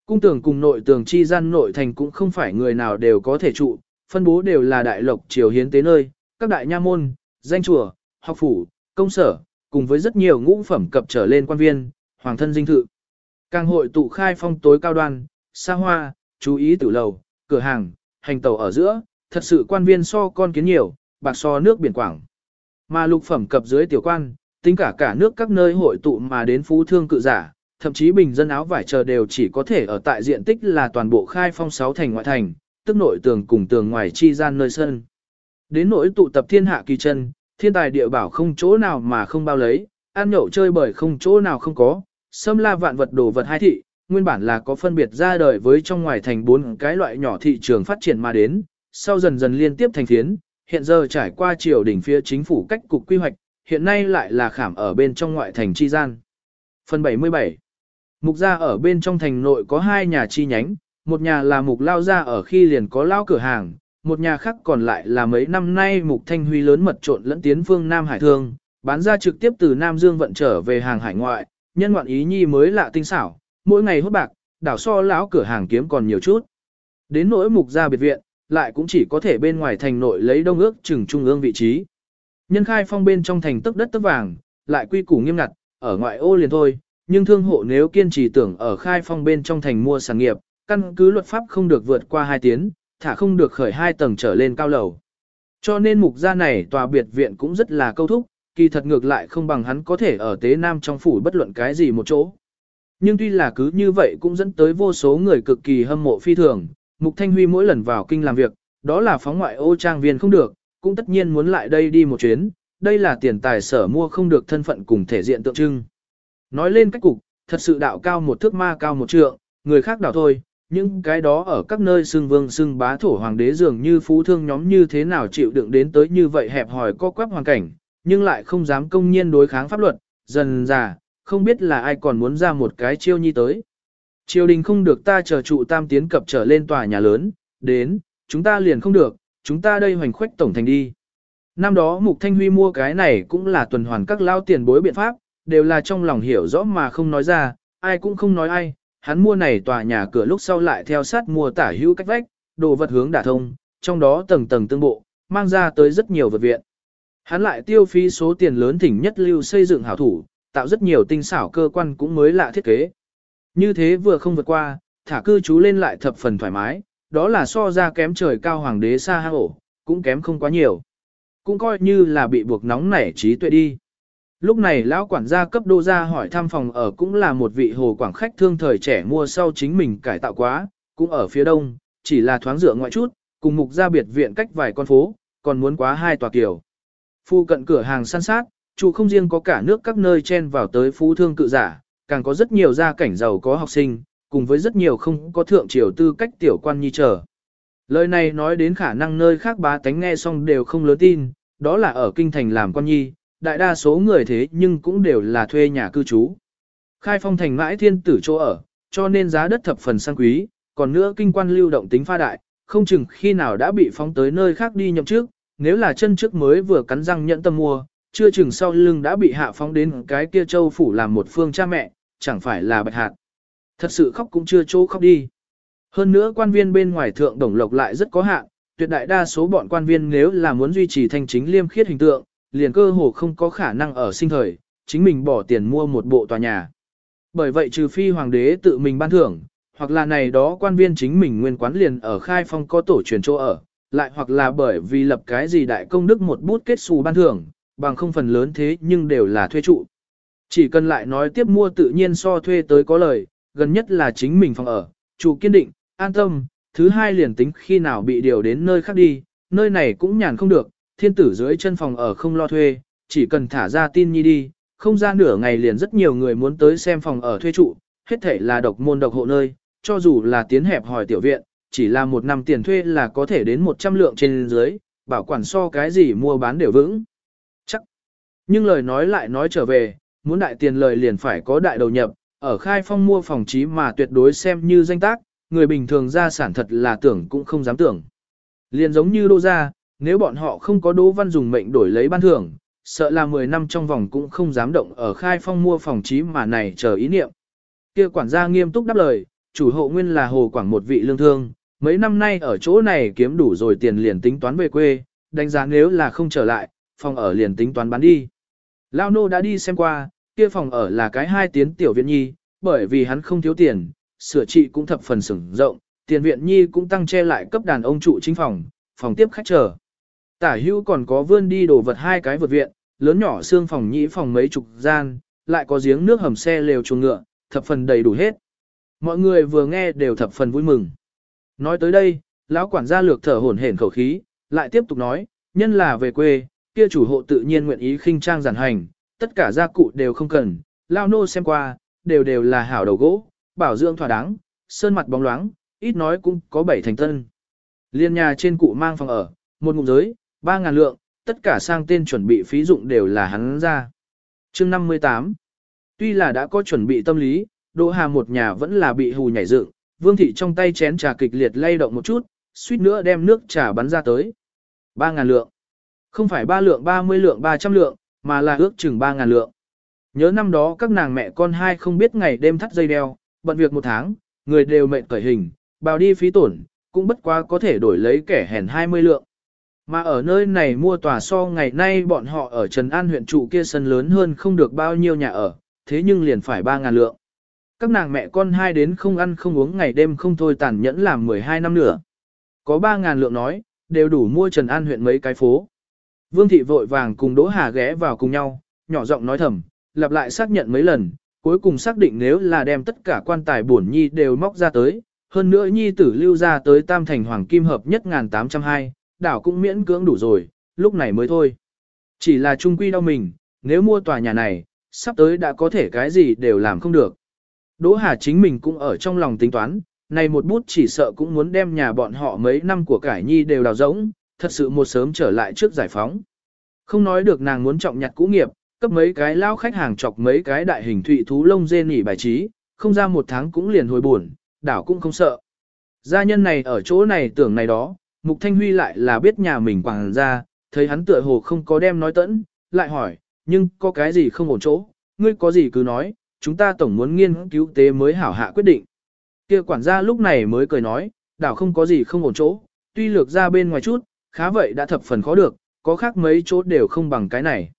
Cung tường cùng nội tường chi gian nội thành cũng không phải người nào đều có thể trụ, phân bố đều là đại lộc triều hiến tế nơi, các đại nha môn, danh chùa, học phủ, công sở, cùng với rất nhiều ngũ phẩm cập trở lên quan viên, hoàng thân dinh thự. Càng hội tụ khai phong tối cao đoan, xa hoa, chú ý tử lầu, cửa hàng, hành tàu ở giữa, thật sự quan viên so con kiến nhiều, bạc so nước biển quảng. Mà lục phẩm cập dưới tiểu quan, tính cả cả nước các nơi hội tụ mà đến phú thương cự giả, thậm chí bình dân áo vải chờ đều chỉ có thể ở tại diện tích là toàn bộ khai phong sáu thành ngoại thành, tức nội tường cùng tường ngoài chi gian nơi sân. Đến nỗi tụ tập thiên hạ kỳ chân, thiên tài địa bảo không chỗ nào mà không bao lấy, ăn nhậu chơi bởi không chỗ nào không có, xâm la vạn vật đồ vật hai thị, nguyên bản là có phân biệt ra đời với trong ngoài thành bốn cái loại nhỏ thị trường phát triển mà đến, sau dần dần liên tiếp thành thiến, hiện giờ trải qua triều đỉnh phía chính phủ cách cục quy hoạch, hiện nay lại là khảm ở bên trong ngoại thành chi gian. Phần 77 Mục gia ở bên trong thành nội có hai nhà chi nhánh, một nhà là mục lao gia ở khi liền có lao cửa hàng, một nhà khác còn lại là mấy năm nay mục thanh huy lớn mật trộn lẫn tiến phương Nam Hải Thương, bán ra trực tiếp từ Nam Dương vận trở về hàng hải ngoại, nhân ngoạn ý nhi mới lạ tinh xảo, mỗi ngày hốt bạc, đảo so lão cửa hàng kiếm còn nhiều chút. Đến nỗi mục gia biệt viện, lại cũng chỉ có thể bên ngoài thành nội lấy đông ước chừng trung ương vị trí. Nhân khai phong bên trong thành tức đất tức vàng, lại quy củ nghiêm ngặt, ở ngoại ô liền thôi, nhưng thương hộ nếu kiên trì tưởng ở khai phong bên trong thành mua sản nghiệp, căn cứ luật pháp không được vượt qua hai tiếng, thả không được khởi hai tầng trở lên cao lầu. Cho nên mục gia này tòa biệt viện cũng rất là câu thúc, kỳ thật ngược lại không bằng hắn có thể ở tế nam trong phủ bất luận cái gì một chỗ. Nhưng tuy là cứ như vậy cũng dẫn tới vô số người cực kỳ hâm mộ phi thường, Mục Thanh Huy mỗi lần vào kinh làm việc, đó là phóng ngoại ô trang viên không được, cũng tất nhiên muốn lại đây đi một chuyến, đây là tiền tài sở mua không được thân phận cùng thể diện tượng trưng. Nói lên cách cục, thật sự đạo cao một thước ma cao một trượng, người khác đạo thôi, những cái đó ở các nơi xưng vương xưng bá thổ hoàng đế dường như phú thương nhóm như thế nào chịu đựng đến tới như vậy hẹp hòi co quắp hoàn cảnh, nhưng lại không dám công nhiên đối kháng pháp luật, dần già, không biết là ai còn muốn ra một cái chiêu nhi tới. Triều đình không được ta chờ trụ tam tiến cập trở lên tòa nhà lớn, đến, chúng ta liền không được, chúng ta đây hoành khuếch tổng thành đi. Năm đó Mục Thanh Huy mua cái này cũng là tuần hoàn các lao tiền bối biện pháp, đều là trong lòng hiểu rõ mà không nói ra, ai cũng không nói ai, hắn mua này tòa nhà cửa lúc sau lại theo sát mua tả hữu cách vách, đồ vật hướng đả thông, trong đó tầng tầng tương bộ, mang ra tới rất nhiều vật viện. Hắn lại tiêu phí số tiền lớn thỉnh nhất lưu xây dựng hảo thủ, tạo rất nhiều tinh xảo cơ quan cũng mới lạ thiết kế. Như thế vừa không vượt qua, thả cư trú lên lại thập phần thoải mái, đó là so ra kém trời cao hoàng đế xa hang ổ, cũng kém không quá nhiều. Cũng coi như là bị buộc nóng nảy trí tuệ đi. Lúc này lão quản gia cấp đô gia hỏi thăm phòng ở cũng là một vị hồ quảng khách thương thời trẻ mua sau chính mình cải tạo quá, cũng ở phía đông, chỉ là thoáng dựa ngoại chút, cùng mục gia biệt viện cách vài con phố, còn muốn quá hai tòa kiểu. Phu cận cửa hàng săn sát, chủ không riêng có cả nước các nơi chen vào tới phú thương cự giả, càng có rất nhiều gia cảnh giàu có học sinh, cùng với rất nhiều không có thượng triều tư cách tiểu quan nhi trở. Lời này nói đến khả năng nơi khác bá tánh nghe xong đều không lớn tin, đó là ở kinh thành làm quan nhi, đại đa số người thế nhưng cũng đều là thuê nhà cư trú. Khai phong thành mãi thiên tử chỗ ở, cho nên giá đất thập phần sang quý, còn nữa kinh quan lưu động tính pha đại, không chừng khi nào đã bị phóng tới nơi khác đi nhậm trước, nếu là chân trước mới vừa cắn răng nhẫn tâm mua, chưa chừng sau lưng đã bị hạ phóng đến cái kia châu phủ làm một phương cha mẹ, chẳng phải là bạch hạt. Thật sự khóc cũng chưa chỗ khóc đi. Hơn nữa quan viên bên ngoài thượng đồng lộc lại rất có hạn, tuyệt đại đa số bọn quan viên nếu là muốn duy trì thanh chính liêm khiết hình tượng, liền cơ hồ không có khả năng ở sinh thời, chính mình bỏ tiền mua một bộ tòa nhà. Bởi vậy trừ phi hoàng đế tự mình ban thưởng, hoặc là này đó quan viên chính mình nguyên quán liền ở khai phong có tổ truyền chỗ ở, lại hoặc là bởi vì lập cái gì đại công đức một bút kết xù ban thưởng, bằng không phần lớn thế nhưng đều là thuê trụ. Chỉ cần lại nói tiếp mua tự nhiên so thuê tới có lời, gần nhất là chính mình phòng ở, chủ kiên định, an tâm, thứ hai liền tính khi nào bị điều đến nơi khác đi, nơi này cũng nhàn không được, thiên tử dưới chân phòng ở không lo thuê, chỉ cần thả ra tin nhi đi, không ra nửa ngày liền rất nhiều người muốn tới xem phòng ở thuê trụ, hết thể là độc môn độc hộ nơi, cho dù là tiến hẹp hỏi tiểu viện, chỉ là một năm tiền thuê là có thể đến 100 lượng trên dưới, bảo quản so cái gì mua bán đều vững. Chắc. Nhưng lời nói lại nói trở về, muốn đại tiền lời liền phải có đại đầu nhập, ở khai phong mua phòng trí mà tuyệt đối xem như danh tác, người bình thường ra sản thật là tưởng cũng không dám tưởng. Liền giống như đô gia, nếu bọn họ không có đỗ văn dùng mệnh đổi lấy ban thưởng, sợ là 10 năm trong vòng cũng không dám động ở khai phong mua phòng trí mà này chờ ý niệm. kia quản gia nghiêm túc đáp lời, chủ hộ nguyên là hồ quảng một vị lương thương, mấy năm nay ở chỗ này kiếm đủ rồi tiền liền tính toán về quê, đánh giá nếu là không trở lại, phòng ở liền tính toán bán đi. Lao nô đã đi xem qua, kia phòng ở là cái hai tiến tiểu viện nhi, bởi vì hắn không thiếu tiền, sửa trị cũng thập phần sửng rộng, tiền viện nhi cũng tăng che lại cấp đàn ông trụ chính phòng, phòng tiếp khách chờ. Tả hữu còn có vươn đi đồ vật hai cái vượt viện, lớn nhỏ xương phòng nhĩ phòng mấy chục gian, lại có giếng nước hầm xe lều chuồng ngựa, thập phần đầy đủ hết. Mọi người vừa nghe đều thập phần vui mừng. Nói tới đây, lão quản gia lược thở hổn hển khẩu khí, lại tiếp tục nói, nhân là về quê, kia chủ hộ tự nhiên nguyện ý khinh trang giản hành, tất cả gia cụ đều không cần, lao nô xem qua, đều đều là hảo đầu gỗ, bảo dưỡng thỏa đáng, sơn mặt bóng loáng, ít nói cũng có bảy thành tân. Liên nhà trên cụ mang phòng ở, một ngụm giới, ba ngàn lượng, tất cả sang tên chuẩn bị phí dụng đều là hắn ra. chương 58 Tuy là đã có chuẩn bị tâm lý, Đỗ Hà một nhà vẫn là bị hù nhảy dựng, Vương thị trong tay chén trà kịch liệt lay động một chút, suýt nữa đem nước trà bắn ra tới. Ba ngàn lượng. Không phải ba lượng ba mươi lượng ba trăm lượng, mà là ước chừng ba ngàn lượng. Nhớ năm đó các nàng mẹ con hai không biết ngày đêm thắt dây đeo, bận việc một tháng, người đều mệt cởi hình, bào đi phí tổn, cũng bất quá có thể đổi lấy kẻ hèn 20 lượng. Mà ở nơi này mua tòa so ngày nay bọn họ ở Trần An huyện trụ kia sân lớn hơn không được bao nhiêu nhà ở, thế nhưng liền phải 3.000 lượng. Các nàng mẹ con hai đến không ăn không uống ngày đêm không thôi tàn nhẫn làm 12 năm nữa. Có 3.000 lượng nói, đều đủ mua Trần An huyện mấy cái phố. Vương thị vội vàng cùng Đỗ Hà ghé vào cùng nhau, nhỏ giọng nói thầm, lặp lại xác nhận mấy lần, cuối cùng xác định nếu là đem tất cả quan tài bổn nhi đều móc ra tới, hơn nữa nhi tử lưu ra tới tam thành hoàng kim hợp nhất 1802, đảo cũng miễn cưỡng đủ rồi, lúc này mới thôi. Chỉ là trung quy đau mình, nếu mua tòa nhà này, sắp tới đã có thể cái gì đều làm không được. Đỗ Hà chính mình cũng ở trong lòng tính toán, này một bút chỉ sợ cũng muốn đem nhà bọn họ mấy năm của cải nhi đều đào rỗng, thật sự một sớm trở lại trước giải phóng. Không nói được nàng muốn trọng nhặt cũ nghiệp, cấp mấy cái lao khách hàng chọc mấy cái đại hình thụy thú lông dê nỉ bài trí, không ra một tháng cũng liền hồi buồn, đảo cũng không sợ. Gia nhân này ở chỗ này tưởng này đó, Mục Thanh Huy lại là biết nhà mình quảng ra, thấy hắn tựa hồ không có đem nói tẫn, lại hỏi, nhưng có cái gì không ổn chỗ, ngươi có gì cứ nói, chúng ta tổng muốn nghiên cứu tế mới hảo hạ quyết định. Kia quản gia lúc này mới cười nói, đảo không có gì không ổn chỗ, tuy lược ra bên ngoài chút, khá vậy đã thập phần khó được, có khác mấy chỗ đều không bằng cái này.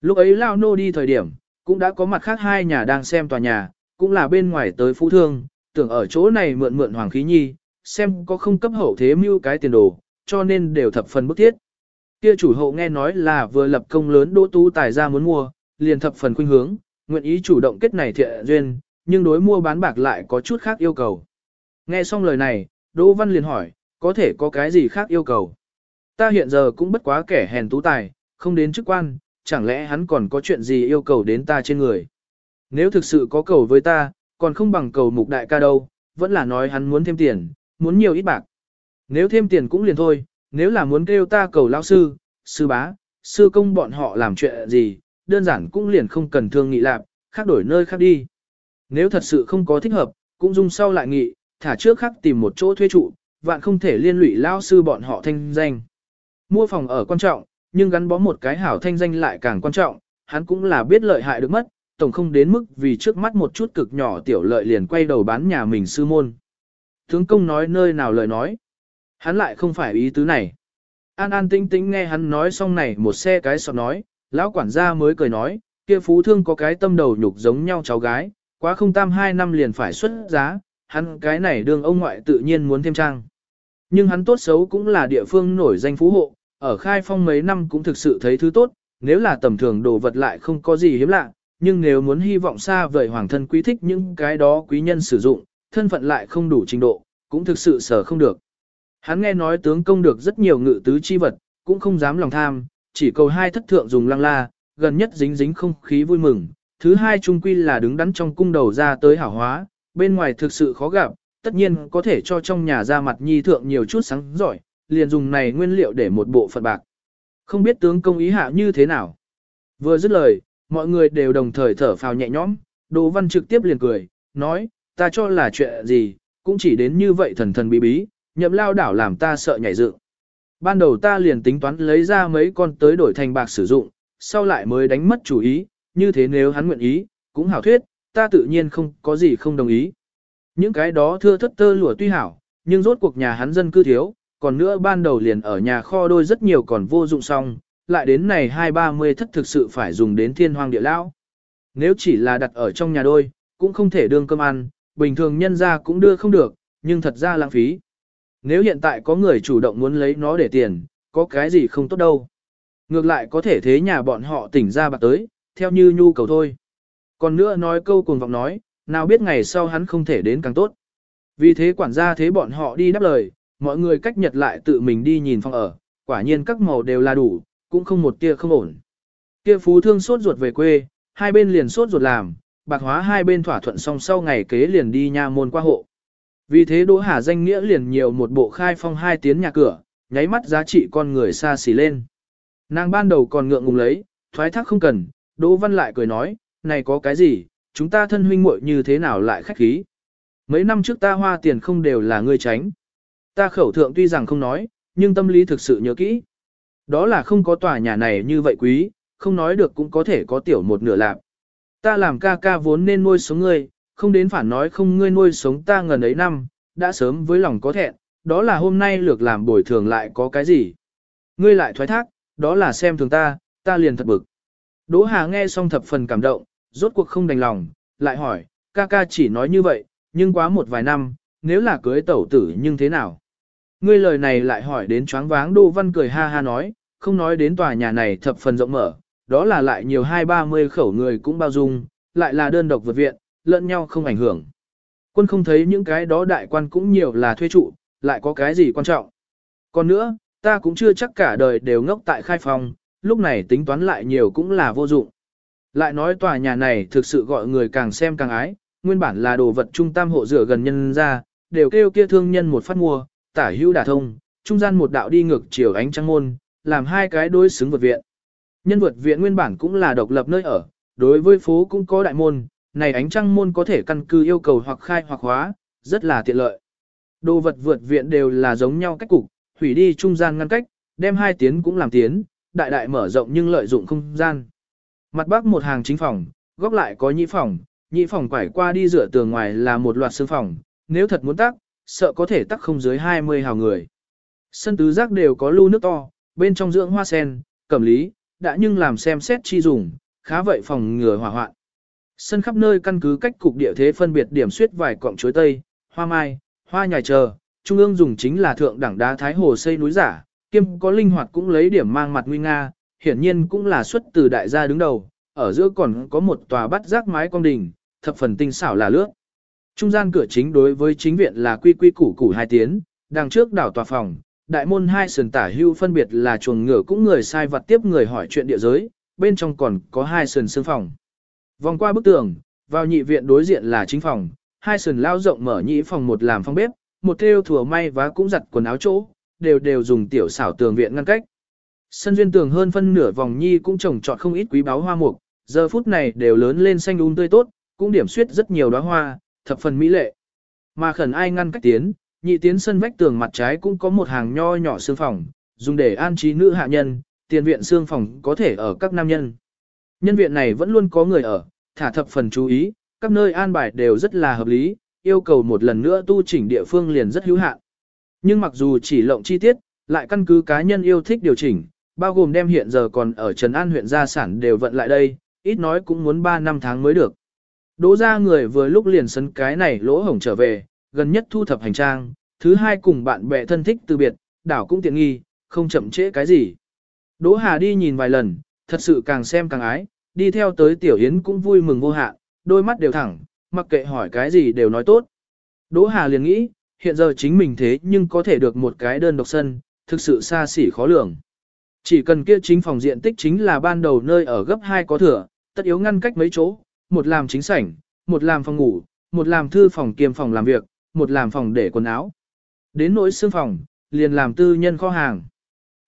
Lúc ấy Lao Nô đi thời điểm, cũng đã có mặt khác hai nhà đang xem tòa nhà, cũng là bên ngoài tới phú thương, tưởng ở chỗ này mượn mượn hoàng khí nhi, xem có không cấp hậu thế mưu cái tiền đồ, cho nên đều thập phần bức thiết. Kia chủ hậu nghe nói là vừa lập công lớn đỗ tú tài ra muốn mua, liền thập phần khuynh hướng, nguyện ý chủ động kết này thiện duyên, nhưng đối mua bán bạc lại có chút khác yêu cầu. Nghe xong lời này, Đỗ Văn liền hỏi, có thể có cái gì khác yêu cầu? Ta hiện giờ cũng bất quá kẻ hèn tú tài, không đến chức quan, chẳng lẽ hắn còn có chuyện gì yêu cầu đến ta trên người. Nếu thực sự có cầu với ta, còn không bằng cầu mục đại ca đâu, vẫn là nói hắn muốn thêm tiền, muốn nhiều ít bạc. Nếu thêm tiền cũng liền thôi, nếu là muốn kêu ta cầu lão sư, sư bá, sư công bọn họ làm chuyện gì, đơn giản cũng liền không cần thương nghị lạp, khác đổi nơi khác đi. Nếu thật sự không có thích hợp, cũng dung sau lại nghị, thả trước khác tìm một chỗ thuê trụ, vạn không thể liên lụy lao sư bọn họ thanh danh. Mua phòng ở quan trọng, nhưng gắn bó một cái hảo thanh danh lại càng quan trọng, hắn cũng là biết lợi hại được mất, tổng không đến mức vì trước mắt một chút cực nhỏ tiểu lợi liền quay đầu bán nhà mình sư môn. Tướng công nói nơi nào lời nói. Hắn lại không phải ý tứ này. An an tinh tinh nghe hắn nói xong này một xe cái sọt nói, lão quản gia mới cười nói, kia phú thương có cái tâm đầu nhục giống nhau cháu gái, quá không tam hai năm liền phải xuất giá, hắn cái này đương ông ngoại tự nhiên muốn thêm trang. Nhưng hắn tốt xấu cũng là địa phương nổi danh phú hộ, ở khai phong mấy năm cũng thực sự thấy thứ tốt, nếu là tầm thường đồ vật lại không có gì hiếm lạ, nhưng nếu muốn hy vọng xa vời hoàng thân quý thích những cái đó quý nhân sử dụng, thân phận lại không đủ trình độ, cũng thực sự sở không được. Hắn nghe nói tướng công được rất nhiều ngự tứ chi vật, cũng không dám lòng tham, chỉ cầu hai thất thượng dùng lăng la, gần nhất dính dính không khí vui mừng. Thứ hai trung quy là đứng đắn trong cung đầu ra tới hảo hóa, bên ngoài thực sự khó gặp, tất nhiên có thể cho trong nhà ra mặt nhi thượng nhiều chút sáng giỏi, liền dùng này nguyên liệu để một bộ phận bạc. Không biết tướng công ý hạ như thế nào. Vừa dứt lời, mọi người đều đồng thời thở phào nhẹ nhõm, Đỗ Văn trực tiếp liền cười, nói, ta cho là chuyện gì, cũng chỉ đến như vậy thần thần bí bí, nhậm lao đảo làm ta sợ nhảy dựng. Ban đầu ta liền tính toán lấy ra mấy con tới đổi thành bạc sử dụng, sau lại mới đánh mất chủ ý, như thế nếu hắn nguyện ý, cũng hảo thuyết, ta tự nhiên không có gì không đồng ý. Những cái đó thưa thất tơ lụa tuy hảo, nhưng rốt cuộc nhà hắn dân cư thiếu, còn nữa ban đầu liền ở nhà kho đôi rất nhiều còn vô dụng xong, lại đến này hai ba mươi thất thực sự phải dùng đến thiên hoang địa lão. Nếu chỉ là đặt ở trong nhà đôi, cũng không thể đương cơm ăn, bình thường nhân ra cũng đưa không được, nhưng thật ra lãng phí. Nếu hiện tại có người chủ động muốn lấy nó để tiền, có cái gì không tốt đâu. Ngược lại có thể thế nhà bọn họ tỉnh ra bạc tới, theo như nhu cầu thôi. Còn nữa nói câu cuồng vọng nói, nào biết ngày sau hắn không thể đến càng tốt. Vì thế quản gia thế bọn họ đi đáp lời, mọi người cách nhật lại tự mình đi nhìn phòng ở, quả nhiên các màu đều là đủ, cũng không một tia không ổn. Kia phú thương sốt ruột về quê, hai bên liền sốt ruột làm, bạc hóa hai bên thỏa thuận xong sau ngày kế liền đi nha môn qua hộ. Vì thế Đỗ Hà danh nghĩa liền nhiều một bộ khai phong hai tiến nhà cửa, nháy mắt giá trị con người xa xỉ lên. Nàng ban đầu còn ngượng ngùng lấy, thoái thác không cần, Đỗ Văn lại cười nói, này có cái gì, chúng ta thân huynh muội như thế nào lại khách khí. Mấy năm trước ta hoa tiền không đều là ngươi tránh. Ta khẩu thượng tuy rằng không nói, nhưng tâm lý thực sự nhớ kỹ. Đó là không có tòa nhà này như vậy quý, không nói được cũng có thể có tiểu một nửa lạc. Ta làm ca ca vốn nên nuôi sống ngươi, không đến phản nói không ngươi nuôi sống ta ngần ấy năm, đã sớm với lòng có thẹn, đó là hôm nay lược làm bồi thường lại có cái gì. Ngươi lại thoái thác, đó là xem thường ta, ta liền thật bực. Đỗ Hà nghe xong thập phần cảm động, rốt cuộc không đành lòng, lại hỏi, ca ca chỉ nói như vậy, nhưng quá một vài năm, nếu là cưới tẩu tử nhưng thế nào? Ngươi lời này lại hỏi đến choáng váng Đỗ Văn cười ha ha nói, không nói đến tòa nhà này thập phần rộng mở, đó là lại nhiều hai ba mươi khẩu người cũng bao dung, lại là đơn độc vượt viện, lẫn nhau không ảnh hưởng. Quân không thấy những cái đó đại quan cũng nhiều là thuê trụ, lại có cái gì quan trọng. Còn nữa, ta cũng chưa chắc cả đời đều ngốc tại khai phòng, lúc này tính toán lại nhiều cũng là vô dụng. Lại nói tòa nhà này thực sự gọi người càng xem càng ái, nguyên bản là đồ vật trung tam hộ rửa gần nhân ra, đều kêu kia thương nhân một phát mua, tả hữu đả thông, trung gian một đạo đi ngược chiều ánh trăng môn, làm hai cái đối xứng vượt viện. Nhân vượt viện nguyên bản cũng là độc lập nơi ở, đối với phố cũng có đại môn, này ánh trăng môn có thể căn cứ yêu cầu hoặc khai hoặc hóa, rất là tiện lợi. Đồ vật vượt viện đều là giống nhau cách cục, hủy đi trung gian ngăn cách, đem hai tiến cũng làm tiến, đại đại mở rộng nhưng lợi dụng không gian. Mặt bắc một hàng chính phòng, góc lại có nhị phòng, nhị phòng quải qua đi rửa tường ngoài là một loạt xương phòng, nếu thật muốn tắc, sợ có thể tắc không dưới 20 hào người. Sân tứ giác đều có lưu nước to, bên trong dưỡng hoa sen, cẩm lý, đã nhưng làm xem xét chi dùng, khá vậy phòng ngừa hỏa hoạn. Sân khắp nơi căn cứ cách cục địa thế phân biệt điểm suyết vài cọng chuối tây, hoa mai, hoa nhài chờ, trung ương dùng chính là thượng đẳng đá thái hồ xây núi giả, kiêm có linh hoạt cũng lấy điểm mang mặt nguy nga, hiển nhiên cũng là xuất từ đại gia đứng đầu, ở giữa còn có một tòa bắt giác mái cong đình, thập phần tinh xảo là lướt. Trung gian cửa chính đối với chính viện là quy quy củ củ hai tiến, đằng trước đảo tòa phòng, đại môn hai sườn tả hưu phân biệt là chuồng ngựa cũng người sai vặt tiếp người hỏi chuyện địa giới, bên trong còn có hai sườn xương phòng. Vòng qua bức tường, vào nhị viện đối diện là chính phòng, hai sườn lao rộng mở nhị phòng một làm phòng bếp, một theo thừa may và cũng giặt quần áo chỗ, đều đều dùng tiểu xảo tường viện ngăn cách. Sân duyên tường hơn phân nửa vòng nhi cũng trồng trọt không ít quý báu hoa mục, giờ phút này đều lớn lên xanh um tươi tốt, cũng điểm xuyết rất nhiều đóa hoa, thập phần mỹ lệ. Mà khẩn ai ngăn cách tiến, nhị tiến sân vách tường mặt trái cũng có một hàng nho nhỏ xương phòng, dùng để an trí nữ hạ nhân, tiền viện xương phòng có thể ở các nam nhân. Nhân viện này vẫn luôn có người ở, thả thập phần chú ý, các nơi an bài đều rất là hợp lý, yêu cầu một lần nữa tu chỉnh địa phương liền rất hữu hạn. Nhưng mặc dù chỉ lộng chi tiết, lại căn cứ cá nhân yêu thích điều chỉnh, bao gồm đem hiện giờ còn ở Trần An huyện gia sản đều vận lại đây, ít nói cũng muốn 3 năm tháng mới được. Đỗ ra người vừa lúc liền sấn cái này lỗ hổng trở về, gần nhất thu thập hành trang, thứ hai cùng bạn bè thân thích từ biệt, đảo cũng tiện nghi, không chậm trễ cái gì. Đỗ Hà đi nhìn vài lần, thật sự càng xem càng ái, đi theo tới Tiểu Yến cũng vui mừng vô hạn, đôi mắt đều thẳng, mặc kệ hỏi cái gì đều nói tốt. Đỗ Hà liền nghĩ, hiện giờ chính mình thế nhưng có thể được một cái đơn độc sân, thực sự xa xỉ khó lường. Chỉ cần kia chính phòng diện tích chính là ban đầu nơi ở gấp 2 có thừa, tất yếu ngăn cách mấy chỗ, một làm chính sảnh, một làm phòng ngủ, một làm thư phòng kiêm phòng làm việc, một làm phòng để quần áo. Đến nỗi xương phòng, liền làm tư nhân kho hàng.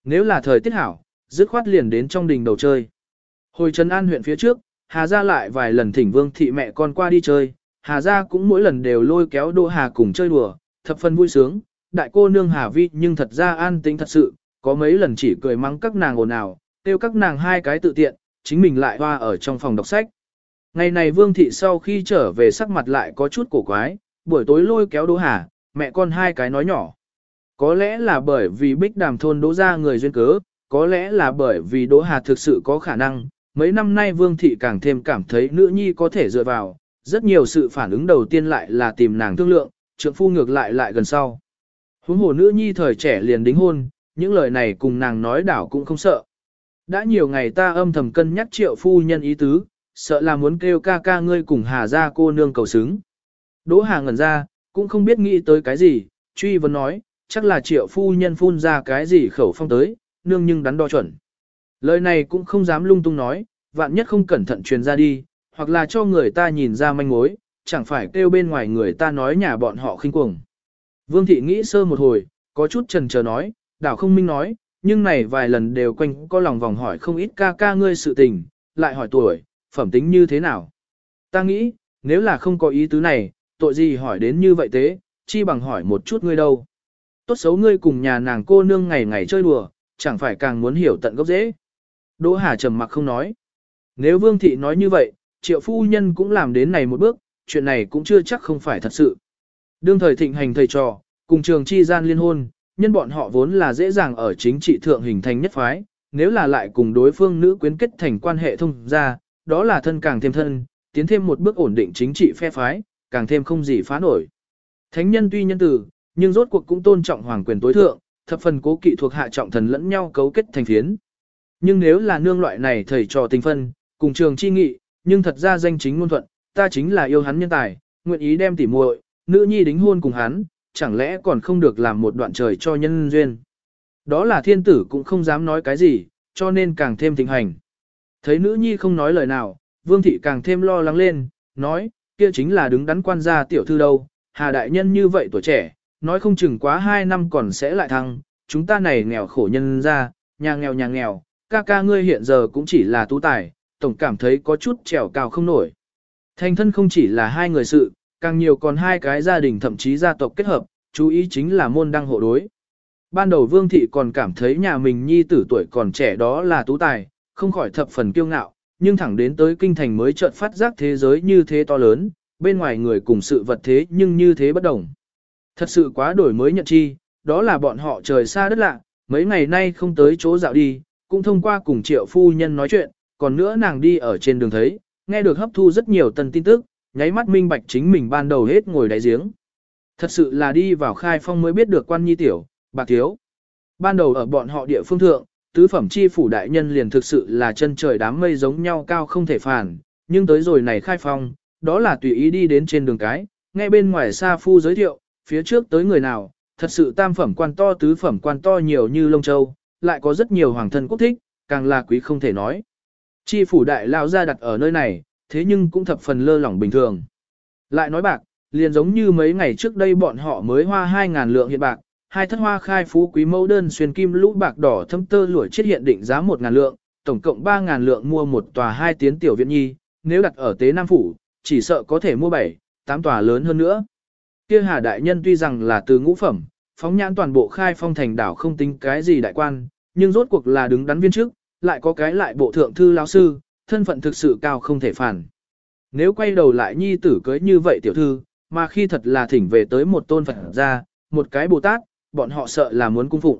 Nếu là thời tiết hảo, dứt khoát liền đến trong đình đầu chơi. Hồi Trấn An huyện phía trước, Hà Gia lại vài lần thỉnh Vương thị mẹ con qua đi chơi, Hà Gia cũng mỗi lần đều lôi kéo Đỗ Hà cùng chơi đùa, thập phần vui sướng. Đại cô nương Hà Vi nhưng thật ra an tính thật sự, có mấy lần chỉ cười mắng các nàng ồn ào, tiêu các nàng hai cái tự tiện, chính mình lại hoa ở trong phòng đọc sách. Ngày này Vương thị sau khi trở về sắc mặt lại có chút cổ quái, buổi tối lôi kéo Đỗ Hà, mẹ con hai cái nói nhỏ. Có lẽ là bởi vì bích đàm thôn đỗ ra người duyên cớ, có lẽ là bởi vì Đỗ Hà thực sự có khả năng, mấy năm nay Vương Thị càng thêm cảm thấy nữ nhi có thể dựa vào, rất nhiều sự phản ứng đầu tiên lại là tìm nàng thương lượng, trượng phu ngược lại lại gần sau. Huống hồ nữ nhi thời trẻ liền đính hôn, những lời này cùng nàng nói đảo cũng không sợ. Đã nhiều ngày ta âm thầm cân nhắc triệu phu nhân ý tứ, sợ là muốn kêu ca ca ngươi cùng Hà ra cô nương cầu xứng. Đỗ Hà ngẩn ra, cũng không biết nghĩ tới cái gì, truy vấn nói, chắc là triệu phu nhân phun ra cái gì khẩu phong tới, nương nhưng đắn đo chuẩn. Lời này cũng không dám lung tung nói, vạn nhất không cẩn thận truyền ra đi, hoặc là cho người ta nhìn ra manh mối, chẳng phải kêu bên ngoài người ta nói nhà bọn họ khinh cuồng. Vương thị nghĩ sơ một hồi, có chút trần chờ nói, đảo không minh nói, nhưng này vài lần đều quanh có lòng vòng hỏi không ít ca ca ngươi sự tình, lại hỏi tuổi, phẩm tính như thế nào. Ta nghĩ, nếu là không có ý tứ này, tội gì hỏi đến như vậy thế, chi bằng hỏi một chút ngươi đâu. Tốt xấu ngươi cùng nhà nàng cô nương ngày ngày chơi đùa, chẳng phải càng muốn hiểu tận gốc dễ. Đỗ Hà trầm mặc không nói. Nếu Vương Thị nói như vậy, triệu phu nhân cũng làm đến này một bước, chuyện này cũng chưa chắc không phải thật sự. Đương thời thịnh hành thầy trò, cùng trường chi gian liên hôn, nhân bọn họ vốn là dễ dàng ở chính trị thượng hình thành nhất phái, nếu là lại cùng đối phương nữ quyến kết thành quan hệ thông ra, đó là thân càng thêm thân, tiến thêm một bước ổn định chính trị phe phái, càng thêm không gì phá nổi. Thánh nhân tuy nhân tử, nhưng rốt cuộc cũng tôn trọng hoàng quyền tối thượng, thập phần cố kỵ thuộc hạ trọng thần lẫn nhau cấu kết thành phiến. Nhưng nếu là nương loại này thầy trò tình phân, cùng trường chi nghị, nhưng thật ra danh chính ngôn thuận, ta chính là yêu hắn nhân tài, nguyện ý đem tỉ muội, nữ nhi đính hôn cùng hắn, chẳng lẽ còn không được làm một đoạn trời cho nhân duyên. Đó là thiên tử cũng không dám nói cái gì, cho nên càng thêm tình hành. Thấy nữ nhi không nói lời nào, vương thị càng thêm lo lắng lên, nói, kia chính là đứng đắn quan gia tiểu thư đâu, hà đại nhân như vậy tuổi trẻ, nói không chừng quá 2 năm còn sẽ lại thăng, chúng ta này nghèo khổ nhân ra, nhà nghèo nhà nghèo, ca ca ngươi hiện giờ cũng chỉ là tú tài, tổng cảm thấy có chút trèo cao không nổi. Thành thân không chỉ là hai người sự, càng nhiều còn hai cái gia đình thậm chí gia tộc kết hợp, chú ý chính là môn đăng hộ đối. Ban đầu Vương Thị còn cảm thấy nhà mình nhi tử tuổi còn trẻ đó là tú tài, không khỏi thập phần kiêu ngạo, nhưng thẳng đến tới kinh thành mới chợt phát giác thế giới như thế to lớn, bên ngoài người cùng sự vật thế nhưng như thế bất đồng. Thật sự quá đổi mới nhận chi, đó là bọn họ trời xa đất lạ, mấy ngày nay không tới chỗ dạo đi, cũng thông qua cùng triệu phu nhân nói chuyện, còn nữa nàng đi ở trên đường thấy, nghe được hấp thu rất nhiều tân tin tức, nháy mắt minh bạch chính mình ban đầu hết ngồi đáy giếng. Thật sự là đi vào khai phong mới biết được quan nhi tiểu, bạc thiếu. Ban đầu ở bọn họ địa phương thượng, tứ phẩm chi phủ đại nhân liền thực sự là chân trời đám mây giống nhau cao không thể phản, nhưng tới rồi này khai phong, đó là tùy ý đi đến trên đường cái, nghe bên ngoài xa phu giới thiệu, phía trước tới người nào, thật sự tam phẩm quan to tứ phẩm quan to nhiều như lông châu, lại có rất nhiều hoàng thân quốc thích, càng là quý không thể nói. Chi phủ đại lao ra đặt ở nơi này, thế nhưng cũng thập phần lơ lỏng bình thường. Lại nói bạc, liền giống như mấy ngày trước đây bọn họ mới hoa 2.000 lượng hiện bạc, hai thất hoa khai phú quý mẫu đơn xuyên kim lũ bạc đỏ thâm tơ lũi chết hiện định giá 1.000 lượng, tổng cộng 3.000 lượng mua một tòa hai tiến tiểu viện nhi, nếu đặt ở tế Nam Phủ, chỉ sợ có thể mua 7, 8 tòa lớn hơn nữa. Kia Hà Đại Nhân tuy rằng là từ ngũ phẩm, phóng nhãn toàn bộ khai phong thành đảo không tính cái gì đại quan, nhưng rốt cuộc là đứng đắn viên trước, lại có cái lại bộ thượng thư lão sư, thân phận thực sự cao không thể phản. Nếu quay đầu lại nhi tử cưới như vậy tiểu thư, mà khi thật là thỉnh về tới một tôn Phật ra, một cái Bồ Tát, bọn họ sợ là muốn cung phụng.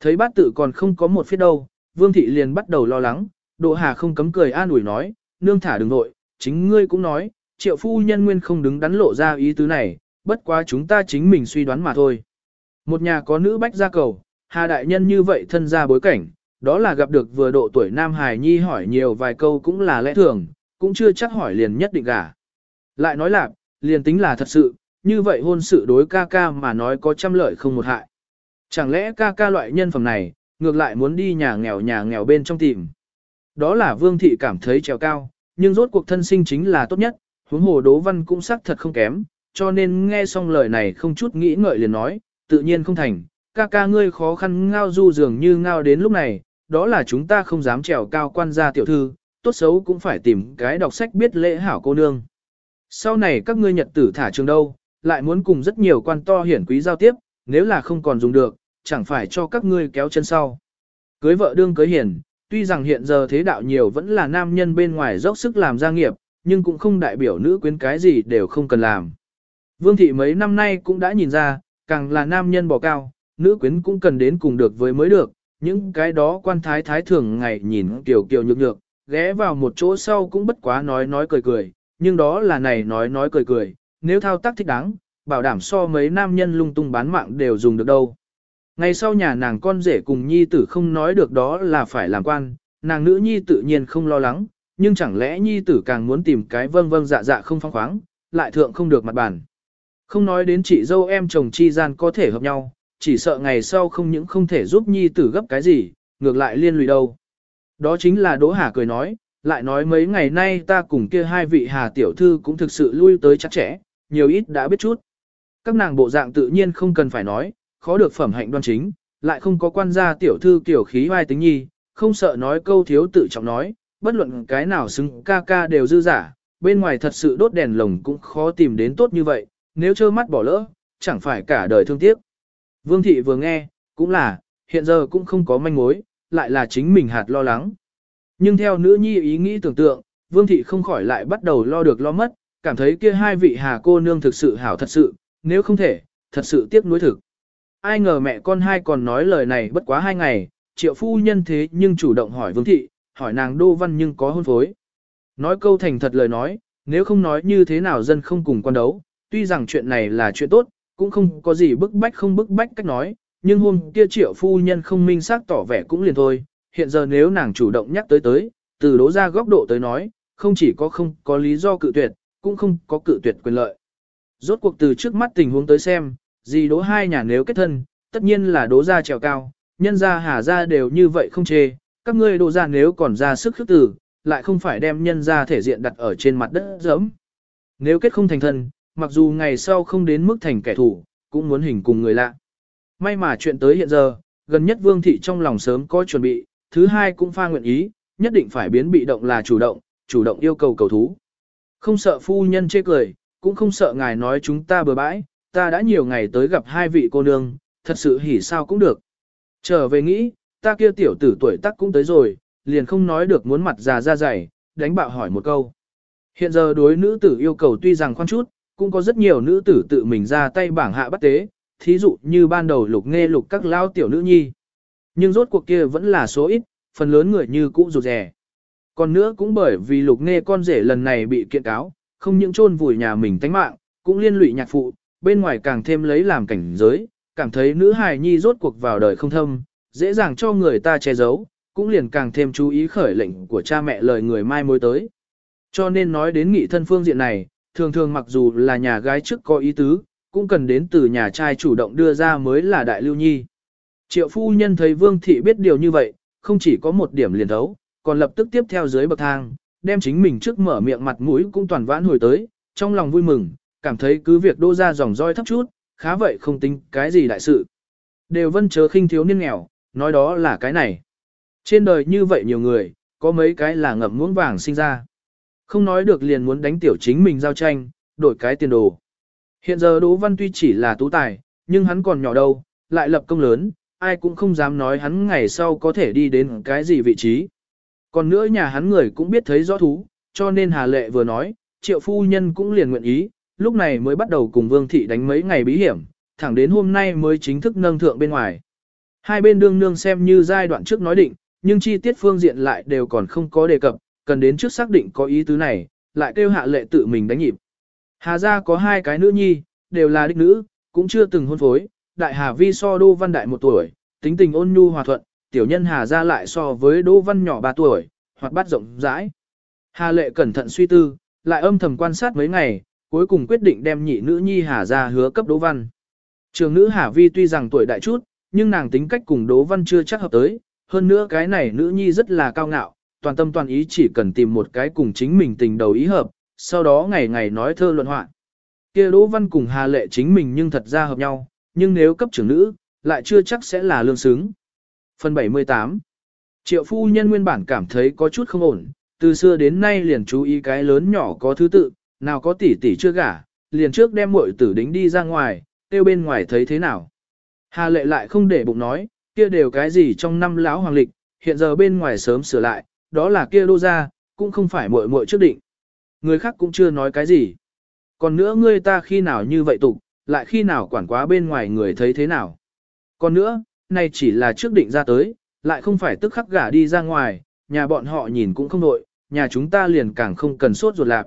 Thấy bát tự còn không có một phía đâu, Vương Thị liền bắt đầu lo lắng, Đỗ Hà không cấm cười an ủi nói, nương thả đừng nội, chính ngươi cũng nói, triệu phu nhân nguyên không đứng đắn lộ ra ý tứ này, bất quá chúng ta chính mình suy đoán mà thôi. Một nhà có nữ bách gia cầu, Hà Đại Nhân như vậy thân ra bối cảnh, đó là gặp được vừa độ tuổi Nam Hải Nhi hỏi nhiều vài câu cũng là lẽ thường, cũng chưa chắc hỏi liền nhất định gả. Lại nói là, liền tính là thật sự, như vậy hôn sự đối ca ca mà nói có trăm lợi không một hại. Chẳng lẽ ca ca loại nhân phẩm này, ngược lại muốn đi nhà nghèo nhà nghèo bên trong tìm. Đó là vương thị cảm thấy trèo cao, nhưng rốt cuộc thân sinh chính là tốt nhất, huống hồ đố văn cũng sắc thật không kém, cho nên nghe xong lời này không chút nghĩ ngợi liền nói, tự nhiên không thành, ca ca ngươi khó khăn ngao du dường như ngao đến lúc này, đó là chúng ta không dám trèo cao quan gia tiểu thư, tốt xấu cũng phải tìm cái đọc sách biết lễ hảo cô nương. Sau này các ngươi nhật tử thả trường đâu, lại muốn cùng rất nhiều quan to hiển quý giao tiếp, nếu là không còn dùng được, chẳng phải cho các ngươi kéo chân sau. Cưới vợ đương cưới hiển, tuy rằng hiện giờ thế đạo nhiều vẫn là nam nhân bên ngoài dốc sức làm gia nghiệp, nhưng cũng không đại biểu nữ quyến cái gì đều không cần làm. Vương thị mấy năm nay cũng đã nhìn ra, càng là nam nhân bỏ cao, nữ quyến cũng cần đến cùng được với mới được, những cái đó quan thái thái thường ngày nhìn kiểu kiểu nhược nhược, ghé vào một chỗ sau cũng bất quá nói nói cười cười, nhưng đó là này nói nói cười cười, nếu thao tác thích đáng, bảo đảm so mấy nam nhân lung tung bán mạng đều dùng được đâu. Ngày sau nhà nàng con rể cùng nhi tử không nói được đó là phải làm quan, nàng nữ nhi tự nhiên không lo lắng, nhưng chẳng lẽ nhi tử càng muốn tìm cái vâng vâng dạ dạ không phong khoáng, lại thượng không được mặt bản. Không nói đến chị dâu em chồng chi gian có thể hợp nhau, chỉ sợ ngày sau không những không thể giúp nhi tử gấp cái gì, ngược lại liên lụy đâu. Đó chính là Đỗ Hà cười nói, lại nói mấy ngày nay ta cùng kia hai vị Hà tiểu thư cũng thực sự lui tới chắc chẽ, nhiều ít đã biết chút. Các nàng bộ dạng tự nhiên không cần phải nói, khó được phẩm hạnh đoan chính, lại không có quan gia tiểu thư kiểu khí vai tính nhi, không sợ nói câu thiếu tự trọng nói, bất luận cái nào xứng ca ca đều dư giả, bên ngoài thật sự đốt đèn lồng cũng khó tìm đến tốt như vậy, nếu trơ mắt bỏ lỡ, chẳng phải cả đời thương tiếc. Vương thị vừa nghe, cũng là, hiện giờ cũng không có manh mối, lại là chính mình hạt lo lắng. Nhưng theo nữ nhi ý nghĩ tưởng tượng, Vương thị không khỏi lại bắt đầu lo được lo mất, cảm thấy kia hai vị hà cô nương thực sự hảo thật sự, nếu không thể, thật sự tiếc nuối thực. Ai ngờ mẹ con hai còn nói lời này bất quá hai ngày, triệu phu nhân thế nhưng chủ động hỏi Vương thị, hỏi nàng đô văn nhưng có hôn phối. Nói câu thành thật lời nói, nếu không nói như thế nào dân không cùng quan đấu, tuy rằng chuyện này là chuyện tốt, cũng không có gì bức bách không bức bách cách nói, nhưng hôm kia triệu phu nhân không minh xác tỏ vẻ cũng liền thôi, hiện giờ nếu nàng chủ động nhắc tới tới, từ đố ra góc độ tới nói, không chỉ có không có lý do cự tuyệt, cũng không có cự tuyệt quyền lợi. Rốt cuộc từ trước mắt tình huống tới xem, gì đố hai nhà nếu kết thân, tất nhiên là đố ra trèo cao, nhân ra hà ra đều như vậy không chê, các ngươi đố ra nếu còn ra sức khước tử, lại không phải đem nhân ra thể diện đặt ở trên mặt đất giẫm. Nếu kết không thành thân, mặc dù ngày sau không đến mức thành kẻ thù, cũng muốn hình cùng người lạ. May mà chuyện tới hiện giờ, gần nhất vương thị trong lòng sớm có chuẩn bị, thứ hai cũng pha nguyện ý, nhất định phải biến bị động là chủ động, chủ động yêu cầu cầu thú. Không sợ phu nhân chê cười, cũng không sợ ngài nói chúng ta bừa bãi, ta đã nhiều ngày tới gặp hai vị cô nương, thật sự hỉ sao cũng được. Trở về nghĩ, ta kia tiểu tử tuổi tác cũng tới rồi, liền không nói được muốn mặt già ra dày, đánh bạo hỏi một câu. Hiện giờ đối nữ tử yêu cầu tuy rằng khoan chút, cũng có rất nhiều nữ tử tự mình ra tay bảng hạ bắt tế, thí dụ như ban đầu lục nghe lục các lao tiểu nữ nhi. Nhưng rốt cuộc kia vẫn là số ít, phần lớn người như cũ rụt rè. Còn nữa cũng bởi vì lục nghe con rể lần này bị kiện cáo, không những chôn vùi nhà mình tánh mạng, cũng liên lụy nhạc phụ, bên ngoài càng thêm lấy làm cảnh giới, cảm thấy nữ hài nhi rốt cuộc vào đời không thâm, dễ dàng cho người ta che giấu, cũng liền càng thêm chú ý khởi lệnh của cha mẹ lời người mai mối tới. Cho nên nói đến nghị thân phương diện này, thường thường mặc dù là nhà gái trước có ý tứ, cũng cần đến từ nhà trai chủ động đưa ra mới là đại lưu nhi. Triệu phu nhân thấy vương thị biết điều như vậy, không chỉ có một điểm liền thấu, còn lập tức tiếp theo dưới bậc thang, đem chính mình trước mở miệng mặt mũi cũng toàn vãn hồi tới, trong lòng vui mừng, cảm thấy cứ việc đô ra dòng roi thấp chút, khá vậy không tính cái gì đại sự. Đều vân chớ khinh thiếu niên nghèo, nói đó là cái này. Trên đời như vậy nhiều người, có mấy cái là ngậm muỗng vàng sinh ra. Không nói được liền muốn đánh tiểu chính mình giao tranh, đổi cái tiền đồ. Hiện giờ Đỗ Văn tuy chỉ là tú tài, nhưng hắn còn nhỏ đâu, lại lập công lớn, ai cũng không dám nói hắn ngày sau có thể đi đến cái gì vị trí. Còn nữa nhà hắn người cũng biết thấy rõ thú, cho nên Hà Lệ vừa nói, triệu phu nhân cũng liền nguyện ý, lúc này mới bắt đầu cùng Vương Thị đánh mấy ngày bí hiểm, thẳng đến hôm nay mới chính thức nâng thượng bên ngoài. Hai bên đương nương xem như giai đoạn trước nói định, nhưng chi tiết phương diện lại đều còn không có đề cập, cần đến trước xác định có ý tứ này, lại kêu hạ lệ tự mình đánh nhịp. Hà gia có hai cái nữ nhi, đều là đích nữ, cũng chưa từng hôn phối, đại Hà Vi so Đô Văn đại một tuổi, tính tình ôn nhu hòa thuận, tiểu nhân Hà gia lại so với Đô Văn nhỏ ba tuổi, hoặc bắt rộng rãi. Hà lệ cẩn thận suy tư, lại âm thầm quan sát mấy ngày, cuối cùng quyết định đem nhị nữ nhi Hà gia hứa cấp Đỗ Văn. Trường nữ Hà Vi tuy rằng tuổi đại chút, nhưng nàng tính cách cùng Đỗ Văn chưa chắc hợp tới, hơn nữa cái này nữ nhi rất là cao ngạo, toàn tâm toàn ý chỉ cần tìm một cái cùng chính mình tình đầu ý hợp, sau đó ngày ngày nói thơ luận họa. Kia Đỗ Văn cùng Hà Lệ chính mình nhưng thật ra hợp nhau, nhưng nếu cấp trưởng nữ, lại chưa chắc sẽ là lương xứng. Phần 78 Triệu phu nhân nguyên bản cảm thấy có chút không ổn, từ xưa đến nay liền chú ý cái lớn nhỏ có thứ tự, nào có tỷ tỷ chưa gả, liền trước đem muội tử đính đi ra ngoài, tiêu bên ngoài thấy thế nào. Hà lệ lại không để bụng nói, kia đều cái gì trong năm lão hoàng lịch, hiện giờ bên ngoài sớm sửa lại, đó là kia đô ra, cũng không phải muội muội trước định. Người khác cũng chưa nói cái gì. Còn nữa ngươi ta khi nào như vậy tục, lại khi nào quản quá bên ngoài người thấy thế nào. Còn nữa, này chỉ là trước định ra tới, lại không phải tức khắc gả đi ra ngoài, nhà bọn họ nhìn cũng không nội, nhà chúng ta liền càng không cần sốt ruột lạc.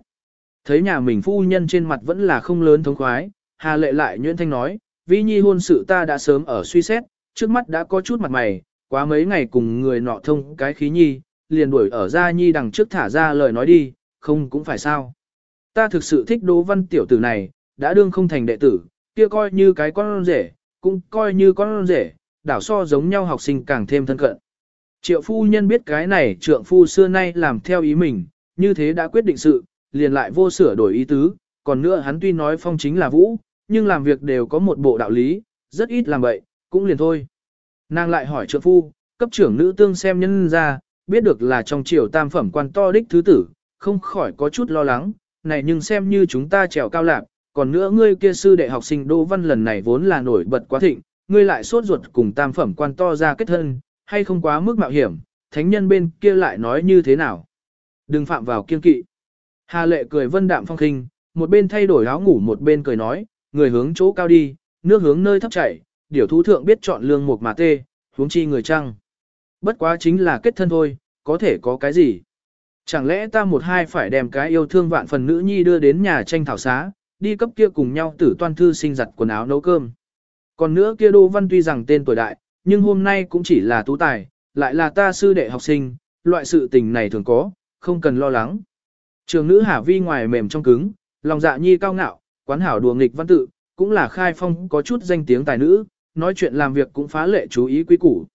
Thấy nhà mình phu nhân trên mặt vẫn là không lớn thống khoái, Hà lệ lại nhuyễn thanh nói, vi nhi hôn sự ta đã sớm ở suy xét, trước mắt đã có chút mặt mày, quá mấy ngày cùng người nọ thông cái khí nhi, liền đuổi ở ra nhi đằng trước thả ra lời nói đi, không cũng phải sao. Ta thực sự thích Đỗ văn tiểu tử này, đã đương không thành đệ tử, kia coi như cái con rể, cũng coi như con rể, đảo so giống nhau học sinh càng thêm thân cận. Triệu phu nhân biết cái này trượng phu xưa nay làm theo ý mình, như thế đã quyết định sự, liền lại vô sửa đổi ý tứ, còn nữa hắn tuy nói phong chính là vũ, nhưng làm việc đều có một bộ đạo lý, rất ít làm vậy, cũng liền thôi. Nàng lại hỏi trượng phu, cấp trưởng nữ tương xem nhân ra, biết được là trong triều tam phẩm quan to đích thứ tử, không khỏi có chút lo lắng, này nhưng xem như chúng ta trèo cao lạc, còn nữa ngươi kia sư đệ học sinh Đỗ Văn lần này vốn là nổi bật quá thịnh, ngươi lại sốt ruột cùng tam phẩm quan to ra kết thân, hay không quá mức mạo hiểm, thánh nhân bên kia lại nói như thế nào. Đừng phạm vào kiên kỵ. Hà lệ cười vân đạm phong khinh, một bên thay đổi áo ngủ một bên cười nói, người hướng chỗ cao đi, nước hướng nơi thấp chảy, điều thú thượng biết chọn lương mục mà tê, huống chi người trăng. Bất quá chính là kết thân thôi, có thể có cái gì. Chẳng lẽ ta một hai phải đem cái yêu thương vạn phần nữ nhi đưa đến nhà tranh thảo xá, đi cấp kia cùng nhau tử toan thư sinh giặt quần áo nấu cơm. Còn nữa kia Đô Văn tuy rằng tên tuổi đại, nhưng hôm nay cũng chỉ là tú tài, lại là ta sư đệ học sinh, loại sự tình này thường có, không cần lo lắng. Trường nữ Hà Vi ngoài mềm trong cứng, lòng dạ nhi cao ngạo, quán hảo đùa nghịch văn tự, cũng là khai phong có chút danh tiếng tài nữ, nói chuyện làm việc cũng phá lệ chú ý quý củ.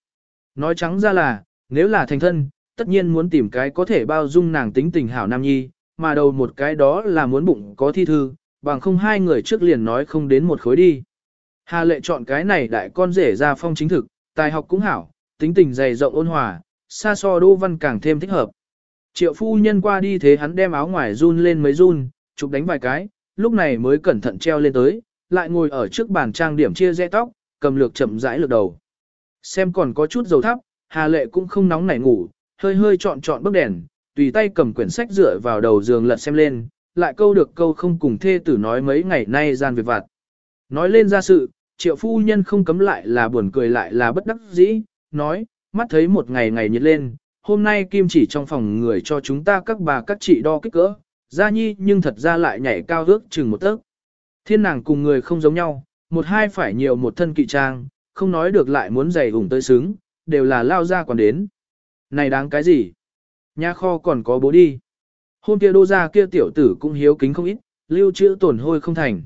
Nói trắng ra là, nếu là thành thân, tất nhiên muốn tìm cái có thể bao dung nàng tính tình hảo nam nhi, mà đầu một cái đó là muốn bụng có thi thư, bằng không hai người trước liền nói không đến một khối đi. Hà lệ chọn cái này đại con rể ra phong chính thực, tài học cũng hảo, tính tình dày rộng ôn hòa, xa so đô văn càng thêm thích hợp. Triệu phu nhân qua đi thế hắn đem áo ngoài run lên mấy run, chụp đánh vài cái, lúc này mới cẩn thận treo lên tới, lại ngồi ở trước bàn trang điểm chia rẽ tóc, cầm lược chậm rãi lược đầu. Xem còn có chút dầu thắp, Hà Lệ cũng không nóng nảy ngủ, hơi hơi chọn chọn bức đèn, tùy tay cầm quyển sách dựa vào đầu giường lật xem lên, lại câu được câu không cùng thê tử nói mấy ngày nay gian việc vặt. Nói lên ra sự, triệu phu nhân không cấm lại là buồn cười lại là bất đắc dĩ, nói, mắt thấy một ngày ngày nhiệt lên, hôm nay kim chỉ trong phòng người cho chúng ta các bà các chị đo kích cỡ, gia nhi nhưng thật ra lại nhảy cao ước chừng một tấc. Thiên nàng cùng người không giống nhau, một hai phải nhiều một thân kỵ trang, không nói được lại muốn giày ủng tới xứng, đều là lao ra còn đến. Này đáng cái gì? Nhà kho còn có bố đi. Hôm kia đô ra kia tiểu tử cũng hiếu kính không ít, lưu trữ tổn hôi không thành.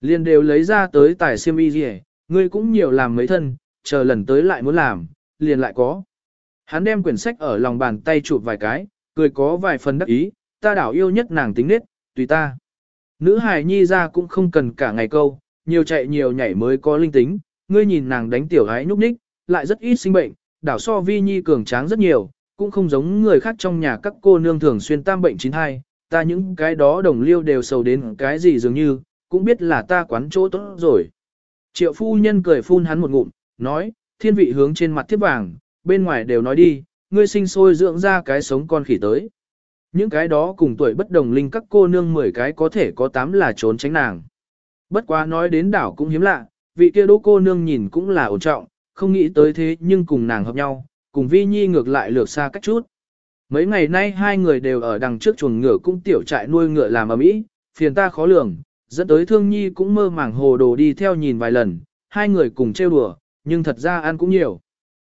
Liên đều lấy ra tới tài siêm y gì, ngươi cũng nhiều làm mấy thân, chờ lần tới lại muốn làm, liền lại có. Hắn đem quyển sách ở lòng bàn tay chụp vài cái, cười có vài phần đắc ý, ta đảo yêu nhất nàng tính nết, tùy ta. Nữ hài nhi ra cũng không cần cả ngày câu, nhiều chạy nhiều nhảy mới có linh tính, ngươi nhìn nàng đánh tiểu gái nhúc nhích, lại rất ít sinh bệnh, đảo so vi nhi cường tráng rất nhiều, cũng không giống người khác trong nhà các cô nương thường xuyên tam bệnh chín hai, ta những cái đó đồng liêu đều sầu đến cái gì dường như, cũng biết là ta quán chỗ tốt rồi. Triệu phu nhân cười phun hắn một ngụm, nói, thiên vị hướng trên mặt thiếp vàng, bên ngoài đều nói đi, ngươi sinh sôi dưỡng ra cái sống con khỉ tới. Những cái đó cùng tuổi bất đồng linh các cô nương 10 cái có thể có 8 là trốn tránh nàng. Bất quá nói đến đảo cũng hiếm lạ, vị kia đỗ cô nương nhìn cũng là ổn trọng, không nghĩ tới thế nhưng cùng nàng hợp nhau, cùng vi nhi ngược lại lược xa cách chút. Mấy ngày nay hai người đều ở đằng trước chuồng ngựa cũng tiểu trại nuôi ngựa làm ở mỹ, phiền ta khó lường, dẫn tới thương nhi cũng mơ màng hồ đồ đi theo nhìn vài lần, hai người cùng trêu đùa, nhưng thật ra ăn cũng nhiều.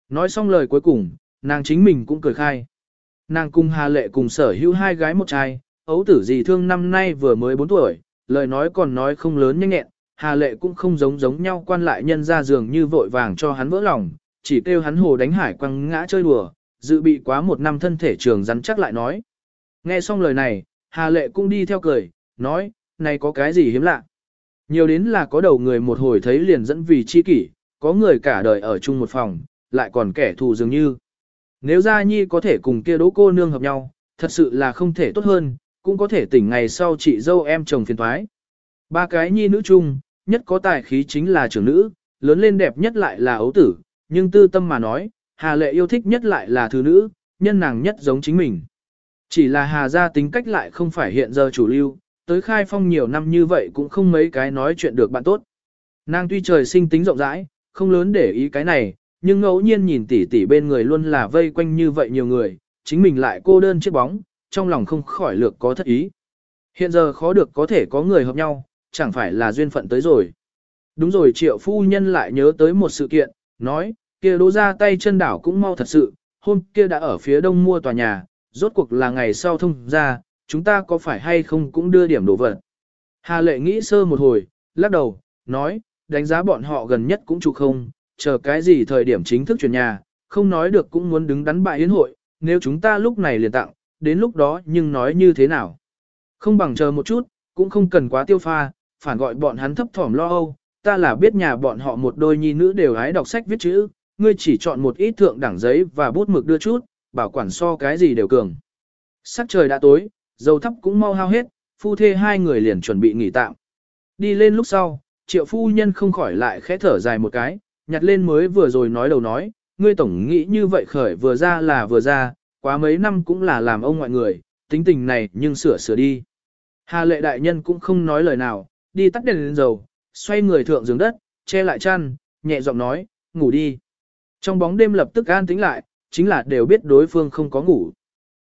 Nói xong lời cuối cùng, nàng chính mình cũng cười khai. Nàng cùng Hà Lệ cùng sở hữu hai gái một trai, ấu tử gì thương năm nay vừa mới 4 tuổi, lời nói còn nói không lớn nhanh nhẹn, Hà Lệ cũng không giống giống nhau quan lại nhân ra giường như vội vàng cho hắn vỡ lòng, chỉ kêu hắn hồ đánh hải quăng ngã chơi đùa, dự bị quá một năm thân thể trường rắn chắc lại nói. Nghe xong lời này, Hà Lệ cũng đi theo cười, nói, này có cái gì hiếm lạ. Nhiều đến là có đầu người một hồi thấy liền dẫn vì chi kỷ, có người cả đời ở chung một phòng, lại còn kẻ thù dường như. Nếu Gia Nhi có thể cùng kia đỗ cô nương hợp nhau, thật sự là không thể tốt hơn, cũng có thể tỉnh ngày sau chị dâu em chồng phiền thoái. Ba cái nhi nữ chung, nhất có tài khí chính là trưởng nữ, lớn lên đẹp nhất lại là ấu tử, nhưng tư tâm mà nói, Hà Lệ yêu thích nhất lại là thứ nữ, nhân nàng nhất giống chính mình. Chỉ là Hà gia tính cách lại không phải hiện giờ chủ lưu, tới khai phong nhiều năm như vậy cũng không mấy cái nói chuyện được bạn tốt. Nàng tuy trời sinh tính rộng rãi, không lớn để ý cái này, nhưng ngẫu nhiên nhìn tỉ tỉ bên người luôn là vây quanh như vậy nhiều người, chính mình lại cô đơn chiếc bóng, trong lòng không khỏi lược có thất ý. Hiện giờ khó được có thể có người hợp nhau, chẳng phải là duyên phận tới rồi. Đúng rồi triệu phu nhân lại nhớ tới một sự kiện, nói, kia đỗ ra tay chân đảo cũng mau thật sự, hôm kia đã ở phía đông mua tòa nhà, rốt cuộc là ngày sau thông ra, chúng ta có phải hay không cũng đưa điểm đồ vật. Hà lệ nghĩ sơ một hồi, lắc đầu, nói, đánh giá bọn họ gần nhất cũng chụp không, chờ cái gì thời điểm chính thức chuyển nhà, không nói được cũng muốn đứng đắn bại yến hội, nếu chúng ta lúc này liền tặng, đến lúc đó nhưng nói như thế nào. Không bằng chờ một chút, cũng không cần quá tiêu pha, phản gọi bọn hắn thấp thỏm lo âu, ta là biết nhà bọn họ một đôi nhi nữ đều hái đọc sách viết chữ, ngươi chỉ chọn một ít thượng đẳng giấy và bút mực đưa chút, bảo quản so cái gì đều cường. Sắc trời đã tối, dầu thấp cũng mau hao hết, phu thê hai người liền chuẩn bị nghỉ tạm. Đi lên lúc sau, triệu phu nhân không khỏi lại khẽ thở dài một cái, nhặt lên mới vừa rồi nói đầu nói, ngươi tổng nghĩ như vậy khởi vừa ra là vừa ra, quá mấy năm cũng là làm ông ngoại người, tính tình này nhưng sửa sửa đi. Hà lệ đại nhân cũng không nói lời nào, đi tắt đèn lên dầu, xoay người thượng giường đất, che lại chăn, nhẹ giọng nói, ngủ đi. Trong bóng đêm lập tức an tĩnh lại, chính là đều biết đối phương không có ngủ.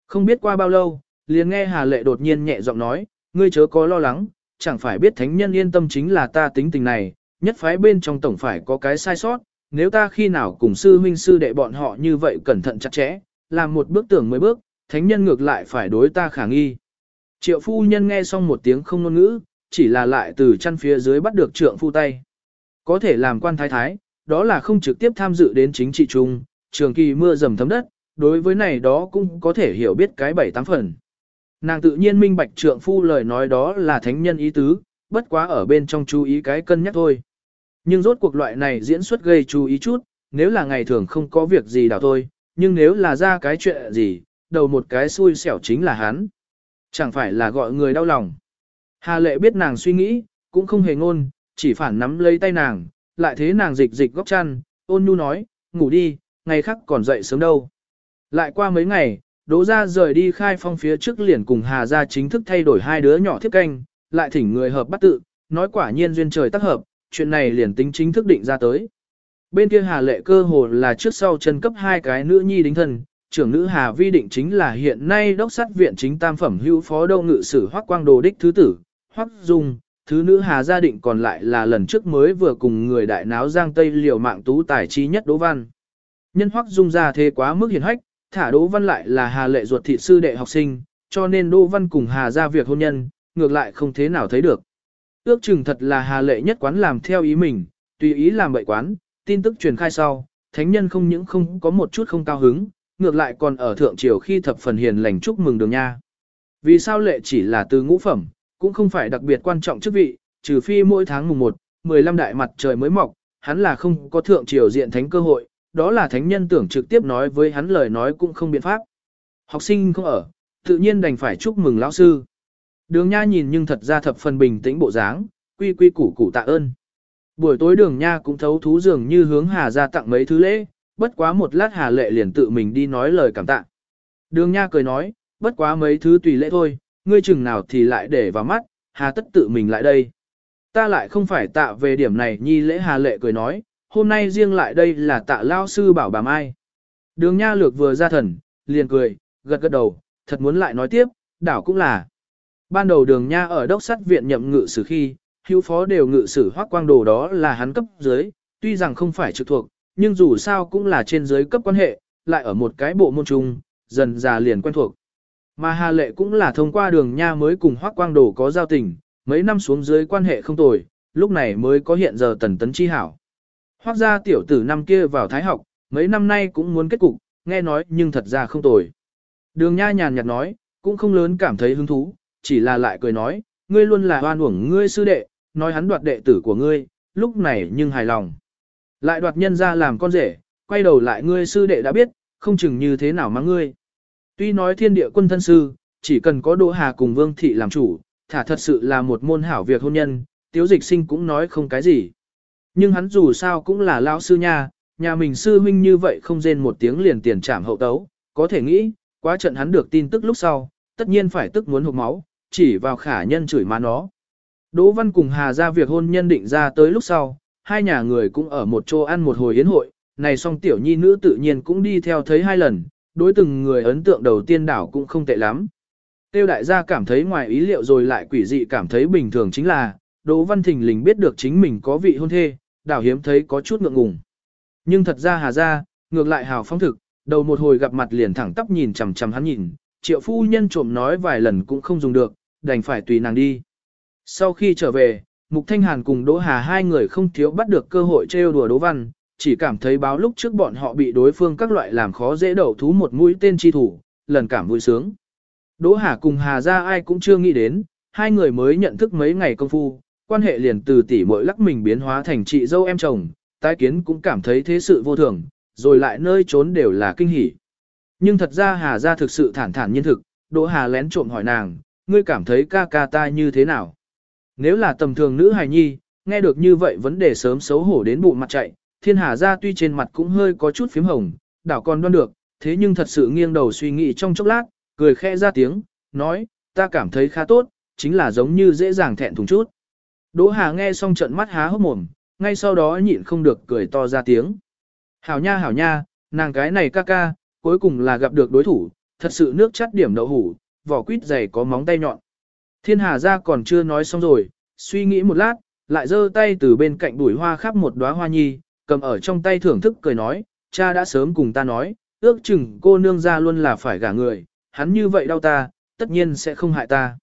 Không biết qua bao lâu, liền nghe Hà Lệ đột nhiên nhẹ giọng nói, ngươi chớ có lo lắng, chẳng phải biết thánh nhân yên tâm chính là ta tính tình này, nhất phái bên trong tổng phải có cái sai sót, nếu ta khi nào cùng sư huynh sư đệ bọn họ như vậy cẩn thận chặt chẽ, làm một bước tưởng mới bước, thánh nhân ngược lại phải đối ta khả nghi. Triệu phu nhân nghe xong một tiếng không ngôn ngữ, chỉ là lại từ chăn phía dưới bắt được trượng phu tay. Có thể làm quan thái thái, đó là không trực tiếp tham dự đến chính trị chung, trường kỳ mưa dầm thấm đất, đối với này đó cũng có thể hiểu biết cái bảy tám phần. Nàng tự nhiên minh bạch trượng phu lời nói đó là thánh nhân ý tứ, bất quá ở bên trong chú ý cái cân nhắc thôi. Nhưng rốt cuộc loại này diễn xuất gây chú ý chút, nếu là ngày thường không có việc gì đảo thôi, nhưng nếu là ra cái chuyện gì, đầu một cái xui xẻo chính là hắn. Chẳng phải là gọi người đau lòng. Hà lệ biết nàng suy nghĩ, cũng không hề ngôn, chỉ phản nắm lấy tay nàng, lại thế nàng dịch dịch góc chăn, ôn nhu nói, ngủ đi, ngày khác còn dậy sớm đâu. Lại qua mấy ngày, đỗ ra rời đi khai phong phía trước liền cùng Hà ra chính thức thay đổi hai đứa nhỏ thiết canh, lại thỉnh người hợp bắt tự, nói quả nhiên duyên trời tác hợp, chuyện này liền tính chính thức định ra tới. Bên kia Hà Lệ cơ hồ là trước sau chân cấp hai cái nữ nhi đính thân, trưởng nữ Hà Vi định chính là hiện nay đốc sát viện chính tam phẩm hữu phó đô ngự sử Hoắc Quang Đồ đích thứ tử, Hoắc Dung, thứ nữ Hà gia định còn lại là lần trước mới vừa cùng người đại náo giang tây liều mạng tú tài trí nhất Đỗ Văn. Nhân Hoắc Dung ra thế quá mức hiền hách, thả Đỗ Văn lại là Hà Lệ ruột thị sư đệ học sinh, cho nên Đỗ Văn cùng Hà gia việc hôn nhân, ngược lại không thế nào thấy được. Ước chừng thật là hà lệ nhất quán làm theo ý mình, tùy ý làm bậy quán, tin tức truyền khai sau, thánh nhân không những không có một chút không cao hứng, ngược lại còn ở thượng triều khi thập phần hiền lành chúc mừng đường nha. Vì sao lệ chỉ là từ ngũ phẩm, cũng không phải đặc biệt quan trọng chức vị, trừ phi mỗi tháng mùng 1, 15 đại mặt trời mới mọc, hắn là không có thượng triều diện thánh cơ hội, đó là thánh nhân tưởng trực tiếp nói với hắn lời nói cũng không biện pháp. Học sinh không ở, tự nhiên đành phải chúc mừng lão sư. Đường Nha nhìn nhưng thật ra thập phần bình tĩnh bộ dáng, quy quy củ củ tạ ơn. Buổi tối đường Nha cũng thấu thú dường như hướng Hà ra tặng mấy thứ lễ, bất quá một lát Hà lệ liền tự mình đi nói lời cảm tạ. Đường Nha cười nói, bất quá mấy thứ tùy lễ thôi, ngươi chừng nào thì lại để vào mắt, Hà tất tự mình lại đây. Ta lại không phải tạ về điểm này nhi lễ Hà lệ cười nói, hôm nay riêng lại đây là tạ lao sư bảo bà Mai. Đường Nha lược vừa ra thần, liền cười, gật gật đầu, thật muốn lại nói tiếp, đảo cũng là. Ban đầu đường nha ở đốc sắt viện nhậm ngự sử khi, hữu phó đều ngự sử hoác quang đồ đó là hắn cấp dưới, tuy rằng không phải trực thuộc, nhưng dù sao cũng là trên dưới cấp quan hệ, lại ở một cái bộ môn chung, dần già liền quen thuộc. Mà Hà Lệ cũng là thông qua đường nha mới cùng Hoắc quang đồ có giao tình, mấy năm xuống dưới quan hệ không tồi, lúc này mới có hiện giờ tần tấn chi hảo. Hoắc gia tiểu tử năm kia vào thái học, mấy năm nay cũng muốn kết cục, nghe nói nhưng thật ra không tồi. Đường nha nhàn nhạt nói, cũng không lớn cảm thấy hứng thú, chỉ là lại cười nói, ngươi luôn là hoan uổng ngươi sư đệ, nói hắn đoạt đệ tử của ngươi, lúc này nhưng hài lòng. Lại đoạt nhân ra làm con rể, quay đầu lại ngươi sư đệ đã biết, không chừng như thế nào mà ngươi. Tuy nói thiên địa quân thân sư, chỉ cần có Đỗ Hà cùng Vương Thị làm chủ, thả thật sự là một môn hảo việc hôn nhân, tiếu dịch sinh cũng nói không cái gì. Nhưng hắn dù sao cũng là lão sư nha, nhà mình sư huynh như vậy không rên một tiếng liền tiền trảm hậu tấu, có thể nghĩ, quá trận hắn được tin tức lúc sau, tất nhiên phải tức muốn hụt máu, chỉ vào khả nhân chửi má nó. Đỗ Văn cùng Hà ra việc hôn nhân định ra tới lúc sau, hai nhà người cũng ở một chỗ ăn một hồi yến hội, này song tiểu nhi nữ tự nhiên cũng đi theo thấy hai lần, đối từng người ấn tượng đầu tiên đảo cũng không tệ lắm. Tiêu đại gia cảm thấy ngoài ý liệu rồi lại quỷ dị cảm thấy bình thường chính là, Đỗ Văn Thình lình biết được chính mình có vị hôn thê, đảo hiếm thấy có chút ngượng ngùng. Nhưng thật ra Hà gia, ngược lại hào phóng thực, đầu một hồi gặp mặt liền thẳng tắp nhìn chằm chằm hắn nhìn, triệu phu nhân trộm nói vài lần cũng không dùng được, đành phải tùy nàng đi. Sau khi trở về, Mục Thanh Hàn cùng Đỗ Hà hai người không thiếu bắt được cơ hội trêu đùa Đỗ Văn, chỉ cảm thấy báo lúc trước bọn họ bị đối phương các loại làm khó dễ đầu thú một mũi tên chi thủ, lần cảm vui sướng. Đỗ Hà cùng Hà ra ai cũng chưa nghĩ đến, hai người mới nhận thức mấy ngày công phu, quan hệ liền từ tỷ muội lắc mình biến hóa thành chị dâu em chồng, tái kiến cũng cảm thấy thế sự vô thường, rồi lại nơi trốn đều là kinh hỉ. Nhưng thật ra Hà ra thực sự thản thản nhiên thực, Đỗ Hà lén trộm hỏi nàng, ngươi cảm thấy ca ca ta như thế nào? Nếu là tầm thường nữ hài nhi, nghe được như vậy vấn đề sớm xấu hổ đến bụng mặt chạy, thiên hà ra tuy trên mặt cũng hơi có chút phím hồng, đảo còn đoan được, thế nhưng thật sự nghiêng đầu suy nghĩ trong chốc lát, cười khẽ ra tiếng, nói, ta cảm thấy khá tốt, chính là giống như dễ dàng thẹn thùng chút. Đỗ Hà nghe xong trận mắt há hốc mồm, ngay sau đó nhịn không được cười to ra tiếng. Hảo nha hảo nha, nàng cái này ca ca, cuối cùng là gặp được đối thủ, thật sự nước chắt điểm đậu hủ, vỏ quýt dày có móng tay nhọn. Thiên Hà ra còn chưa nói xong rồi, suy nghĩ một lát, lại giơ tay từ bên cạnh bụi hoa khắp một đóa hoa nhi, cầm ở trong tay thưởng thức cười nói, cha đã sớm cùng ta nói, ước chừng cô nương ra luôn là phải gả người, hắn như vậy đau ta, tất nhiên sẽ không hại ta.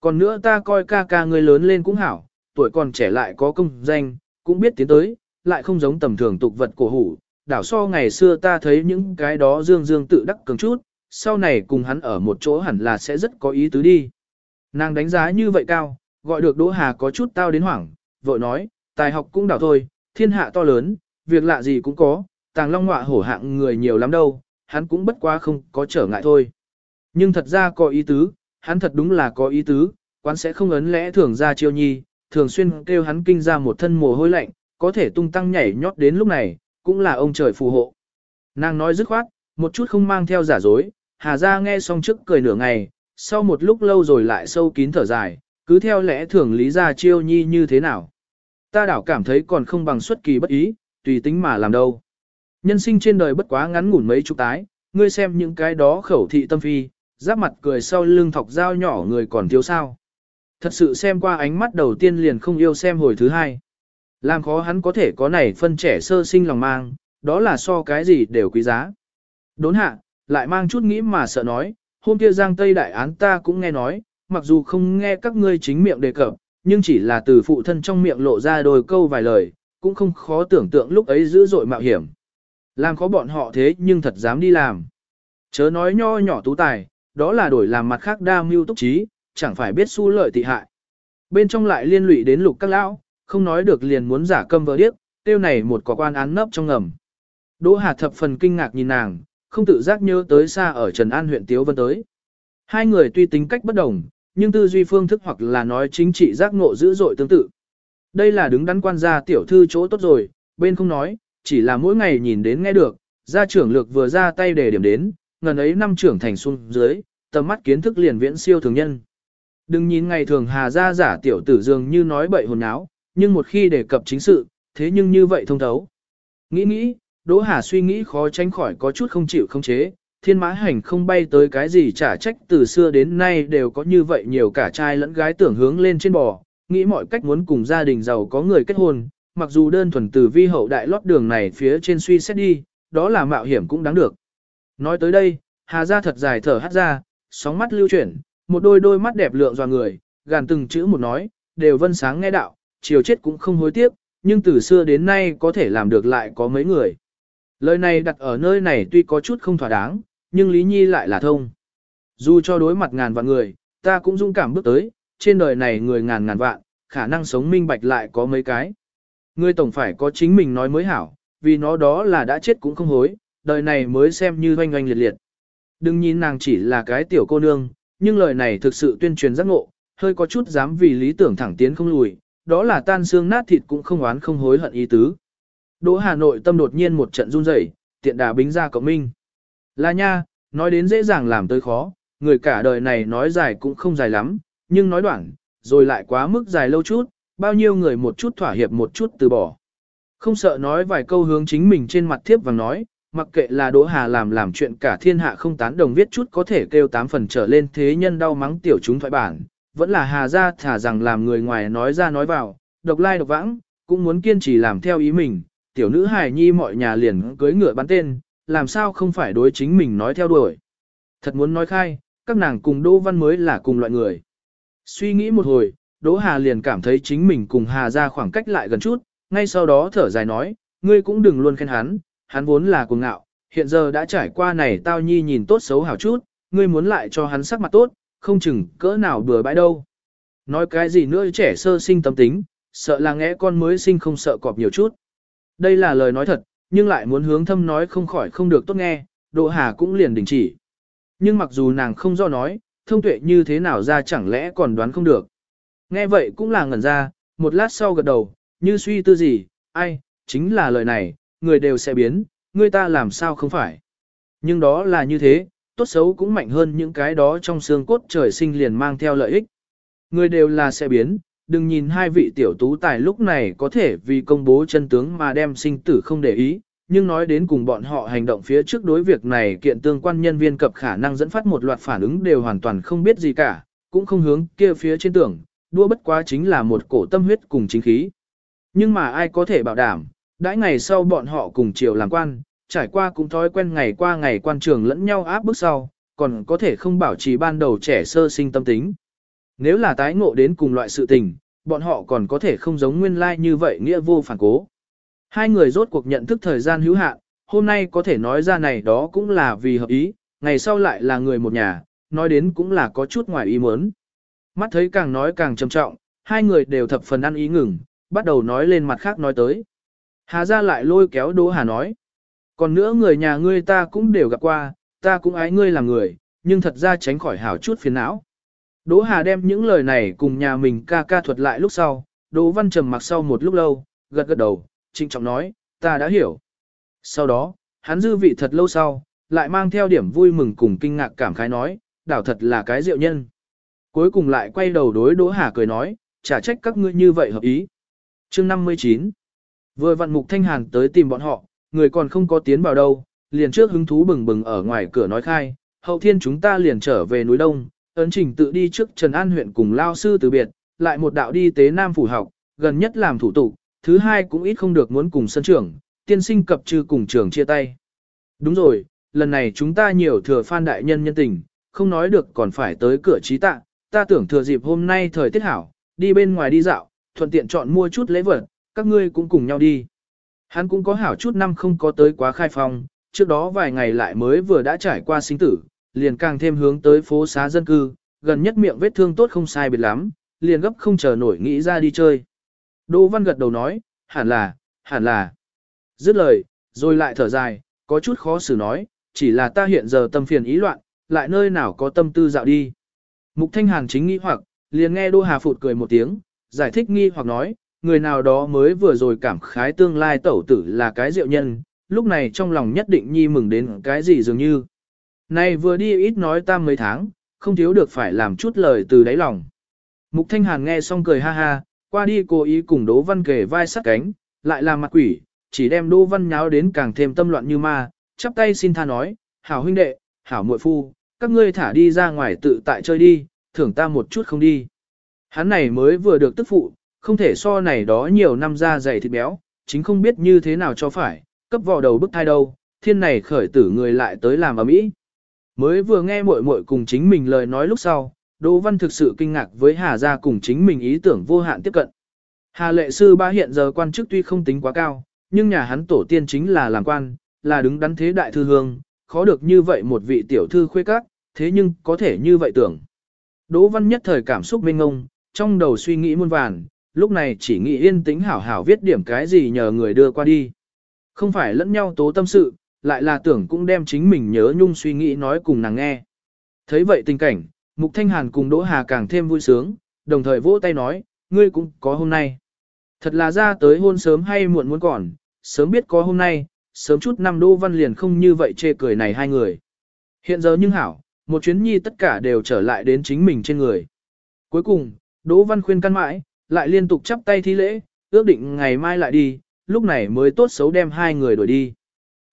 Còn nữa ta coi ca ca người lớn lên cũng hảo, tuổi còn trẻ lại có công danh, cũng biết tiến tới, lại không giống tầm thường tục vật cổ hủ, đảo so ngày xưa ta thấy những cái đó dương dương tự đắc cường chút, sau này cùng hắn ở một chỗ hẳn là sẽ rất có ý tứ đi. Nàng đánh giá như vậy cao, gọi được Đỗ Hà có chút tao đến hoảng, vội nói, tài học cũng đảo thôi, thiên hạ to lớn, việc lạ gì cũng có, tàng long ngọa hổ hạng người nhiều lắm đâu, hắn cũng bất quá không có trở ngại thôi. Nhưng thật ra có ý tứ, hắn thật đúng là có ý tứ, quán sẽ không ấn lẽ thường ra chiêu nhi, thường xuyên kêu hắn kinh ra một thân mồ hôi lạnh, có thể tung tăng nhảy nhót đến lúc này, cũng là ông trời phù hộ. Nàng nói dứt khoát, một chút không mang theo giả dối, Hà ra nghe xong trước cười nửa ngày, sau một lúc lâu rồi lại sâu kín thở dài, cứ theo lẽ thường lý ra chiêu nhi như thế nào. Ta đảo cảm thấy còn không bằng xuất kỳ bất ý, tùy tính mà làm đâu. Nhân sinh trên đời bất quá ngắn ngủn mấy chục tái, ngươi xem những cái đó khẩu thị tâm phi, giáp mặt cười sau lưng thọc dao nhỏ người còn thiếu sao. Thật sự xem qua ánh mắt đầu tiên liền không yêu xem hồi thứ hai. Làm khó hắn có thể có này phân trẻ sơ sinh lòng mang, đó là so cái gì đều quý giá. Đốn hạ, lại mang chút nghĩ mà sợ nói, hôm kia Giang Tây Đại án ta cũng nghe nói, mặc dù không nghe các ngươi chính miệng đề cập, nhưng chỉ là từ phụ thân trong miệng lộ ra đôi câu vài lời, cũng không khó tưởng tượng lúc ấy dữ dội mạo hiểm. Làm khó bọn họ thế nhưng thật dám đi làm. Chớ nói nho nhỏ tú tài, đó là đổi làm mặt khác đa mưu túc trí, chẳng phải biết su lợi tị hại. Bên trong lại liên lụy đến lục các lão, không nói được liền muốn giả câm vỡ điếc, tiêu này một quả quan án nấp trong ngầm. Đỗ Hà thập phần kinh ngạc nhìn nàng, không tự giác nhớ tới xa ở Trần An huyện Tiếu Vân tới. Hai người tuy tính cách bất đồng, nhưng tư duy phương thức hoặc là nói chính trị giác ngộ dữ dội tương tự. Đây là đứng đắn quan gia tiểu thư chỗ tốt rồi, bên không nói, chỉ là mỗi ngày nhìn đến nghe được, gia trưởng lược vừa ra tay để điểm đến, ngần ấy năm trưởng thành xuống dưới, tầm mắt kiến thức liền viễn siêu thường nhân. Đừng nhìn ngày thường hà gia giả tiểu tử dường như nói bậy hồn áo, nhưng một khi đề cập chính sự, thế nhưng như vậy thông thấu. Nghĩ nghĩ, Đỗ Hà suy nghĩ khó tránh khỏi có chút không chịu không chế, thiên mã hành không bay tới cái gì trả trách từ xưa đến nay đều có như vậy nhiều cả trai lẫn gái tưởng hướng lên trên bò, nghĩ mọi cách muốn cùng gia đình giàu có người kết hôn, mặc dù đơn thuần từ vi hậu đại lót đường này phía trên suy xét đi, đó là mạo hiểm cũng đáng được. Nói tới đây, Hà gia thật dài thở hắt ra, sóng mắt lưu chuyển, một đôi đôi mắt đẹp lượng dò người, gàn từng chữ một nói, đều vân sáng nghe đạo, chiều chết cũng không hối tiếc, nhưng từ xưa đến nay có thể làm được lại có mấy người. Lời này đặt ở nơi này tuy có chút không thỏa đáng, nhưng Lý Nhi lại là thông. Dù cho đối mặt ngàn vạn người, ta cũng dũng cảm bước tới, trên đời này người ngàn ngàn vạn, khả năng sống minh bạch lại có mấy cái. Người tổng phải có chính mình nói mới hảo, vì nó đó là đã chết cũng không hối, đời này mới xem như oanh oanh liệt liệt. Đừng nhìn nàng chỉ là cái tiểu cô nương, nhưng lời này thực sự tuyên truyền giác ngộ, hơi có chút dám vì lý tưởng thẳng tiến không lùi, đó là tan xương nát thịt cũng không oán không hối hận ý tứ. Đỗ Hà Nội tâm đột nhiên một trận run rẩy, tiện đà bính ra cộng minh. Là nha, nói đến dễ dàng làm tới khó, người cả đời này nói dài cũng không dài lắm, nhưng nói đoạn, rồi lại quá mức dài lâu chút, bao nhiêu người một chút thỏa hiệp một chút từ bỏ. Không sợ nói vài câu hướng chính mình trên mặt thiếp và nói, mặc kệ là Đỗ Hà làm làm chuyện cả thiên hạ không tán đồng viết chút có thể kêu tám phần trở lên thế nhân đau mắng tiểu chúng thoại bản, vẫn là Hà ra thả rằng làm người ngoài nói ra nói vào, độc lai độc vãng, cũng muốn kiên trì làm theo ý mình, tiểu nữ hài nhi mọi nhà liền cưới ngựa bắn tên, làm sao không phải đối chính mình nói theo đuổi. Thật muốn nói khai, các nàng cùng Đỗ Văn mới là cùng loại người. Suy nghĩ một hồi, Đỗ Hà liền cảm thấy chính mình cùng Hà ra khoảng cách lại gần chút, ngay sau đó thở dài nói, ngươi cũng đừng luôn khen hắn, hắn vốn là cuồng ngạo, hiện giờ đã trải qua này tao nhi nhìn tốt xấu hảo chút, ngươi muốn lại cho hắn sắc mặt tốt, không chừng cỡ nào bừa bãi đâu. Nói cái gì nữa trẻ sơ sinh tâm tính, sợ là ngẽ con mới sinh không sợ cọp nhiều chút. Đây là lời nói thật, nhưng lại muốn hướng thâm nói không khỏi không được tốt nghe, Đỗ Hà cũng liền đình chỉ. Nhưng mặc dù nàng không do nói, thông tuệ như thế nào ra chẳng lẽ còn đoán không được. Nghe vậy cũng là ngẩn ra, một lát sau gật đầu, như suy tư gì, ai, chính là lời này, người đều sẽ biến, người ta làm sao không phải. Nhưng đó là như thế, tốt xấu cũng mạnh hơn những cái đó trong xương cốt trời sinh liền mang theo lợi ích. Người đều là sẽ biến, đừng nhìn hai vị tiểu tú tài lúc này có thể vì công bố chân tướng mà đem sinh tử không để ý, nhưng nói đến cùng bọn họ hành động phía trước đối việc này kiện tương quan nhân viên cập khả năng dẫn phát một loạt phản ứng đều hoàn toàn không biết gì cả, cũng không hướng kia phía trên tưởng, đua bất quá chính là một cổ tâm huyết cùng chính khí. Nhưng mà ai có thể bảo đảm, đãi ngày sau bọn họ cùng chiều làm quan, trải qua cũng thói quen ngày qua ngày quan trường lẫn nhau áp bức sau, còn có thể không bảo trì ban đầu trẻ sơ sinh tâm tính. Nếu là tái ngộ đến cùng loại sự tình, bọn họ còn có thể không giống nguyên lai like như vậy nghĩa vô phản cố. Hai người rốt cuộc nhận thức thời gian hữu hạn, hôm nay có thể nói ra này đó cũng là vì hợp ý, ngày sau lại là người một nhà, nói đến cũng là có chút ngoài ý muốn. Mắt thấy càng nói càng trầm trọng, hai người đều thập phần ăn ý ngừng, bắt đầu nói lên mặt khác nói tới. Hà ra lại lôi kéo Đỗ Hà nói. Còn nữa người nhà ngươi ta cũng đều gặp qua, ta cũng ái ngươi làm người, nhưng thật ra tránh khỏi hảo chút phiền não. Đỗ Hà đem những lời này cùng nhà mình ca ca thuật lại lúc sau, Đỗ Văn trầm mặc sau một lúc lâu, gật gật đầu, trịnh trọng nói, ta đã hiểu. Sau đó, hắn dư vị thật lâu sau, lại mang theo điểm vui mừng cùng kinh ngạc cảm khái nói, đảo thật là cái diệu nhân. Cuối cùng lại quay đầu đối Đỗ Hà cười nói, trả trách các ngươi như vậy hợp ý. Chương 59 Vừa vặn mục thanh hàn tới tìm bọn họ, người còn không có tiến vào đâu, liền trước hứng thú bừng bừng ở ngoài cửa nói khai, hậu thiên chúng ta liền trở về núi Đông, ấn trình tự đi trước Trần An huyện cùng lao sư từ biệt, lại một đạo đi tế Nam phủ học, gần nhất làm thủ tục, thứ hai cũng ít không được muốn cùng sân trưởng, tiên sinh cập trừ cùng trường chia tay. Đúng rồi, lần này chúng ta nhiều thừa phan đại nhân nhân tình, không nói được còn phải tới cửa trí tạ, ta tưởng thừa dịp hôm nay thời tiết hảo, đi bên ngoài đi dạo, thuận tiện chọn mua chút lễ vật, các ngươi cũng cùng nhau đi. Hắn cũng có hảo chút năm không có tới quá khai phong, trước đó vài ngày lại mới vừa đã trải qua sinh tử, liền càng thêm hướng tới phố xá dân cư, gần nhất miệng vết thương tốt không sai biệt lắm, liền gấp không chờ nổi nghĩ ra đi chơi. Đỗ Văn gật đầu nói, hẳn là, hẳn là. Dứt lời, rồi lại thở dài, có chút khó xử nói, chỉ là ta hiện giờ tâm phiền ý loạn, lại nơi nào có tâm tư dạo đi. Mục Thanh Hàn chính nghĩ hoặc, liền nghe Đỗ Hà Phụt cười một tiếng, giải thích nghi hoặc nói, người nào đó mới vừa rồi cảm khái tương lai tẩu tử là cái diệu nhân, lúc này trong lòng nhất định nhi mừng đến cái gì dường như. Này vừa đi ít nói tam mấy tháng, không thiếu được phải làm chút lời từ đáy lòng. Mục Thanh Hàn nghe xong cười ha ha, qua đi cố ý cùng Đỗ Văn kề vai sát cánh, lại làm mặt quỷ, chỉ đem Đỗ Văn nháo đến càng thêm tâm loạn như ma, chắp tay xin tha nói, hảo huynh đệ, hảo muội phu, các ngươi thả đi ra ngoài tự tại chơi đi, thưởng ta một chút không đi. Hắn này mới vừa được tức phụ, không thể so này đó nhiều năm ra dày thịt béo, chính không biết như thế nào cho phải, cấp vò đầu bức thai đâu, thiên này khởi tử người lại tới làm ở mỹ. Mới vừa nghe muội muội cùng chính mình lời nói lúc sau, Đỗ Văn thực sự kinh ngạc với Hà gia cùng chính mình ý tưởng vô hạn tiếp cận. Hà lệ sư ba hiện giờ quan chức tuy không tính quá cao, nhưng nhà hắn tổ tiên chính là làm quan, là đứng đắn thế đại thư hương, khó được như vậy một vị tiểu thư khuê các, thế nhưng có thể như vậy tưởng. Đỗ Văn nhất thời cảm xúc mênh ngông, trong đầu suy nghĩ muôn vàn, lúc này chỉ nghĩ yên tĩnh hảo hảo viết điểm cái gì nhờ người đưa qua đi. Không phải lẫn nhau tố tâm sự, lại là tưởng cũng đem chính mình nhớ nhung suy nghĩ nói cùng nàng nghe. Thấy vậy tình cảnh, Mục Thanh Hàn cùng Đỗ Hà càng thêm vui sướng, đồng thời vỗ tay nói, ngươi cũng có hôm nay. Thật là ra tới hôn sớm hay muộn muốn còn, sớm biết có hôm nay, sớm chút năm Đỗ Văn liền không như vậy chê cười này hai người. Hiện giờ nhưng hảo, một chuyến nhi tất cả đều trở lại đến chính mình trên người. Cuối cùng, Đỗ Văn khuyên căn mãi, lại liên tục chắp tay thi lễ, ước định ngày mai lại đi, lúc này mới tốt xấu đem hai người đuổi đi.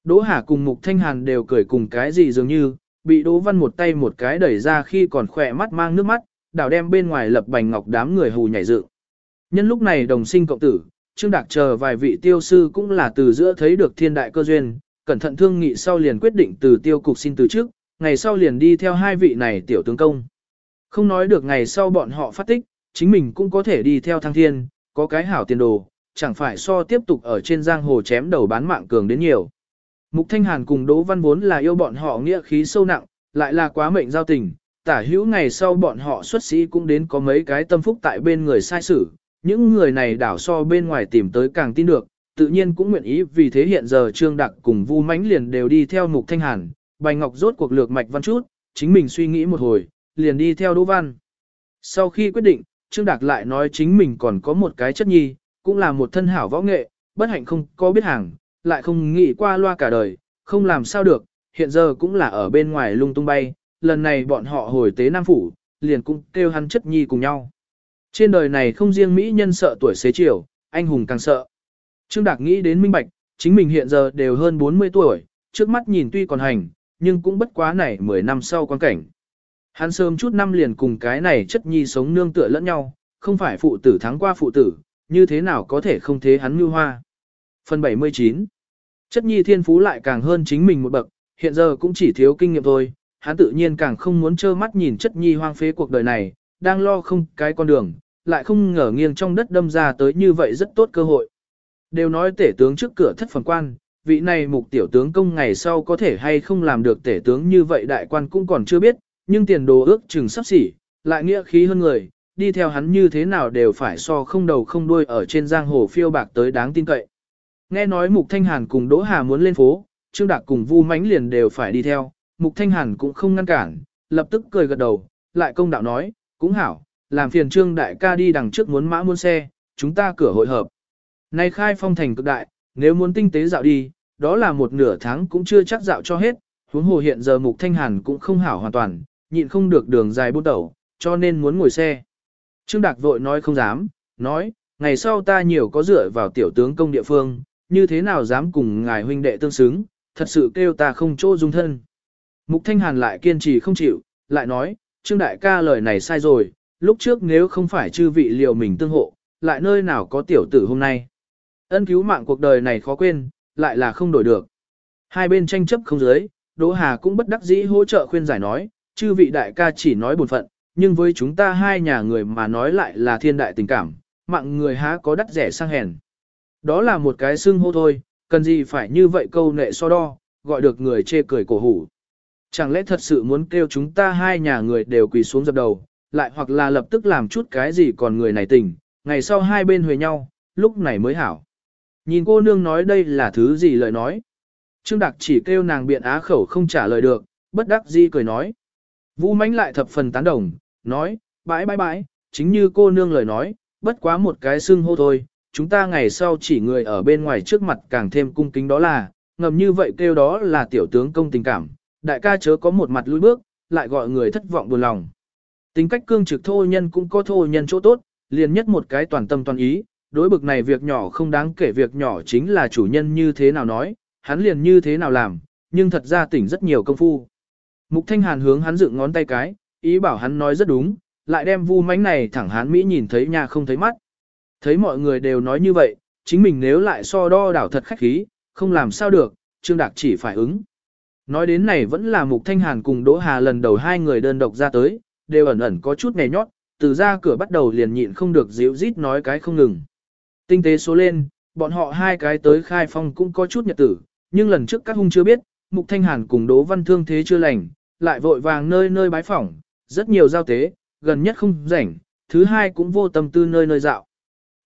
Đỗ Hà cùng Mục Thanh Hàn đều cười cùng cái gì dường như, bị Đỗ Văn một tay một cái đẩy ra khi còn khỏe mắt mang nước mắt, đảo đem bên ngoài lập bành ngọc đám người hù nhảy dựng. Nhân lúc này đồng sinh cộng tử, Trương Đạc chờ vài vị tiêu sư cũng là từ giữa thấy được thiên đại cơ duyên, cẩn thận thương nghị sau liền quyết định từ tiêu cục xin từ trước, ngày sau liền đi theo hai vị này tiểu tướng công. Không nói được ngày sau bọn họ phát tích, chính mình cũng có thể đi theo thăng thiên, có cái hảo tiền đồ, chẳng phải so tiếp tục ở trên giang hồ chém đầu bán mạng cường đến nhiều. Mục Thanh Hàn cùng Đỗ Văn vốn là yêu bọn họ nghĩa khí sâu nặng, lại là quá mệnh giao tình, tả hữu ngày sau bọn họ xuất sĩ cũng đến có mấy cái tâm phúc tại bên người sai sử, những người này đảo so bên ngoài tìm tới càng tin được, tự nhiên cũng nguyện ý vì thế hiện giờ Trương Đặc cùng Vu Mánh liền đều đi theo Mục Thanh Hàn, Bành Ngọc rốt cuộc lược mạch văn chút, chính mình suy nghĩ một hồi, liền đi theo Đỗ Văn. Sau khi quyết định, Trương Đạc lại nói chính mình còn có một cái chất nhi, cũng là một thân hảo võ nghệ, bất hạnh không có biết hàng, lại không nghĩ qua loa cả đời, không làm sao được, hiện giờ cũng là ở bên ngoài lung tung bay, lần này bọn họ hồi tế Nam Phủ, liền cũng kêu hắn chất nhi cùng nhau. Trên đời này không riêng Mỹ nhân sợ tuổi xế chiều, anh hùng càng sợ. Trương Đạc nghĩ đến minh bạch, chính mình hiện giờ đều hơn 40 tuổi, trước mắt nhìn tuy còn hành, nhưng cũng bất quá này 10 năm sau quan cảnh. Hắn sớm chút năm liền cùng cái này chất nhi sống nương tựa lẫn nhau, không phải phụ tử thắng qua phụ tử, như thế nào có thể không thế hắn như hoa. Phần 79 Chất nhi thiên phú lại càng hơn chính mình một bậc, hiện giờ cũng chỉ thiếu kinh nghiệm thôi, hắn tự nhiên càng không muốn trơ mắt nhìn chất nhi hoang phế cuộc đời này, đang lo không cái con đường, lại không ngờ nghiêng trong đất đâm ra tới như vậy rất tốt cơ hội. Đều nói tể tướng trước cửa thất phần quan, vị này mục tiểu tướng công ngày sau có thể hay không làm được tể tướng như vậy đại quan cũng còn chưa biết, nhưng tiền đồ ước chừng sắp xỉ, lại nghĩa khí hơn người, đi theo hắn như thế nào đều phải so không đầu không đuôi ở trên giang hồ phiêu bạc tới đáng tin cậy. Nghe nói Mục Thanh Hàn cùng Đỗ Hà muốn lên phố, Trương Đạc cùng Vu Mánh liền đều phải đi theo, Mục Thanh Hàn cũng không ngăn cản, lập tức cười gật đầu, lại công đạo nói, cũng hảo, làm phiền Trương Đại ca đi đằng trước muốn mã muốn xe, chúng ta cửa hội hợp. Nay khai phong thành cực đại, nếu muốn tinh tế dạo đi, đó là một nửa tháng cũng chưa chắc dạo cho hết, huống hồ hiện giờ Mục Thanh Hàn cũng không hảo hoàn toàn, nhịn không được đường dài buôn tẩu, cho nên muốn ngồi xe. Trương Đạc vội nói không dám, nói, ngày sau ta nhiều có dựa vào tiểu tướng công địa phương, như thế nào dám cùng ngài huynh đệ tương xứng, thật sự kêu ta không chỗ dung thân. Mục Thanh Hàn lại kiên trì không chịu, lại nói, Trương Đại ca lời này sai rồi, lúc trước nếu không phải chư vị liều mình tương hộ, lại nơi nào có tiểu tử hôm nay. Ân cứu mạng cuộc đời này khó quên, lại là không đổi được. Hai bên tranh chấp không giới, Đỗ Hà cũng bất đắc dĩ hỗ trợ khuyên giải nói, chư vị đại ca chỉ nói buồn phận, nhưng với chúng ta hai nhà người mà nói lại là thiên đại tình cảm, mạng người há có đắt rẻ sang hèn. Đó là một cái xưng hô thôi, cần gì phải như vậy câu nệ so đo, gọi được người chê cười cổ hủ. Chẳng lẽ thật sự muốn kêu chúng ta hai nhà người đều quỳ xuống dập đầu, lại hoặc là lập tức làm chút cái gì còn người này tỉnh, ngày sau hai bên huề nhau, lúc này mới hảo. Nhìn cô nương nói đây là thứ gì lời nói. Trương Đạc chỉ kêu nàng biện á khẩu không trả lời được, bất đắc di cười nói. Vũ mánh lại thập phần tán đồng, nói, bãi bãi bãi, chính như cô nương lời nói, bất quá một cái xưng hô thôi, chúng ta ngày sau chỉ người ở bên ngoài trước mặt càng thêm cung kính đó là, ngầm như vậy kêu đó là tiểu tướng công tình cảm, đại ca chớ có một mặt lùi bước, lại gọi người thất vọng buồn lòng. Tính cách cương trực thô nhân cũng có thô nhân chỗ tốt, liền nhất một cái toàn tâm toàn ý, đối bực này việc nhỏ không đáng kể việc nhỏ chính là chủ nhân như thế nào nói, hắn liền như thế nào làm, nhưng thật ra tỉnh rất nhiều công phu. Mục Thanh Hàn hướng hắn dựng ngón tay cái, ý bảo hắn nói rất đúng, lại đem vu mánh này thẳng hắn Mỹ nhìn thấy nhà không thấy mắt. Thấy mọi người đều nói như vậy, chính mình nếu lại so đo đảo thật khách khí, không làm sao được, Trương Đạc chỉ phải ứng. Nói đến này vẫn là Mục Thanh Hàn cùng Đỗ Hà lần đầu hai người đơn độc ra tới, đều ẩn ẩn có chút nghề nhót, từ ra cửa bắt đầu liền nhịn không được dịu rít nói cái không ngừng. Tinh tế số lên, bọn họ hai cái tới khai phong cũng có chút nhật tử, nhưng lần trước các hung chưa biết, Mục Thanh Hàn cùng Đỗ Văn Thương thế chưa lành, lại vội vàng nơi nơi bái phỏng, rất nhiều giao tế, gần nhất không rảnh, thứ hai cũng vô tâm tư nơi nơi dạo.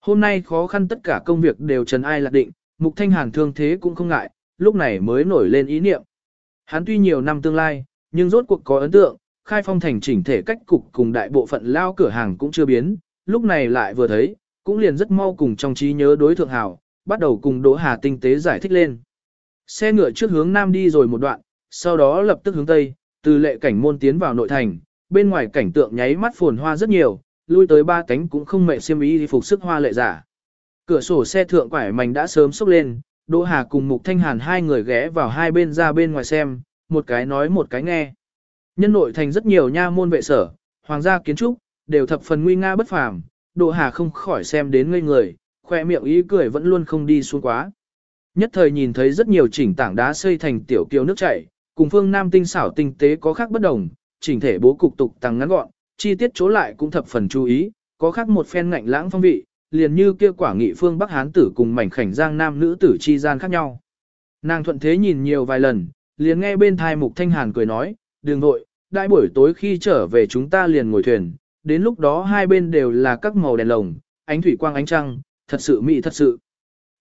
Hôm nay khó khăn tất cả công việc đều trần ai lạc định, Mục Thanh Hàn thương thế cũng không ngại, lúc này mới nổi lên ý niệm. Hắn tuy nhiều năm tương lai, nhưng rốt cuộc có ấn tượng, khai phong thành chỉnh thể cách cục cùng đại bộ phận lao cửa hàng cũng chưa biến, lúc này lại vừa thấy, cũng liền rất mau cùng trong trí nhớ đối thượng hảo, bắt đầu cùng Đỗ Hà tinh tế giải thích lên. Xe ngựa trước hướng nam đi rồi một đoạn, sau đó lập tức hướng tây, từ lệ cảnh môn tiến vào nội thành, bên ngoài cảnh tượng nháy mắt phồn hoa rất nhiều, lui tới ba cánh cũng không mệ xiêm ý phục sức hoa lệ giả. Cửa sổ xe thượng quải mảnh đã sớm sốc lên, Đỗ Hà cùng Mục Thanh Hàn hai người ghé vào hai bên ra bên ngoài xem, một cái nói một cái nghe. Nhân nội thành rất nhiều nha môn vệ sở, hoàng gia kiến trúc, đều thập phần nguy nga bất phàm, Đỗ Hà không khỏi xem đến ngây người, khoe miệng ý cười vẫn luôn không đi xuống quá. Nhất thời nhìn thấy rất nhiều chỉnh tảng đá xây thành tiểu kiều nước chảy, cùng phương Nam tinh xảo tinh tế có khác bất đồng, chỉnh thể bố cục tục tăng ngắn gọn, chi tiết chỗ lại cũng thập phần chú ý, có khác một phen ngạnh lãng phong vị, liền như kia quả nghị phương Bắc Hán tử cùng mảnh khảnh giang nam nữ tử chi gian khác nhau. Nàng thuận thế nhìn nhiều vài lần, liền nghe bên thai mục thanh hàn cười nói, đừng nội, đại buổi tối khi trở về chúng ta liền ngồi thuyền, đến lúc đó hai bên đều là các màu đèn lồng, ánh thủy quang ánh trăng, thật sự mỹ thật sự.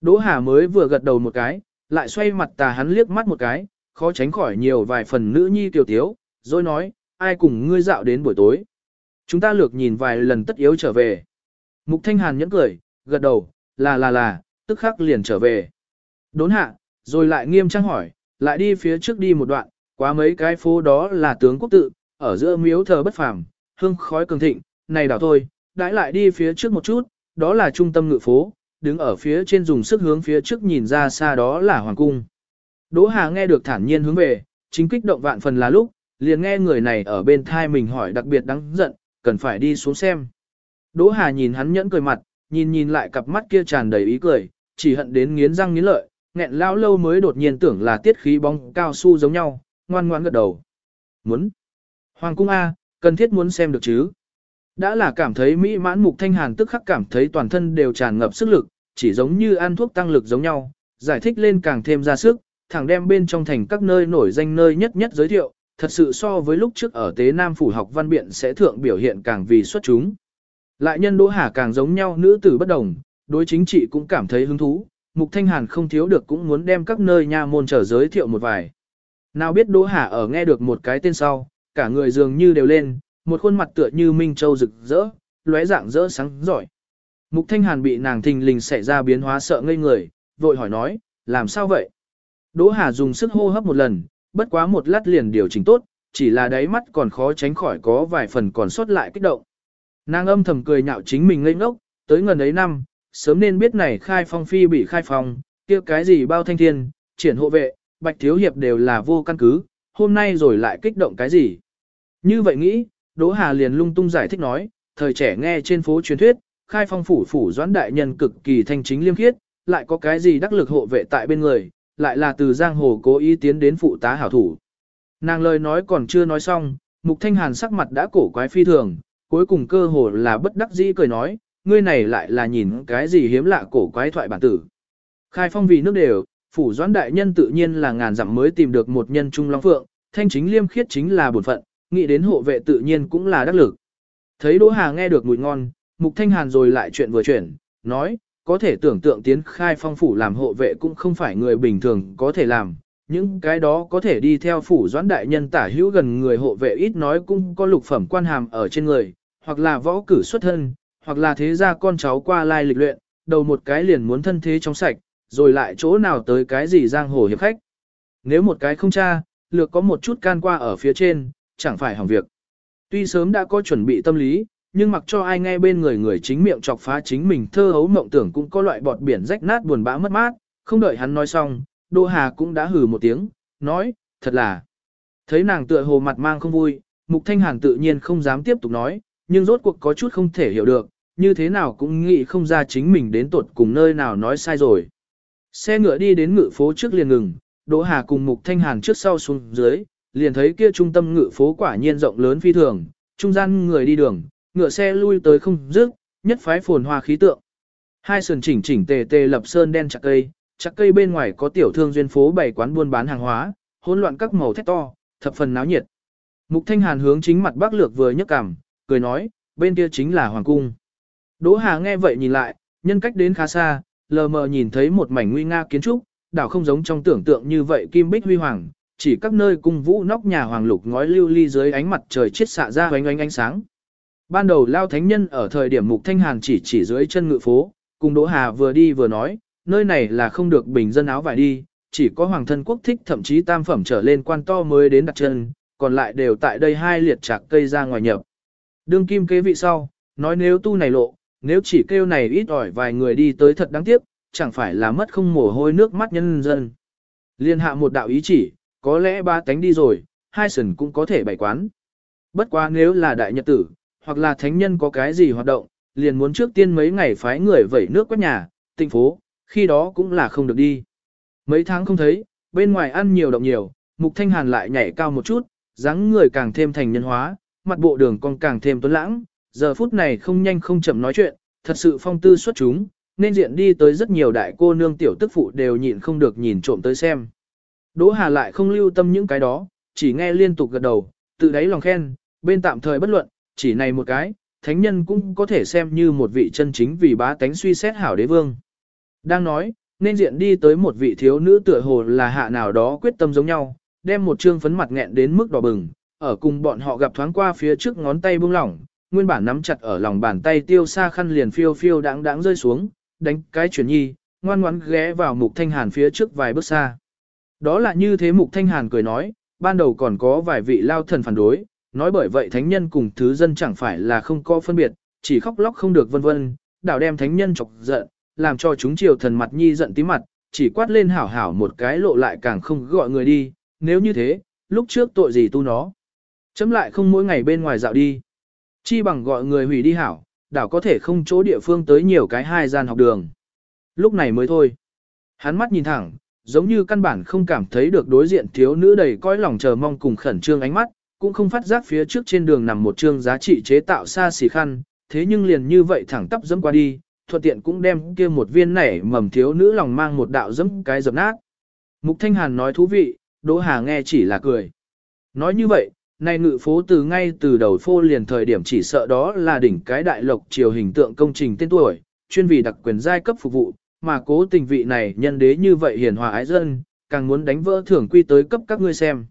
Đỗ Hà mới vừa gật đầu một cái, lại xoay mặt tà hắn liếc mắt một cái, khó tránh khỏi nhiều vài phần nữ nhi tiểu tiếu, rồi nói, ai cùng ngươi dạo đến buổi tối. Chúng ta lược nhìn vài lần tất yếu trở về. Mục Thanh Hàn nhẫn cười, gật đầu, là là là, tức khắc liền trở về. Đốn hạ, rồi lại nghiêm trang hỏi, lại đi phía trước đi một đoạn, quá mấy cái phố đó là tướng quốc tự, ở giữa miếu thờ bất phàm, hương khói cường thịnh, này đảo thôi, đãi lại đi phía trước một chút, đó là trung tâm ngự phố, đứng ở phía trên dùng sức hướng phía trước nhìn ra xa đó là hoàng cung. Đỗ Hà nghe được thản nhiên hướng về, chính kích động vạn phần là lúc, liền nghe người này ở bên thai mình hỏi đặc biệt đáng giận, cần phải đi xuống xem. Đỗ Hà nhìn hắn nhẫn cười mặt, nhìn nhìn lại cặp mắt kia tràn đầy ý cười, chỉ hận đến nghiến răng nghiến lợi, nghẹn lao lâu mới đột nhiên tưởng là tiết khí bóng cao su giống nhau, ngoan ngoan gật đầu. Muốn. Hoàng cung A, cần thiết muốn xem được chứ. Đã là cảm thấy mỹ mãn mục thanh hàn tức khắc cảm thấy toàn thân đều tràn ngập sức lực, chỉ giống như ăn thuốc tăng lực giống nhau, giải thích lên càng thêm ra sức, thẳng đem bên trong thành các nơi nổi danh nơi nhất nhất giới thiệu, thật sự so với lúc trước ở Tế Nam Phủ học văn biện sẽ thượng biểu hiện càng vì xuất chúng. Lại nhân Đỗ Hà càng giống nhau nữ tử bất đồng, đối chính trị cũng cảm thấy hứng thú, Mục Thanh Hàn không thiếu được cũng muốn đem các nơi nha môn trở giới thiệu một vài. Nào biết Đỗ Hà ở nghe được một cái tên sau, cả người dường như đều lên, một khuôn mặt tựa như Minh Châu rực rỡ, lóe dạng rỡ sáng giỏi. Mục Thanh Hàn bị nàng thình lình xảy ra biến hóa sợ ngây người, vội hỏi nói, làm sao vậy? Đỗ Hà dùng sức hô hấp một lần, bất quá một lát liền điều chỉnh tốt, chỉ là đáy mắt còn khó tránh khỏi có vài phần còn sót lại kích động. Nàng âm thầm cười nhạo chính mình ngây ngốc, tới gần ấy năm, sớm nên biết này khai phong phi bị khai phong, kia cái gì bao thanh thiên, triển hộ vệ, bạch thiếu hiệp đều là vô căn cứ, hôm nay rồi lại kích động cái gì. Như vậy nghĩ, Đỗ Hà liền lung tung giải thích nói, thời trẻ nghe trên phố truyền thuyết, khai phong phủ phủ doãn đại nhân cực kỳ thanh chính liêm khiết, lại có cái gì đắc lực hộ vệ tại bên người, lại là từ giang hồ cố ý tiến đến phụ tá hảo thủ. Nàng lời nói còn chưa nói xong, Mục Thanh Hàn sắc mặt đã cổ quái phi thường, cuối cùng cơ hồ là bất đắc dĩ cười nói, ngươi này lại là nhìn cái gì hiếm lạ cổ quái thoại bản tử. Khai phong vì nước đều, phủ doãn đại nhân tự nhiên là ngàn dặm mới tìm được một nhân trung long phượng, thanh chính liêm khiết chính là bổn phận, nghĩ đến hộ vệ tự nhiên cũng là đắc lực. Thấy Đỗ Hà nghe được mùi ngon, Mục Thanh Hàn rồi lại chuyện vừa chuyển, nói, có thể tưởng tượng tiến khai phong phủ làm hộ vệ cũng không phải người bình thường có thể làm, những cái đó có thể đi theo phủ doãn đại nhân tả hữu gần người hộ vệ ít nói cũng có lục phẩm quan hàm ở trên người, hoặc là võ cử xuất thân, hoặc là thế gia con cháu qua lai lịch luyện, đầu một cái liền muốn thân thế trong sạch, rồi lại chỗ nào tới cái gì giang hồ hiệp khách. Nếu một cái không tra, lược có một chút can qua ở phía trên, chẳng phải hỏng việc. Tuy sớm đã có chuẩn bị tâm lý, nhưng mặc cho ai nghe bên người người chính miệng chọc phá chính mình thơ hấu mộng tưởng cũng có loại bọt biển rách nát buồn bã mất mát, không đợi hắn nói xong, Đỗ Hà cũng đã hừ một tiếng, nói, thật là. Thấy nàng tựa hồ mặt mang không vui, Mục Thanh Hàn tự nhiên không dám tiếp tục nói, nhưng rốt cuộc có chút không thể hiểu được, như thế nào cũng nghĩ không ra chính mình đến tuột cùng nơi nào nói sai rồi. Xe ngựa đi đến ngự phố trước liền ngừng, Đỗ Hà cùng Mục Thanh Hàn trước sau xuống dưới, liền thấy kia trung tâm ngự phố quả nhiên rộng lớn phi thường, trung gian người đi đường, ngựa xe lui tới không dứt, nhất phái phồn hoa khí tượng. Hai sườn chỉnh chỉnh tề tề lập sơn đen chặt cây, chặt cây bên ngoài có tiểu thương duyên phố bày quán buôn bán hàng hóa, hỗn loạn các màu thét to, thập phần náo nhiệt. Mục Thanh Hàn hướng chính mặt Bắc Lược vừa nhấc cằm, cười nói, bên kia chính là hoàng cung. Đỗ Hà nghe vậy nhìn lại, nhân cách đến khá xa, lờ mờ nhìn thấy một mảnh nguy nga kiến trúc, đảo không giống trong tưởng tượng như vậy kim bích huy hoàng, chỉ các nơi cung vũ nóc nhà hoàng lục ngói lưu ly dưới ánh mặt trời chiết xạ ra ánh ánh ánh sáng. Ban đầu lao thánh nhân ở thời điểm mục thanh hàn chỉ chỉ dưới chân ngự phố, cùng Đỗ Hà vừa đi vừa nói, nơi này là không được bình dân áo vải đi, chỉ có hoàng thân quốc thích thậm chí tam phẩm trở lên quan to mới đến đặt chân, còn lại đều tại đây hai liệt chạc cây ra ngoài nhập. Đương kim kế vị sau, nói nếu tu này lộ, nếu chỉ kêu này ít ỏi vài người đi tới thật đáng tiếc, chẳng phải là mất không mồ hôi nước mắt nhân dân. Liên hạ một đạo ý chỉ, có lẽ ba tánh đi rồi, hai sần cũng có thể bày quán. Bất quá nếu là đại nhật tử, hoặc là thánh nhân có cái gì hoạt động, liền muốn trước tiên mấy ngày phái người vẩy nước quét nhà, tịnh phố, khi đó cũng là không được đi. Mấy tháng không thấy, bên ngoài ăn nhiều động nhiều, mục thanh hàn lại nhảy cao một chút, dáng người càng thêm thành nhân hóa, mặt bộ đường còn càng thêm tuấn lãng, giờ phút này không nhanh không chậm nói chuyện, thật sự phong tư xuất chúng, nên diện đi tới rất nhiều đại cô nương tiểu tức phụ đều nhịn không được nhìn trộm tới xem. Đỗ Hà lại không lưu tâm những cái đó, chỉ nghe liên tục gật đầu, tự đáy lòng khen, bên tạm thời bất luận, chỉ này một cái, thánh nhân cũng có thể xem như một vị chân chính vì bá tánh suy xét hảo đế vương. Đang nói, nên diện đi tới một vị thiếu nữ tựa hồ là hạ nào đó quyết tâm giống nhau, đem một trương phấn mặt nghẹn đến mức đỏ bừng, ở cùng bọn họ gặp thoáng qua phía trước ngón tay buông lỏng, nguyên bản nắm chặt ở lòng bàn tay tiêu xa khăn liền phiêu phiêu đáng đáng rơi xuống, đánh cái chuyển nhi, ngoan ngoãn ghé vào mục thanh hàn phía trước vài bước xa. Đó là như thế mục thanh hàn cười nói, ban đầu còn có vài vị lao thần phản đối, nói bởi vậy thánh nhân cùng thứ dân chẳng phải là không có phân biệt, chỉ khóc lóc không được vân vân, đảo đem thánh nhân chọc giận, làm cho chúng triều thần mặt nhi giận tí mặt, chỉ quát lên hảo hảo một cái lộ lại càng không gọi người đi, nếu như thế, lúc trước tội gì tu nó. Chấm lại không mỗi ngày bên ngoài dạo đi. Chi bằng gọi người hủy đi hảo, đảo có thể không chỗ địa phương tới nhiều cái hai gian học đường. Lúc này mới thôi. Hắn mắt nhìn thẳng, giống như căn bản không cảm thấy được đối diện thiếu nữ đầy coi lòng chờ mong cùng khẩn trương ánh mắt, cũng không phát giác phía trước trên đường nằm một trương giá trị chế tạo xa xỉ khăn, thế nhưng liền như vậy thẳng tắp dẫm qua đi, thuận tiện cũng đem kia một viên nảy mầm thiếu nữ lòng mang một đạo dẫm cái dập nát. Mục Thanh Hàn nói thú vị, Đỗ Hà nghe chỉ là cười. Nói như vậy, này ngự phố từ ngay từ đầu phô liền thời điểm chỉ sợ đó là đỉnh cái đại lộc triều hình tượng công trình tên tuổi, chuyên vì đặc quyền giai cấp phục vụ, mà cố tình vị này nhân đế như vậy hiền hòa ái dân, càng muốn đánh vỡ thưởng quy tới cấp các ngươi xem.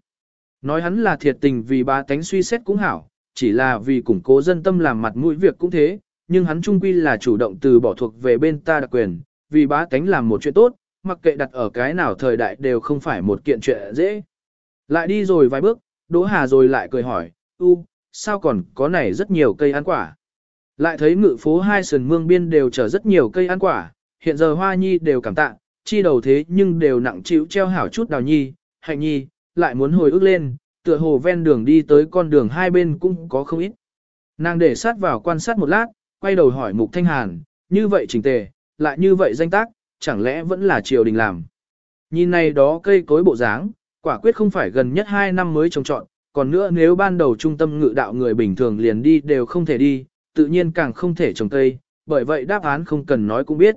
Nói hắn là thiệt tình vì ba tánh suy xét cũng hảo, chỉ là vì củng cố dân tâm làm mặt mũi việc cũng thế, nhưng hắn trung quy là chủ động từ bỏ thuộc về bên ta đặc quyền, vì bá tánh làm một chuyện tốt, mặc kệ đặt ở cái nào thời đại đều không phải một kiện chuyện dễ. Lại đi rồi vài bước, Đỗ Hà rồi lại cười hỏi, u, sao còn có này rất nhiều cây ăn quả. Lại thấy ngự phố hai sườn mương biên đều chở rất nhiều cây ăn quả, hiện giờ hoa nhi đều cảm tạ, chi đầu thế nhưng đều nặng chịu treo hảo chút đào nhi, hạnh nhi, lại muốn hồi ức lên, tựa hồ ven đường đi tới con đường hai bên cũng có không ít. Nàng để sát vào quan sát một lát, quay đầu hỏi Mục Thanh Hàn, như vậy chỉnh tề, lại như vậy danh tác, chẳng lẽ vẫn là triều đình làm. Nhìn này đó cây cối bộ dáng, quả quyết không phải gần nhất hai năm mới trồng trọn, còn nữa nếu ban đầu trung tâm ngự đạo người bình thường liền đi đều không thể đi, tự nhiên càng không thể trồng cây, bởi vậy đáp án không cần nói cũng biết.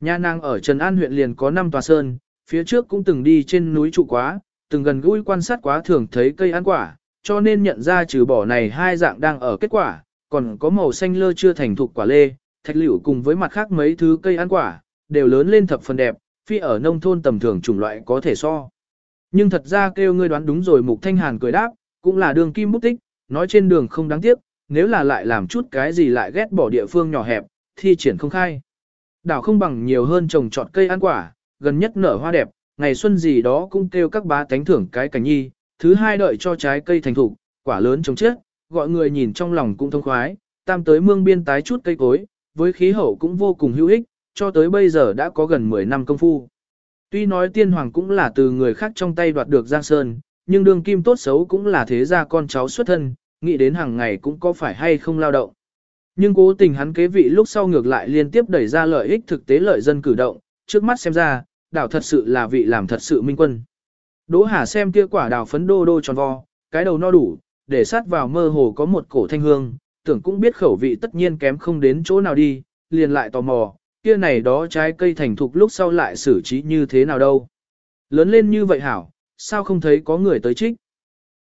Nhà nàng ở Trần An huyện liền có 5 tòa sơn, phía trước cũng từng đi trên núi trụ quá, từng gần gũi quan sát quá thường thấy cây ăn quả, cho nên nhận ra trừ bỏ này hai dạng đang ở kết quả, còn có màu xanh lơ chưa thành thục quả lê, thạch liễu cùng với mặt khác mấy thứ cây ăn quả, đều lớn lên thập phần đẹp, phi ở nông thôn tầm thường chủng loại có thể so. Nhưng thật ra kêu ngươi đoán đúng rồi Mục Thanh Hàn cười đáp, cũng là đường kim bút tích, nói trên đường không đáng tiếc, nếu là lại làm chút cái gì lại ghét bỏ địa phương nhỏ hẹp, thi triển không khai. Đảo không bằng nhiều hơn trồng trọt cây ăn quả, gần nhất nở hoa đẹp, ngày xuân gì đó cũng kêu các bá tánh thưởng cái cảnh nhi, thứ hai đợi cho trái cây thành thục, quả lớn chống chết, gọi người nhìn trong lòng cũng thông khoái, tam tới mương biên tái chút cây cối, với khí hậu cũng vô cùng hữu ích, cho tới bây giờ đã có gần 10 năm công phu. Tuy nói tiên hoàng cũng là từ người khác trong tay đoạt được Giang Sơn, nhưng đường kim tốt xấu cũng là thế gia con cháu xuất thân, nghĩ đến hàng ngày cũng có phải hay không lao động. Nhưng cố tình hắn kế vị lúc sau ngược lại liên tiếp đẩy ra lợi ích thực tế lợi dân cử động, trước mắt xem ra, đảo thật sự là vị làm thật sự minh quân. Đỗ Hà xem kia quả đào phấn đô đô tròn vo, cái đầu no đủ, để sát vào mơ hồ có một cổ thanh hương, tưởng cũng biết khẩu vị tất nhiên kém không đến chỗ nào đi, liền lại tò mò, kia này đó trái cây thành thục lúc sau lại xử trí như thế nào đâu. Lớn lên như vậy hảo, sao không thấy có người tới trích.